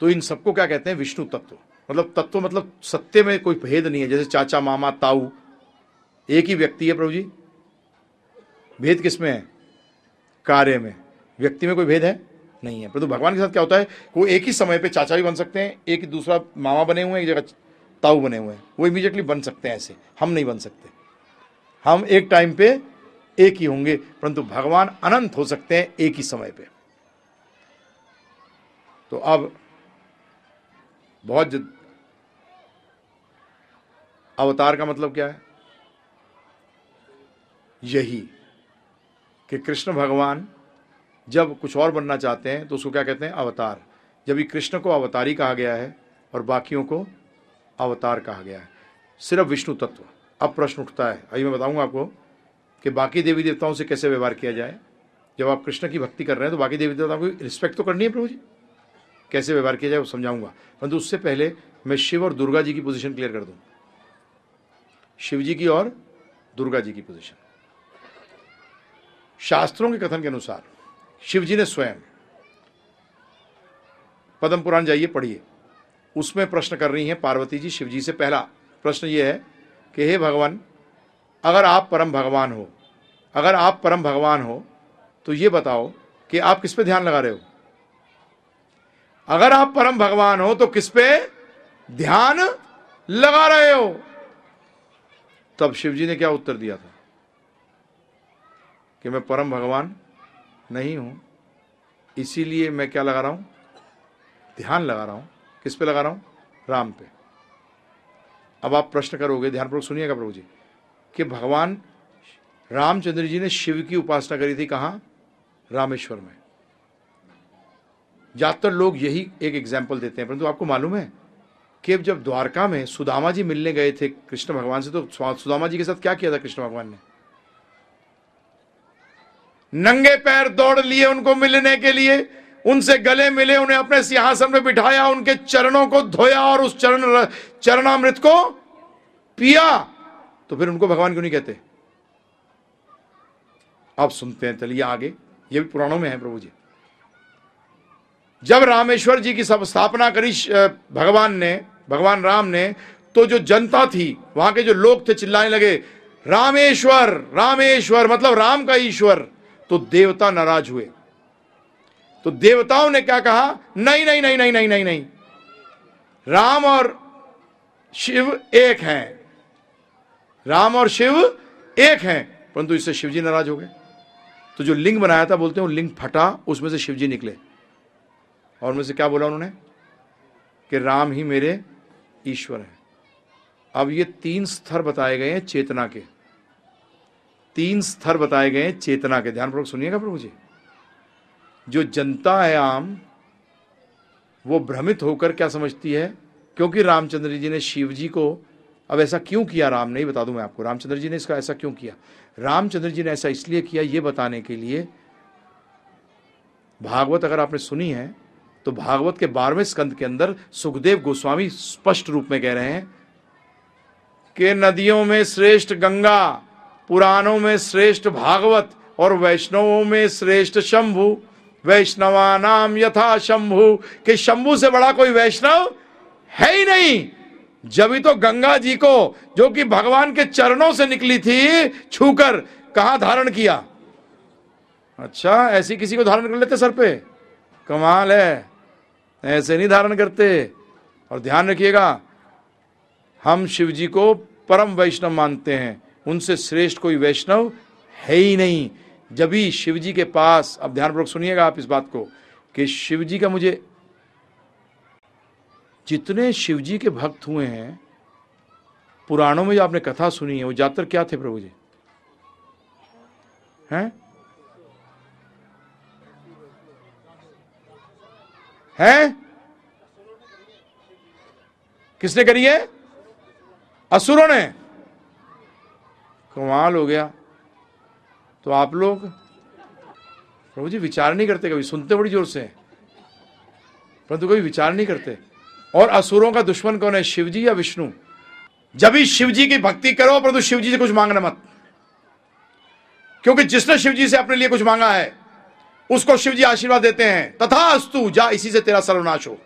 तो इन सबको क्या कहते हैं? विष्णु तत्व। मतलब तत्व मतलब सत्य में कोई भेद नहीं है। जैसे चाचा, मामा, ताऊ, एक ही व्यक्ति है प्रभु जी। भेद किसमें है? कार्य में। व्यक्ति में कोई भेद है? नहीं है। परंतु तो भगवान के साथ क्या होता है? वो एक ही समय पे चाचा भी बन सकते हैं एक दूसरा मामा बने हुए हैं एक जगह ताऊ बने हुए हैं। वो इमीजिएटली बन सकते हैं ऐसे। हम नहीं बन सकते। हम एक टाइम पे एक ही होंगे परंतु भगवान अनंत हो सकते हैं एक ही समय पे। तो अब बहुत जद... अवतार का मतलब क्या है? यही। कि कृष्ण भगवान जब कुछ और बनना चाहते हैं तो उसको क्या कहते हैं? अवतार। जब ये कृष्ण को अवतारी कहा गया है और बाकियों को अवतार कहा गया है। सिर्फ़ विष्णु तत्व। अब प्रश्न उठता है। अभी मैं बताऊँगा आपको कि बाकी देवी देवताओं से कैसे व्यवहार किया जाए। जब आप कृष्ण की भक्ति कर रहे हैं तो बाकी देवी देवताओं को रिस्पेक्ट तो करनी है प्रभु जी। कैसे व्यवहार किया जाए वो समझाऊँगा। परंतु उससे पहले मैं शिव और दुर्गा जी की पोजीशन क्लियर कर दूँ। शिव जी की और दुर्गा जी की पोजीशन शास्त्रों के कथन के अनुसार शिव जी ने स्वयं पद्म पुराण जाइए, पढ़िए। उसमें प्रश्न कर रही हैं पार्वती जी शिव जी से पहला प्रश्न ये है कि, हे भगवान, अगर आप परम भगवान हो, अगर आप परम भगवान हो तो ये बताओ कि आप किस पे ध्यान लगा रहे हो? अगर आप परम भगवान हो तो किस पे ध्यान लगा रहे हो? तब शिव जी ने क्या उत्तर दिया था? कि मैं परम भगवान नहीं हूँ। इसीलिए मैं क्या लगा रहा हूँ? ध्यान लगा रहा हूँ। किस पे लगा रहा हूँ? राम पे। अब आप प्रश्न करोगे, ध्यानपूर्वक सुनिएगा प्रभु जी, कि भगवान रामचंद्र जी ने शिव की उपासना करी थी कहाँ? रामेश्वर में। ज़्यादातर लोग यही एक एग्ज़ाम्पल देते हैं, परंतु आपको मालूम है कि जब द्वारका में सुदामा जी मिलने गए थे कृष्ण भगवान से तो सुदामा जी के साथ क्या किया था कृष्ण भगवान ने? नंगे पैर दौड़ लिए उनको मिलने के लिए, उनसे गले मिले, उन्हें अपने सिंहासन में बिठाया, उनके चरणों को धोया और उस चरण, चरणामृत को पिया। तो फिर उनको भगवान क्यों नहीं कहते? आप सुनते हैं, चलिए आगे। ये भी पुराणों में है प्रभु जी। जब रामेश्वर जी की सब स्थापना करी भगवान ने, भगवान राम ने तो जो जनता थी, वहाँ के जो लोग थे, चिल्लाने लगे, रामेश्वर रामेश्वर मतलब राम का ईश्वर। तो देवता नाराज़ हुए। तो देवताओं ने क्या कहा? नहीं नहीं नहीं नहीं नहीं नहीं नहीं। राम और शिव एक हैं। राम और शिव एक हैं, परंतु इससे शिवजी नाराज़ हो गए। तो जो लिंग बनाया था, बोलते हैं लिंग फटा, उसमें से शिवजी निकले। और मुझसे क्या बोला उन्होंने? कि राम ही मेरे ईश्वर हैं। अब ये तीन स्तर बताए गए हैं चेतना के। तीन स्तर बताए गए चेतना के, ध्यानपूर्वक सुनिएगा प्रभु जी। जो जनता है आम, वो भ्रमित होकर क्या समझती है? क्योंकि रामचंद्र जी ने शिव जी को अब ऐसा क्यों किया? राम नहीं, बता दूँ मैं आपको। रामचंद्र जी ने इसका ऐसा क्यों किया? रामचंद्र जी ने ऐसा इसलिए किया ये बताने के लिए, भागवत अगर आपने सुनी है तो भागवत के बारहवें स्कंद के अंदर सुखदेव गोस्वामी स्पष्ट रूप में कह रहे हैं कि नदियों में श्रेष्ठ गंगा पुराणों में श्रेष्ठ भागवत और वैष्णवों में श्रेष्ठ शंभु। वैष्णवा नाम यथा शंभु। कि शंभु से बड़ा कोई वैष्णव है ही नहीं। जब ही तो गंगा जी को, जो कि भगवान के चरणों से निकली थी, छूकर कहा धारण किया? अच्छा ऐसी किसी को धारण कर लेते सर पे? कमाल है। ऐसे नहीं धारण करते। और ध्यान रखिएगा, हम शिव जी को परम वैष्णव मानते हैं। उनसे श्रेष्ठ कोई वैष्णव है ही नहीं। जब भी शिव जी के पास, अब ध्यानपूर्वक सुनिएगा आप इस बात को, कि शिव जी का मुझे जितने शिव जी के भक्त हुए हैं, पुराणों में जो आपने कथा सुनी है, वो ज़्यादातर क्या थे प्रभु जी? हैं? हैं? किसने करी है? असुरों ने। कमाल हो गया। तो आप लोग, प्रभु जी विचार नहीं करते कभी, सुनते बड़ी ज़ोर से। परंतु कभी विचार नहीं करते। और असुरों का दुश्मन कौन है शिव जी या विष्णु? जब भी शिव जी की भक्ति करो, परंतु शिव जी से कुछ मांगना मत। क्योंकि जिसने शिव जी से अपने लिए कुछ मांगा है, उसको शिव जी आशीर्वाद देते हैं। तथा अस्तु, जा इसी से तेरा सर्वनाश हो।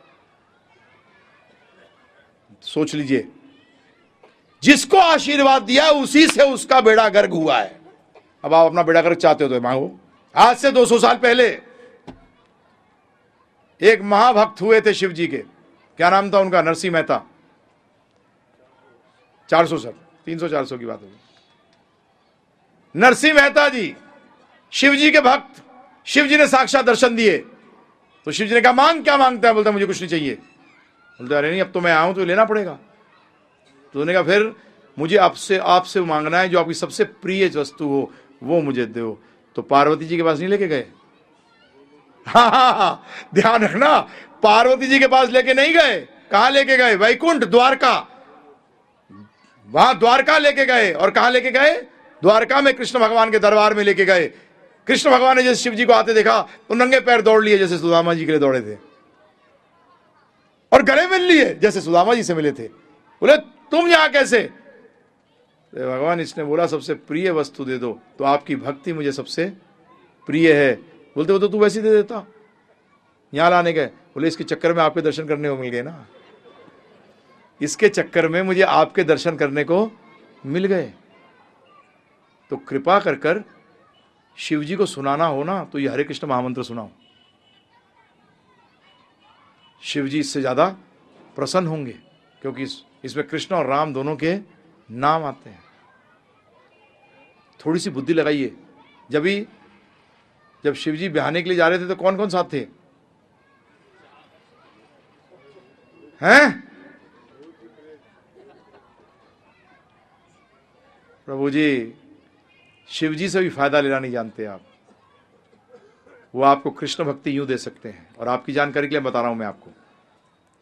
सोच लीजिए। जिसको आशीर्वाद दिया उसी से उसका बेड़ा गर्ग हुआ है। अब आप अपना बेड़ा गर्ग चाहते हो तो मांगो। आज से 200 साल पहले एक महाभक्त हुए थे शिव जी के। क्या नाम था उनका? नरसिंह मेहता। 400 सर 300 400 की बात होगी नरसिंह मेहता जी शिव जी के भक्त शिव जी ने साक्षात दर्शन दिए। तो शिव जी ने कहा, मांग, क्या माँगता है? बोलता मुझे कुछ नहीं चाहिए। बोलते अरे नहीं, अब तो मैं आऊँ तो लेना पड़ेगा। तो उन्होंने कहा, फिर मुझे आपसे आपसे मांगना है, जो आपकी सबसे प्रिय वस्तु हो, वो मुझे दो। तो पार्वती जी के पास नहीं लेके गए? हाँ हाँ हाँ ध्यान रखना, पार्वती जी के पास लेके नहीं गए। कहा लेके गए? वैकुंठ, द्वारका। वहाँ द्वारका लेके गए। और कहा लेके गए? द्वारका में कृष्ण भगवान के दरबार में लेके गए। कृष्ण भगवान ने जैसे शिव जी को आते देखा तो नंगे पैर दौड़ लिए, जैसे सुदामा जी के लिए दौड़े थे। और गले मिल लिए, जैसे सुदामा जी से मिले थे। बोले तुम यहाँ कैसे? तो भगवान, इसने बोला, सबसे प्रिय वस्तु दे दो। तो आपकी भक्ति मुझे सबसे प्रिय है। बोलते वो तो तू वैसे दे देता। यहाँ लाने गए। बोले, इसके चक्कर में आपके दर्शन करने को मिल गए ना। इसके चक्कर में मुझे आपके दर्शन करने को मिल गए। तो कृपा कर कर शिव जी को सुनाना हो ना तो ये हरे कृष्ण महामंत्र सुनाओ। शिव जी इससे ज़्यादा प्रसन्न होंगे, क्योंकि इसमें कृष्ण और राम दोनों के नाम आते हैं। थोड़ी सी बुद्धि लगाइए। जब भी, जब शिव जी बिहाने के लिए जा रहे थे तो कौन कौन साथ थे? हैं? प्रभु जी शिव जी से भी फ़ायदा लेना नहीं जानते आप। वो आपको कृष्ण भक्ति यूँ दे सकते हैं। और आपकी जानकारी के लिए बता रहा हूँ मैं आपको।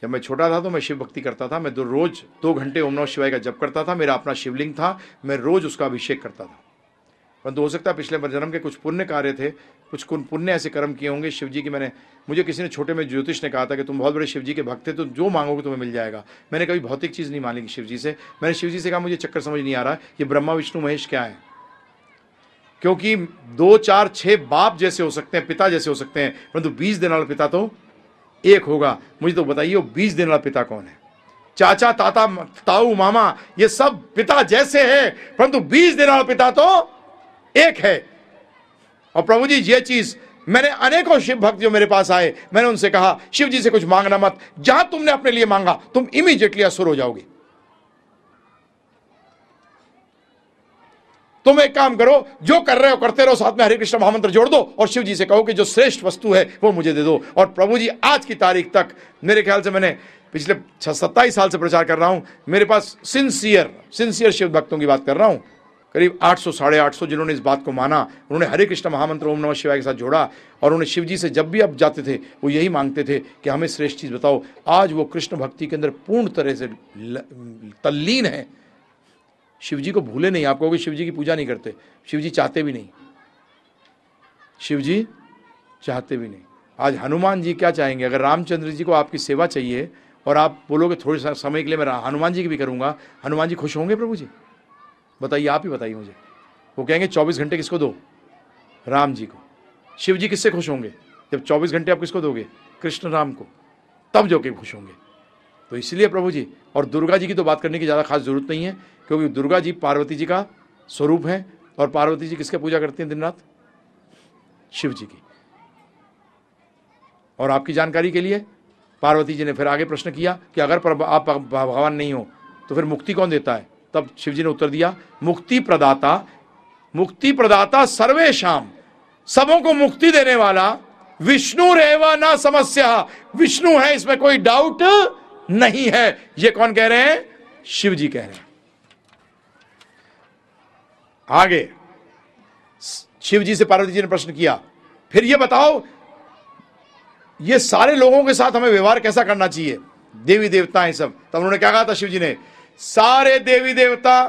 जब मैं छोटा था तो मैं शिव भक्ति करता था। मैं दो रोज दो घंटे ओम नमः शिवाय का जप करता था। मेरा अपना शिवलिंग था। मैं रोज उसका अभिषेक करता था। परंतु हो सकता है पिछले जन्म के कुछ पुण्य कार्य थे। कुछ पुण्य ऐसे कर्म किए होंगे शिव जी की। मैंने, मुझे किसी ने छोटे में ज्योतिष ने कहा था कि तुम बहुत बड़े शिव जी के भक्त थे तो जो मांगोगे तुम्हें मिल जाएगा। मैंने कभी भौतिक चीज़ नहीं मानी शिव जी से। मैंने शिव जी से कहा, मुझे चक्कर समझ नहीं आ रहा ये ब्रह्मा, विष्णु, महेश क्या है। क्योंकि दो, चार छः बाप जैसे हो सकते हैं, पिता जैसे हो सकते हैं। परंतु बीस दिन वाला पिता तो एक होगा। मुझे तो बताइए बीस दिन वाला पिता कौन है? चाचा, ताता, ताऊ, मामा, ये सब पिता जैसे है, परंतु बीज देने वाला पिता तो एक है। और प्रभु जी, ये चीज़ मैंने अनेकों शिव भक्त जो मेरे पास आए। मैंने उनसे कहा, शिव जी से कुछ मांगना मत। जहाँ तुमने अपने लिए मांगा, तुम इमीजिएटली असुर हो जाओगे। तुम एक काम करो, जो कर रहे हो करते रहो, साथ में हरे कृष्ण महामंत्र जोड़ दो और शिव जी से कहो कि जो श्रेष्ठ वस्तु है, वो मुझे दे दो। और प्रभु जी, आज की तारीख तक, मेरे ख्याल से मैंने पिछले सत्ताईस साल से प्रचार कर रहा हूँ, मेरे पास सिंसियर सिंसियर शिव भक्तों की बात कर रहा हूँ। करीब 800 साढ़े आठ जिन्होंने इस बात को माना, उन्होंने हरे कृष्ण महामंत्र ओम नमः शिवाय के साथ जोड़ा, और उन्हें शिव जी से जब भी अब जाते थे, वो यही मांगते थे कि हमें श्रेष्ठ चीज़ बताओ। आज वो कृष्ण भक्ति के अंदर पूर्ण तरह से तल्लीन है। शिव जी को भूले नहीं, आप कहोगे शिव जी की पूजा नहीं करते। शिव जी चाहते भी नहीं। शिवजी चाहते भी नहीं। आज हनुमान जी क्या चाहेंगे? अगर रामचंद्र जी को आपकी सेवा चाहिए और आप बोलोगे थोड़े समय के लिए मैं हनुमान जी की भी करूँगा, हनुमान जी खुश होंगे प्रभु जी? बताइए, आप ही बताइए मुझे। वो कहेंगे, चौबीस घंटे किसको दो? राम जी को। शिव जी किससे खुश होंगे? जब चौबीस घंटे आप किसको दोगे? कृष्ण राम को। तब जो के खुश होंगे। तो इसलिए प्रभु जी, और दुर्गा जी की तो बात करने की ज़्यादा खास ज़रूरत नहीं है। क्योंकि दुर्गा जी पार्वती जी का स्वरूप है और पार्वती जी किसके पूजा करती हैं दिन रात? शिव जी की। और आपकी जानकारी के लिए पार्वती जी ने फिर आगे प्रश्न किया कि अगर आप भगवान नहीं हो तो फिर मुक्ति कौन देता है? तब शिव जी ने उत्तर दिया, मुक्ति प्रदाता मुक्ति प्रदाता सर्वे शाम सबों को मुक्ति देने वाला विष्णु रेवा ना समस्या। विष्णु है, इसमें कोई डाउट नहीं है। ये कौन कह रहे हैं? शिव जी कह रहे हैं। आगे। शिव जी से पार्वती जी ने प्रश्न किया, फिर ये बताओ, ये सारे लोगों के साथ हमें व्यवहार कैसा करना चाहिए? देवी देवता है सब। तब उन्होंने क्या कहा था शिव जी ने? सारे देवी देवता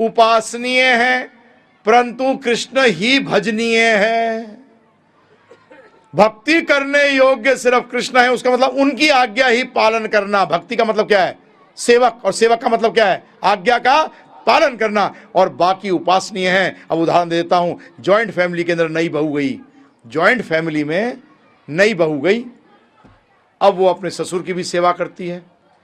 उपासनीय हैं, परंतु कृष्ण ही भजनीय है। भक्ति करने योग्य सिर्फ़ कृष्ण है, उसका मतलब उनकी आज्ञा ही पालन करना। भक्ति का मतलब क्या है? सेवक। और सेवक का मतलब क्या है? आज्ञा का पालन करना और बाकी उपासनीय है। अब उदाहरण देता हूँ ज्वाइंट फैमिली के अंदर नई बहू गई। ज्वाइंट फैमिली में नई बहू गई। अब वो अपने ससुर की भी सेवा करती है,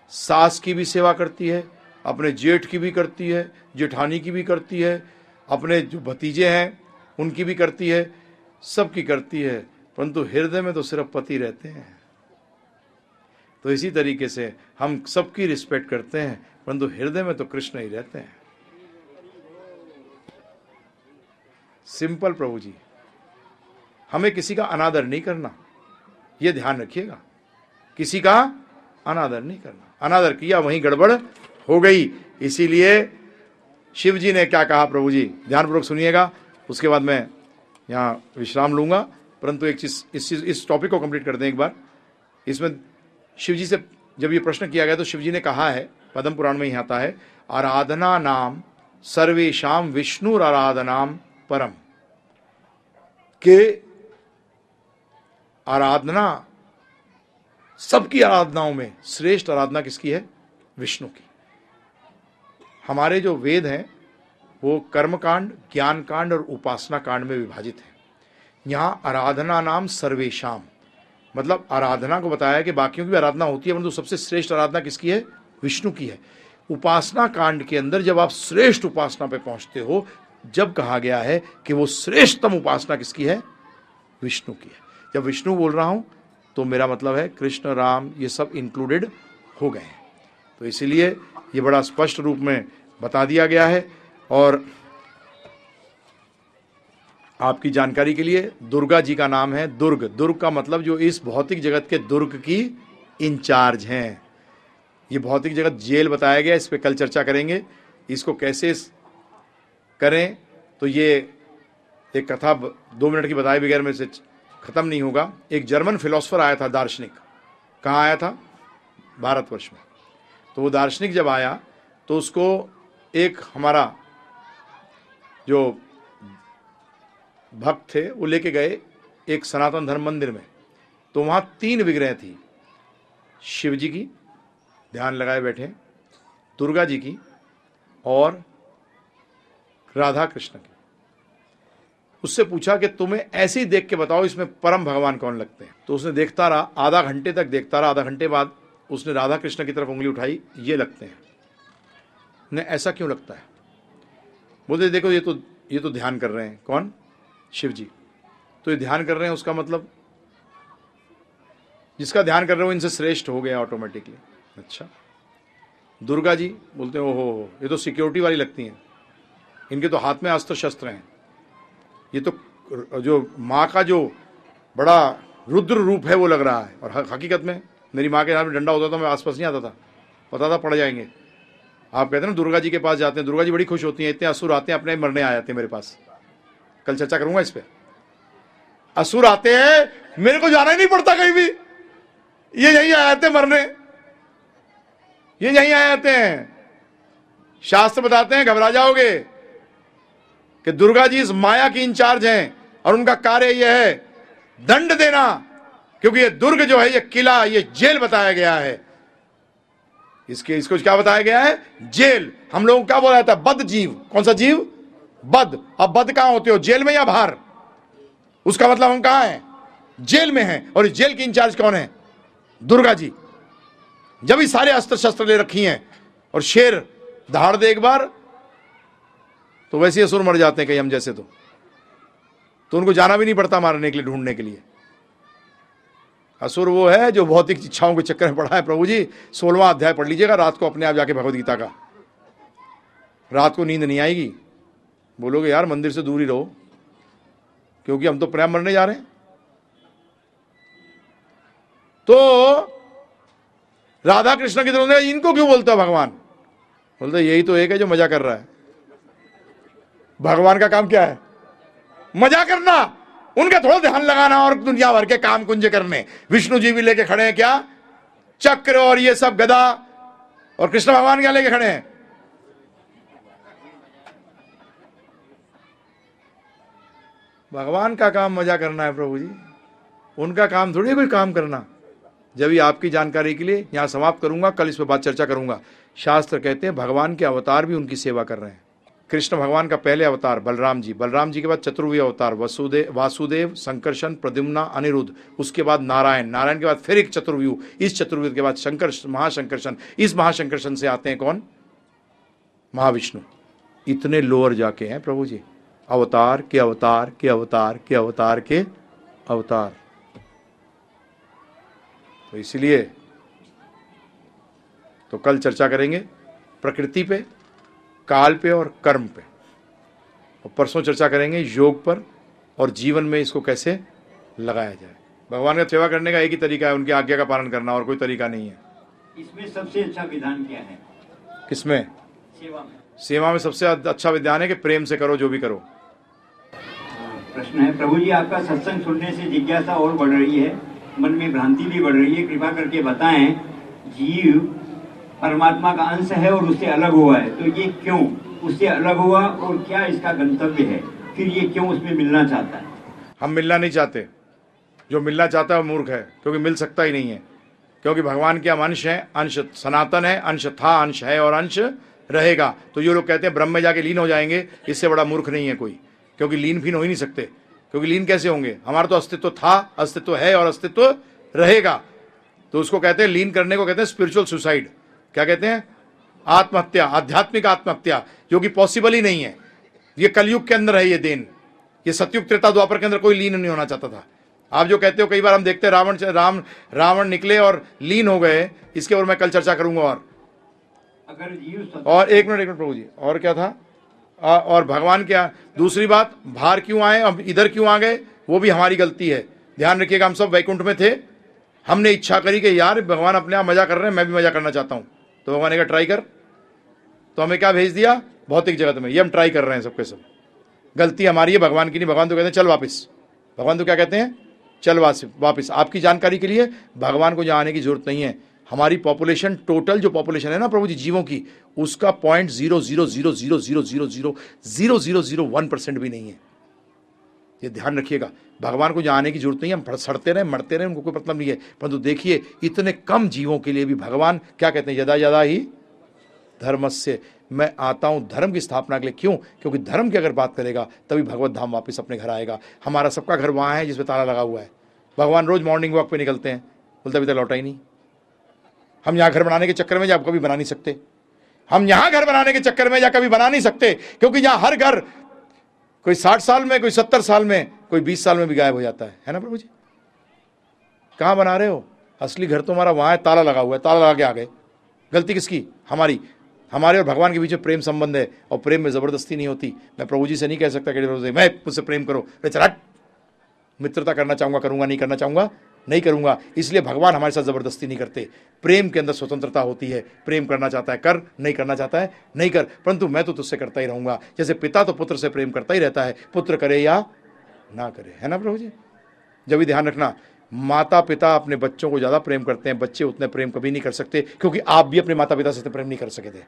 सास की भी सेवा करती है, अपने जेठ की भी करती है, जेठानी की भी करती है, अपने जो भतीजे हैं, उनकी भी करती है, सबकी करती है, परंतु हृदय में तो सिर्फ़ पति रहते हैं। तो इसी तरीके से हम सबकी रिस्पेक्ट करते हैं, परंतु हृदय में तो कृष्ण ही रहते हैं। सिंपल प्रभु जी, हमें किसी का अनादर नहीं करना यह ध्यान रखिएगा। किसी का अनादर नहीं करना। अनादर किया, वहीं गड़बड़ हो गई। इसीलिए शिव जी ने क्या कहा प्रभु जी? ध्यानपूर्वक सुनिएगा। उसके बाद मैं यहाँ विश्राम लूँगा। परंतु एक चीज़, इस चीज़, इस टॉपिक को कंप्लीट कर दें एक बार। इसमें शिव जी से जब ये प्रश्न किया गया तो शिव जी ने कहा है, पद्म पुराण में ही आता है, आराधना नाम सर्वेशम विष्णु आराधनाम परम, के आराधना, सबकी आराधनाओं में श्रेष्ठ आराधना किसकी है? विष्णु की। हमारे जो वेद हैं, वो कर्मकांड ज्ञान कांड और उपासना कांड में विभाजित है। यहाँ आराधना नाम सर्वेशम मतलब आराधना को बताया कि बाकियों की भी आराधना होती है, परंतु सबसे श्रेष्ठ आराधना किसकी है? विष्णु की है। उपासना कांड के अंदर जब आप श्रेष्ठ उपासना पे पहुँचते हो जब कहा गया है कि वो श्रेष्ठतम उपासना किसकी है? विष्णु की है। जब विष्णु बोल रहा हूँ तो मेरा मतलब है कृष्ण, राम, ये सब इंक्लूडेड हो गए हैं। तो इसीलिए ये बड़ा स्पष्ट रूप में बता दिया गया है और आपकी जानकारी के लिए दुर्गा जी का नाम है दुर्ग। दुर्ग का मतलब जो इस भौतिक जगत के दुर्ग की इंचार्ज हैं। ये भौतिक जगत जेल बताया गया, इस पर कल चर्चा करेंगे। इसको कैसे करें तो ये एक कथा दो मिनट की बताए बगैर में से ख़त्म नहीं होगा। एक जर्मन फिलोसफर आया था, दार्शनिक। कहाँ आया था? भारतवर्ष में। तो वो दार्शनिक जब आया तो उसको एक हमारा जो भक्त थे, वो लेके गए एक सनातन धर्म मंदिर में। तो वहाँ तीन विग्रह थी। शिव जी की, ध्यान लगाए बैठे, दुर्गा जी की और राधा कृष्ण की। उससे पूछा कि तुम्हें ऐसे ही देख के बताओ, इसमें परम भगवान कौन लगते हैं? तो उसने देखता रहा, आधा घंटे तक देखता रहा, आधा घंटे बाद उसने राधा कृष्ण की तरफ़ उंगली उठाई, ये लगते हैं। ने, ऐसा क्यों लगता है? बोलते, देखो, ये तो ये तो ध्यान कर रहे हैं। कौन? शिव जी तो ये ध्यान कर रहे हैं, उसका मतलब जिसका ध्यान कर रहे हो इनसे श्रेष्ठ हो गया ऑटोमेटिकली अच्छा। दुर्गा जी बोलते हैं, ओहो, ये तो सिक्योरिटी वाली लगती हैं। इनके तो हाथ में अस्त्र शस्त्र हैं। ये तो जो माँ का जो बड़ा रुद्र रूप है वो लग रहा है। और हकीकत में मेरी माँ के हाथ में डंडा होता था, मैं आसपास नहीं आता था। पता था पड़ जाएँगे। आप कहते हैं ना, दुर्गा जी के पास जाते हैं, दुर्गा जी बड़ी खुश होती हैं, इतने असुर आते हैं, अपने मरने आ जाते हैं मेरे पास। कल चर्चा करूँगा इस पर असुर आते हैं, मेरे को जाना ही नहीं पड़ता कहीं भी। ये यहीं आ जाते मरने। ये यहीं आ जाते हैं। शास्त्र बताते हैं, घबरा जाओगे। कि दुर्गा जी इस माया की इंचार्ज हैं और उनका कार्य यह है दंड देना, क्योंकि ये दुर्ग जो है, ये किला, ये जेल बताया गया है। इसके, इसको क्या बताया गया है? जेल। हम लोगों क्या बोला जाता है? बद जीव। कौन सा जीव? बद। अब बद कहाँ होते हो? जेल में या बाहर? उसका मतलब हम कहा है? जेल में हैं। और जेल की इंचार्ज कौन है? दुर्गा जी। जब ही सारे अस्त्र शस्त्र ले रखी हैं, और शेर दहाड़ दे एक बार तो वैसे ही असुर मर जाते हैं कहीं हम जैसे तो। तो उनको जाना भी नहीं पड़ता मारने के लिए, ढूँढने के लिए। असुर वो है जो भौतिक इच्छाओं के चक्कर में पड़ा है। प्रभु जी, सोलवा अध्याय पढ़ लीजिएगा, रात को अपने आप जाके भगवदगीता का। रात को नींद नहीं आएगी। बोलोगे, यार, मंदिर से दूर ही रहो, क्योंकि हम तो प्रेम मरने जा रहे हैं। तो राधा कृष्ण की तरफ़ इनको क्यों बोलता भगवान? बोलते, यही तो एक है जो मज़ा कर रहा है। भगवान का काम क्या है? मज़ा करना। उनका थोड़ा ध्यान लगाना और दुनिया भर के काम कुंज करने। विष्णु जी भी लेके खड़े हैं क्या? चक्र और ये सब गदा। और कृष्ण भगवान क्या लेके खड़े हैं? भगवान का काम मज़ा करना है प्रभु जी। उनका काम थोड़ी कोई काम करना। जब भी आपकी जानकारी के लिए यहाँ समाप्त करूँगा, कल इस पर बात चर्चा करूँगा। शास्त्र कहते हैं, भगवान के अवतार भी उनकी सेवा कर रहे हैं। कृष्ण भगवान का पहले अवतार, बलराम जी। बलराम जी के बाद चतुर्वी अवतार वसुदेव वासुदेव, संकर्षण, प्रद्युम्ना, अनिरुद्ध। उसके बाद नारायण। नारायण के बाद फिर एक चतुर्व्यू। इस चतुर्व्यूह के बाद शंकर, महाशंकर्षण। इस महाशंकर्षण से आते हैं कौन? महाविष्णु। इतने लोअर जाके हैं प्रभु जी। अवतार के अवतार के अवतार के अवतार के अवतार। तो इसलिए तो कल चर्चा करेंगे प्रकृति पे। काल पे और कर्म पे। और परसों चर्चा करेंगे योग पर और जीवन में इसको कैसे लगाया जाए। भगवान का सेवा करने का एक ही तरीका है उनकी आज्ञा का पालन करना और कोई तरीका नहीं है। इसमें सबसे अच्छा विधान क्या है? किसमें? सेवा में। सेवा में सबसे अच्छा विधान है कि प्रेम से करो जो भी करो। प्रश्न है प्रभु जी आपका सत्संग सुनने से जिज्ञासा और बढ़ रही है मन में भ्रांति भी बढ़ रही है। कृपा करके बताएँ जीव परमात्मा का अंश है और उससे अलग हुआ है। तो ये क्यों? उससे अलग हुआ और क्या इसका गंतव्य है? फिर ये क्यों उसमें मिलना चाहता है? हम मिलना नहीं चाहते। जो मिलना चाहता है वो मूर्ख है, क्योंकि मिल सकता ही नहीं है। क्योंकि भगवान के हम अंश है, अंश सनातन है, अंश था, अंश है और अंश रहेगा। तो जो लोग कहते हैं, ब्रह्म में जाके लीन हो जाएँगे, इससे बड़ा मूर्ख नहीं है कोई। क्योंकि लीन फीन हो ही नहीं सकते। क्योंकि लीन कैसे होंगे? हमारा तो अस्तित्व था, अस्तित्व है और अस्तित्व रहेगा। तो उसको कहते हैं, लीन करने को कहते हैं स्पिरिचुअल सुसाइड क्या कहते हैं? आत्महत्या आध्यात्मिक आत्महत्या जो कि पॉसिबल ही नहीं है। ये कलयुग के अंदर है ये दिन। ये सतयुग त्रेता द्वापर के अंदर कोई लीन नहीं होना चाहता था। आप जो कहते हो कई बार हम देखते हैं रावण राम रावण निकले और लीन हो गए। इसके ऊपर मैं कल चर्चा करूँगा और। अगर और एक मिनट एक मिनट प्रभु जी। और क्या था? आ, और भगवान क्या? दूसरी बात बाहर क्यों आए? अब इधर क्यों आ गए? वो भी हमारी गलती है। ध्यान रखिएगा हम सब वैकुंठ में थे। हमने इच्छा करी कि यार भगवान अपने आप मज़ा कर रहे हैं मैं भी मज़ा करना चाहता हूँ। तो भगवान ने ट्राई कर। तो हमें क्या भेज दिया? भौतिक जगत में। ये हम ट्राई कर रहे हैं सबके सब। गलती हमारी है, भगवान की नहीं। भगवान तो कहते हैं, चल वापिस। भगवान तो क्या कहते हैं? चल वापिस। आपकी जानकारी के लिए भगवान को जहाँ आने की ज़रूरत नहीं है। हमारी पॉपुलेशन टोटल जो पॉपुलेशन है ना प्रभु जी, जीवों की, उसका point zero zero zero zero zero zero zero zero zero zero one percent भी नहीं है। ये ध्यान रखिएगा। भगवान को जहाँ आने की ज़रूरत नहीं है, हम सड़ते रहे, मरते रहे, उनको कोई मतलब नहीं है। परंतु देखिए, इतने कम जीवों के लिए भी भगवान क्या कहते हैं ज़्यादा ज़्यादा ही धर्म से मैं आता हूँ धर्म की स्थापना के लिए। क्यों? क्योंकि धर्म की अगर बात करेगा, तभी भगवत धाम वापस अपने घर आएगा। हमारा सबका घर वहाँ है, जिसमें ताला लगा हुआ है। भगवान रोज मॉर्निंग वॉक पे निकलते हैं। बोलते, अभी तक लौटा ही नहीं। हम यहाँ घर बनाने के चक्कर में या कभी बना नहीं सकते? हम यहाँ घर बनाने के चक्कर में या कभी बना नहीं सकते? क्योंकि यहाँ हर घर कोई साठ साल में, कोई सत्तर साल में, कोई बीस साल में भी गायब हो जाता है। है ना प्रभु जी? कहाँ बना रहे हो? असली घर तो हमारा वहाँ है, ताला लगा हुआ है, ताला लगा के आ गए। गलती किसकी? हमारी। हमारे और भगवान के बीच में प्रेम संबंध है और प्रेम में ज़बरदस्ती नहीं होती। मैं प्रभु जी से नहीं कह सकता कि मैं मुझसे प्रेम करो। अरे चल मित्रता करना चाहूँगा, करूँगा, नहीं करना चाहूँगा। नहीं करूँगा। इसलिए भगवान हमारे साथ ज़बरदस्ती नहीं करते। प्रेम के अंदर स्वतंत्रता होती है। प्रेम करना चाहता है, कर, नहीं करना चाहता है, नहीं कर। परंतु मैं तो तुझसे करता ही रहूँगा। जैसे पिता तो पुत्र से प्रेम करता ही रहता है। पुत्र करे या ना करे। है ना प्रभु जी जब भी ध्यान रखना माता पिता अपने बच्चों को ज़्यादा प्रेम करते हैं। बच्चे उतने प्रेम कभी नहीं कर सकते, क्योंकि आप भी अपने माता पिता से प्रेम नहीं कर सके थे।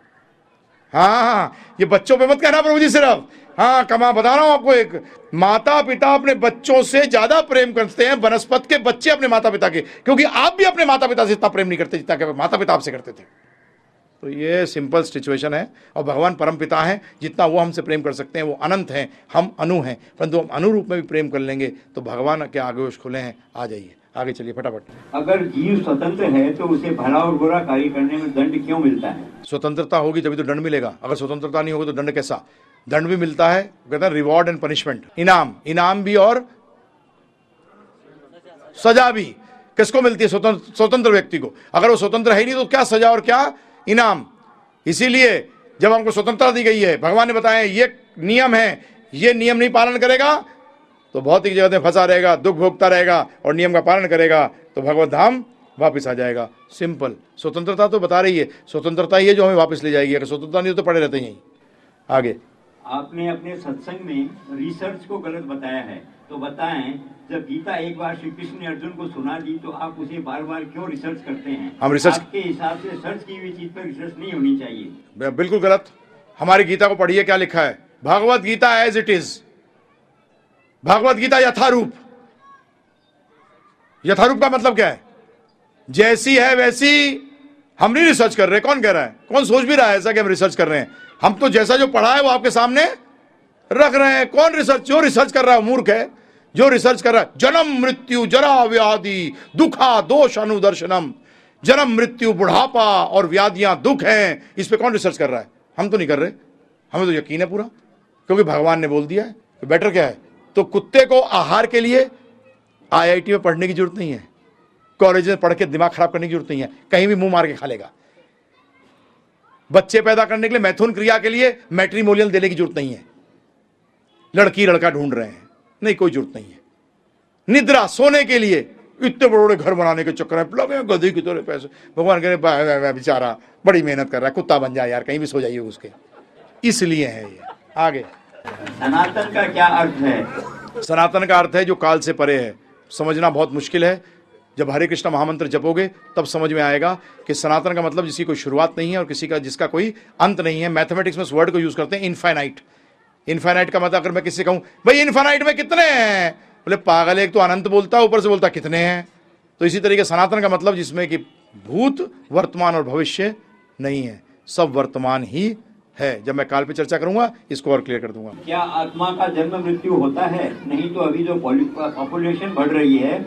हाँ हाँ ये बच्चों पे मत कहना प्रभु जी सिर्फ़। हाँ कमा, बता रहा हूँ आपको एक। माता पिता अपने बच्चों से ज़्यादा प्रेम करते हैं, वनस्पत के बच्चे अपने माता पिता के। क्योंकि आप भी अपने माता पिता से इतना प्रेम नहीं करते जितना कि माता पिता आपसे करते थे। तो ये सिंपल सिचुएशन है। और भगवान परम पिता है, जितना वो हमसे प्रेम कर सकते हैं, वो अनंत हैं। हम अनु हैं। परंतु हम अनुरूप में भी प्रेम कर लेंगे तो भगवान के आगे खुले हैं। आ जाइए। आगे चलिए फटाफट। अगर जीव स्वतंत्र है तो उसे भला और बुरा कार्य करने में दंड क्यों मिलता है? स्वतंत्रता होगी तभी तो दंड मिलेगा। अगर स्वतंत्रता नहीं होगी तो दंड कैसा? दंड भी मिलता है कहते हैं रिवॉर्ड एंड पनिशमेंट इनाम इनाम भी और सजा भी। किसको मिलती है? स्वतंत्र स्वतंत्र व्यक्ति को। अगर वो स्वतंत्र है नहीं तो क्या सजा और क्या इनाम? इसीलिए जब हमको स्वतंत्रता दी गई है भगवान ने बताया ये नियम है ये नियम नहीं पालन करेगा तो भौतिक जगत में फंसा रहेगा दुख भोगता रहेगा और नियम का पालन करेगा तो भगवत धाम वापिस आ जाएगा। सिंपल स्वतंत्रता तो बता रही है। स्वतंत्रता ही है जो हमें वापस ले जाएगी। अगर स्वतंत्रता नहीं तो पड़े रहते हैं आगे। आपने अपने सत्संग में रिसर्च को गलत बताया है। तो बताएँ जब गीता एक बार श्री कृष्ण ने अर्जुन को सुना दी तो आप उसे बार बार क्यों रिसर्च करते हैं? हम रिसर्च के हिसाब से सर्च की हुई चीज़ पर रिसर्च नहीं होनी चाहिए। बिल्कुल गलत। हमारी गीता को पढ़िए क्या लिखा है। Bhagavad Gita as it is Bhagavad Gita यथारूप। यथारूप का मतलब क्या है? जैसी है वैसी हम नहीं रिसर्च कर रहे। कौन कह रहा है? कौन सोच भी रहा है ऐसा कि हम रिसर्च कर रहे हैं? हम तो जैसा जो पढ़ा है वो आपके सामने रख रहे हैं। कौन रिसर्च जो रिसर्च कर रहा है मूर्ख है। जो रिसर्च कर रहा है, जन्म, मृत्यु, जरा व्याधि, दुखा, दोष, अनुदर्शनम। जन्म, मृत्यु, बुढ़ापा और व्याधियाँ दुख हैं। इस पे कौन रिसर्च कर रहा है? हम तो नहीं कर रहे। हमें तो यकीन है पूरा। क्योंकि भगवान ने बोल दिया है। तो बेटर क्या है? तो कुत्ते को आहार के लिए आईआईटी में पढ़ने की ज़रूरत नहीं है। कॉलेज में पढ़ के दिमाग खराब करने की ज़रूरत नहीं है। कहीं भी मुँह मार के खा लेगा। बच्चे पैदा करने के लिए मैथुन क्रिया के लिए मैट्रीमोनियल देने की ज़रूरत नहीं है। लड़की लड़का ढूंढ रहे हैं। नहीं, कोई ज़रूरत नहीं है। निद्रा, सोने के लिए इतने बड़े बड़े घर बनाने के चक्कर में लगे गधे की तरह पैसे। भगवान कह रहे बेचारा बड़ी मेहनत कर रहा है। कुत्ता बन जाए यार, कहीं भी सो जाइए उसके। इसलिए है ये। आगे। सनातन का क्या अर्थ है? सनातन का अर्थ है जो काल से परे है। समझना बहुत मुश्किल है। जब हरे कृष्ण महामंत्र जपोगे, तब समझ में आएगा कि सनातन का मतलब जिसकी कोई शुरुआत नहीं है और किसी का जिसका कोई अंत नहीं है। मैथमेटिक्स में उस वर्ड को यूज़ करते हैं इनफाइनाइट इनफाइनाइट का मतलब अगर मैं किसी कहूँ, भाई इनफाइनाइट में कितने हैं? बोले, पागल एक तो अनंत बोलता है, ऊपर से बोलता कितने हैं? तो इसी तरीके सनातन का मतलब जिसमें कि भूत, वर्तमान और भविष्य नहीं है। सब वर्तमान ही है। जब मैं काल पे चर्चा करूँगा इसको और क्लियर कर दूँगा। क्या आत्मा का जन्म मृत्यु होता है? नहीं तो अभी जो पॉपुलेशन बढ़ रही है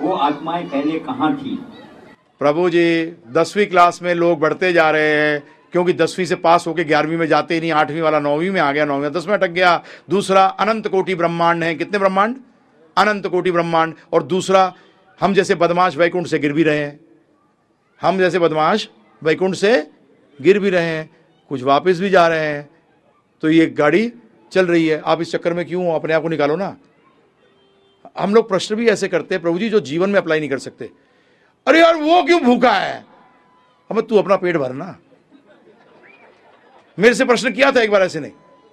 वो आत्माएँ पहले कहाँ थी? प्रभु जी दसवीं क्लास में लोग बढ़ते जा रहे हैं क्योंकि दसवीं से पास होकर ग्यारहवीं में जाते ही नहीं आठवीं वाला नौवीं में आ गया नौवीं दस में अटक गया। दूसरा अनंत कोटि ब्रह्मांड है। कितने ब्रह्मांड? अनंत कोटि ब्रह्मांड। और दूसरा हम जैसे बदमाश वैकुंठ से गिर भी रहे हैं। हम जैसे बदमाश वैकुंठ से गिर भी रहे हैं। कुछ वापस भी जा रहे हैं। तो ये गाड़ी चल रही है। आप इस चक्कर में क्यों? अपने आप को निकालो ना। हम लोग प्रश्न भी ऐसे करते हैं, प्रभु जी, जो जीवन में अप्लाई नहीं कर सकते। अरे यार, वो क्यों भूखा है? अब तू अपना पेट भरना मेरे से प्रश्न किया था एक बार ऐसे नहीं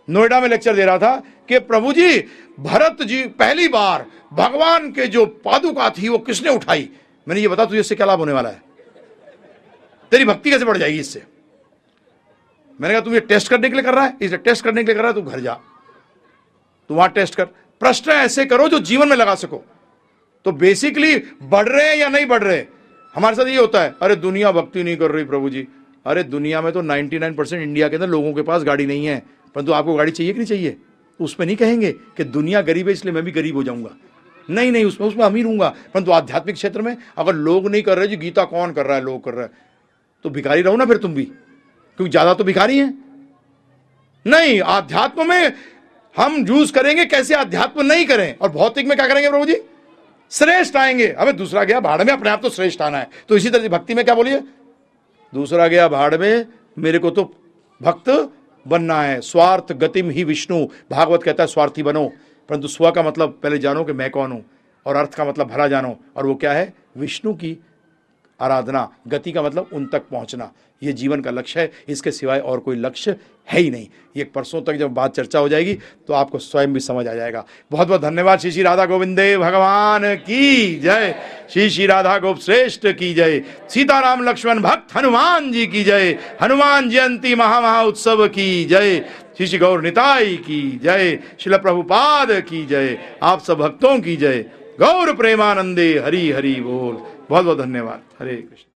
नोएडा में लेक्चर दे रहा था कि प्रभु जी, भरत जी, पहली बार भगवान के जो पादुका थी, वो किसने उठाई? मैंने ये बता, तुझे इससे क्या लाभ होने वाला है? तेरी भक्ति कैसे बढ़ जाएगी इससे? मैंने कहा तू ये टेस्ट करने के लिए कर रहा है? इसे टेस्ट करने के लिए कर रहा है, तू घर जा। तू वहाँ टेस्ट कर। प्रश्न ऐसे करो जो जीवन में लगा सको। तो बेसिकली बढ़ रहे हैं या नहीं बढ़ रहे हमारे साथ ये होता है, अरे, दुनिया भक्ति नहीं कर रही प्रभु जी। अरे, दुनिया में तो 99 परसेंट इंडिया के अंदर लोगों के पास गाड़ी नहीं है। परंतु आपको गाड़ी चाहिए कि नहीं चाहिए? उसमें नहीं कहेंगे कि दुनिया गरीब है, इसलिए मैं भी गरीब हो जाऊँगा। नहीं नहीं, उसमें उसमें अमीर हूँगा। परंतु आध्यात्मिक क्षेत्र में अगर लोग नहीं कर रहे, जी, गीता कौन कर रहा है? लोग कर रहा है। तो भिखारी रहो ना फिर तुम भी। क्योंकि ज़्यादा तो भिखारी है। नहीं, आध्यात्म में हम यूज़ करेंगे, कैसे अध्यात्म नहीं करें? और भौतिक में क्या करेंगे प्रभु जी? श्रेष्ठ आएँगे। अबे दूसरा गया भाड़ में, अपने आप तो श्रेष्ठ आना है। तो इसी तरह से भक्ति में क्या बोलिए? दूसरा गया भाड़ में, मेरे को तो भक्त बनना है। स्वार्थ गतिम ही विष्णु। भागवत कहता है, स्वार्थी बनो। परंतु स्व का मतलब पहले जानो कि मैं कौन हूँ। और अर्थ का मतलब भला जानो। और वो क्या है? विष्णु की आराधना, गति का मतलब उन तक पहुँचना। ये जीवन का लक्ष्य है, इसके सिवाय और कोई लक्ष्य है ही नहीं। ये परसों तक जब बात चर्चा हो जाएगी तो आपको स्वयं भी समझ आ जाएगा। बहुत बहुत धन्यवाद श्री श्री राधा गोविंदे भगवान की जय। श्री श्री राधा गोप श्रेष्ठ की जय। सीताराम लक्ष्मण भक्त, हनुमान जी की जय। हनुमान जयंती महा महा उत्सव की जय। श्री श्री गौर निताई की जय। शिल प्रभुपाद की जय। आप सब भक्तों की जय। गौर प्रेमानंदे हरि हरि बोल। बहुत बहुत धन्यवाद। हरे कृष्ण।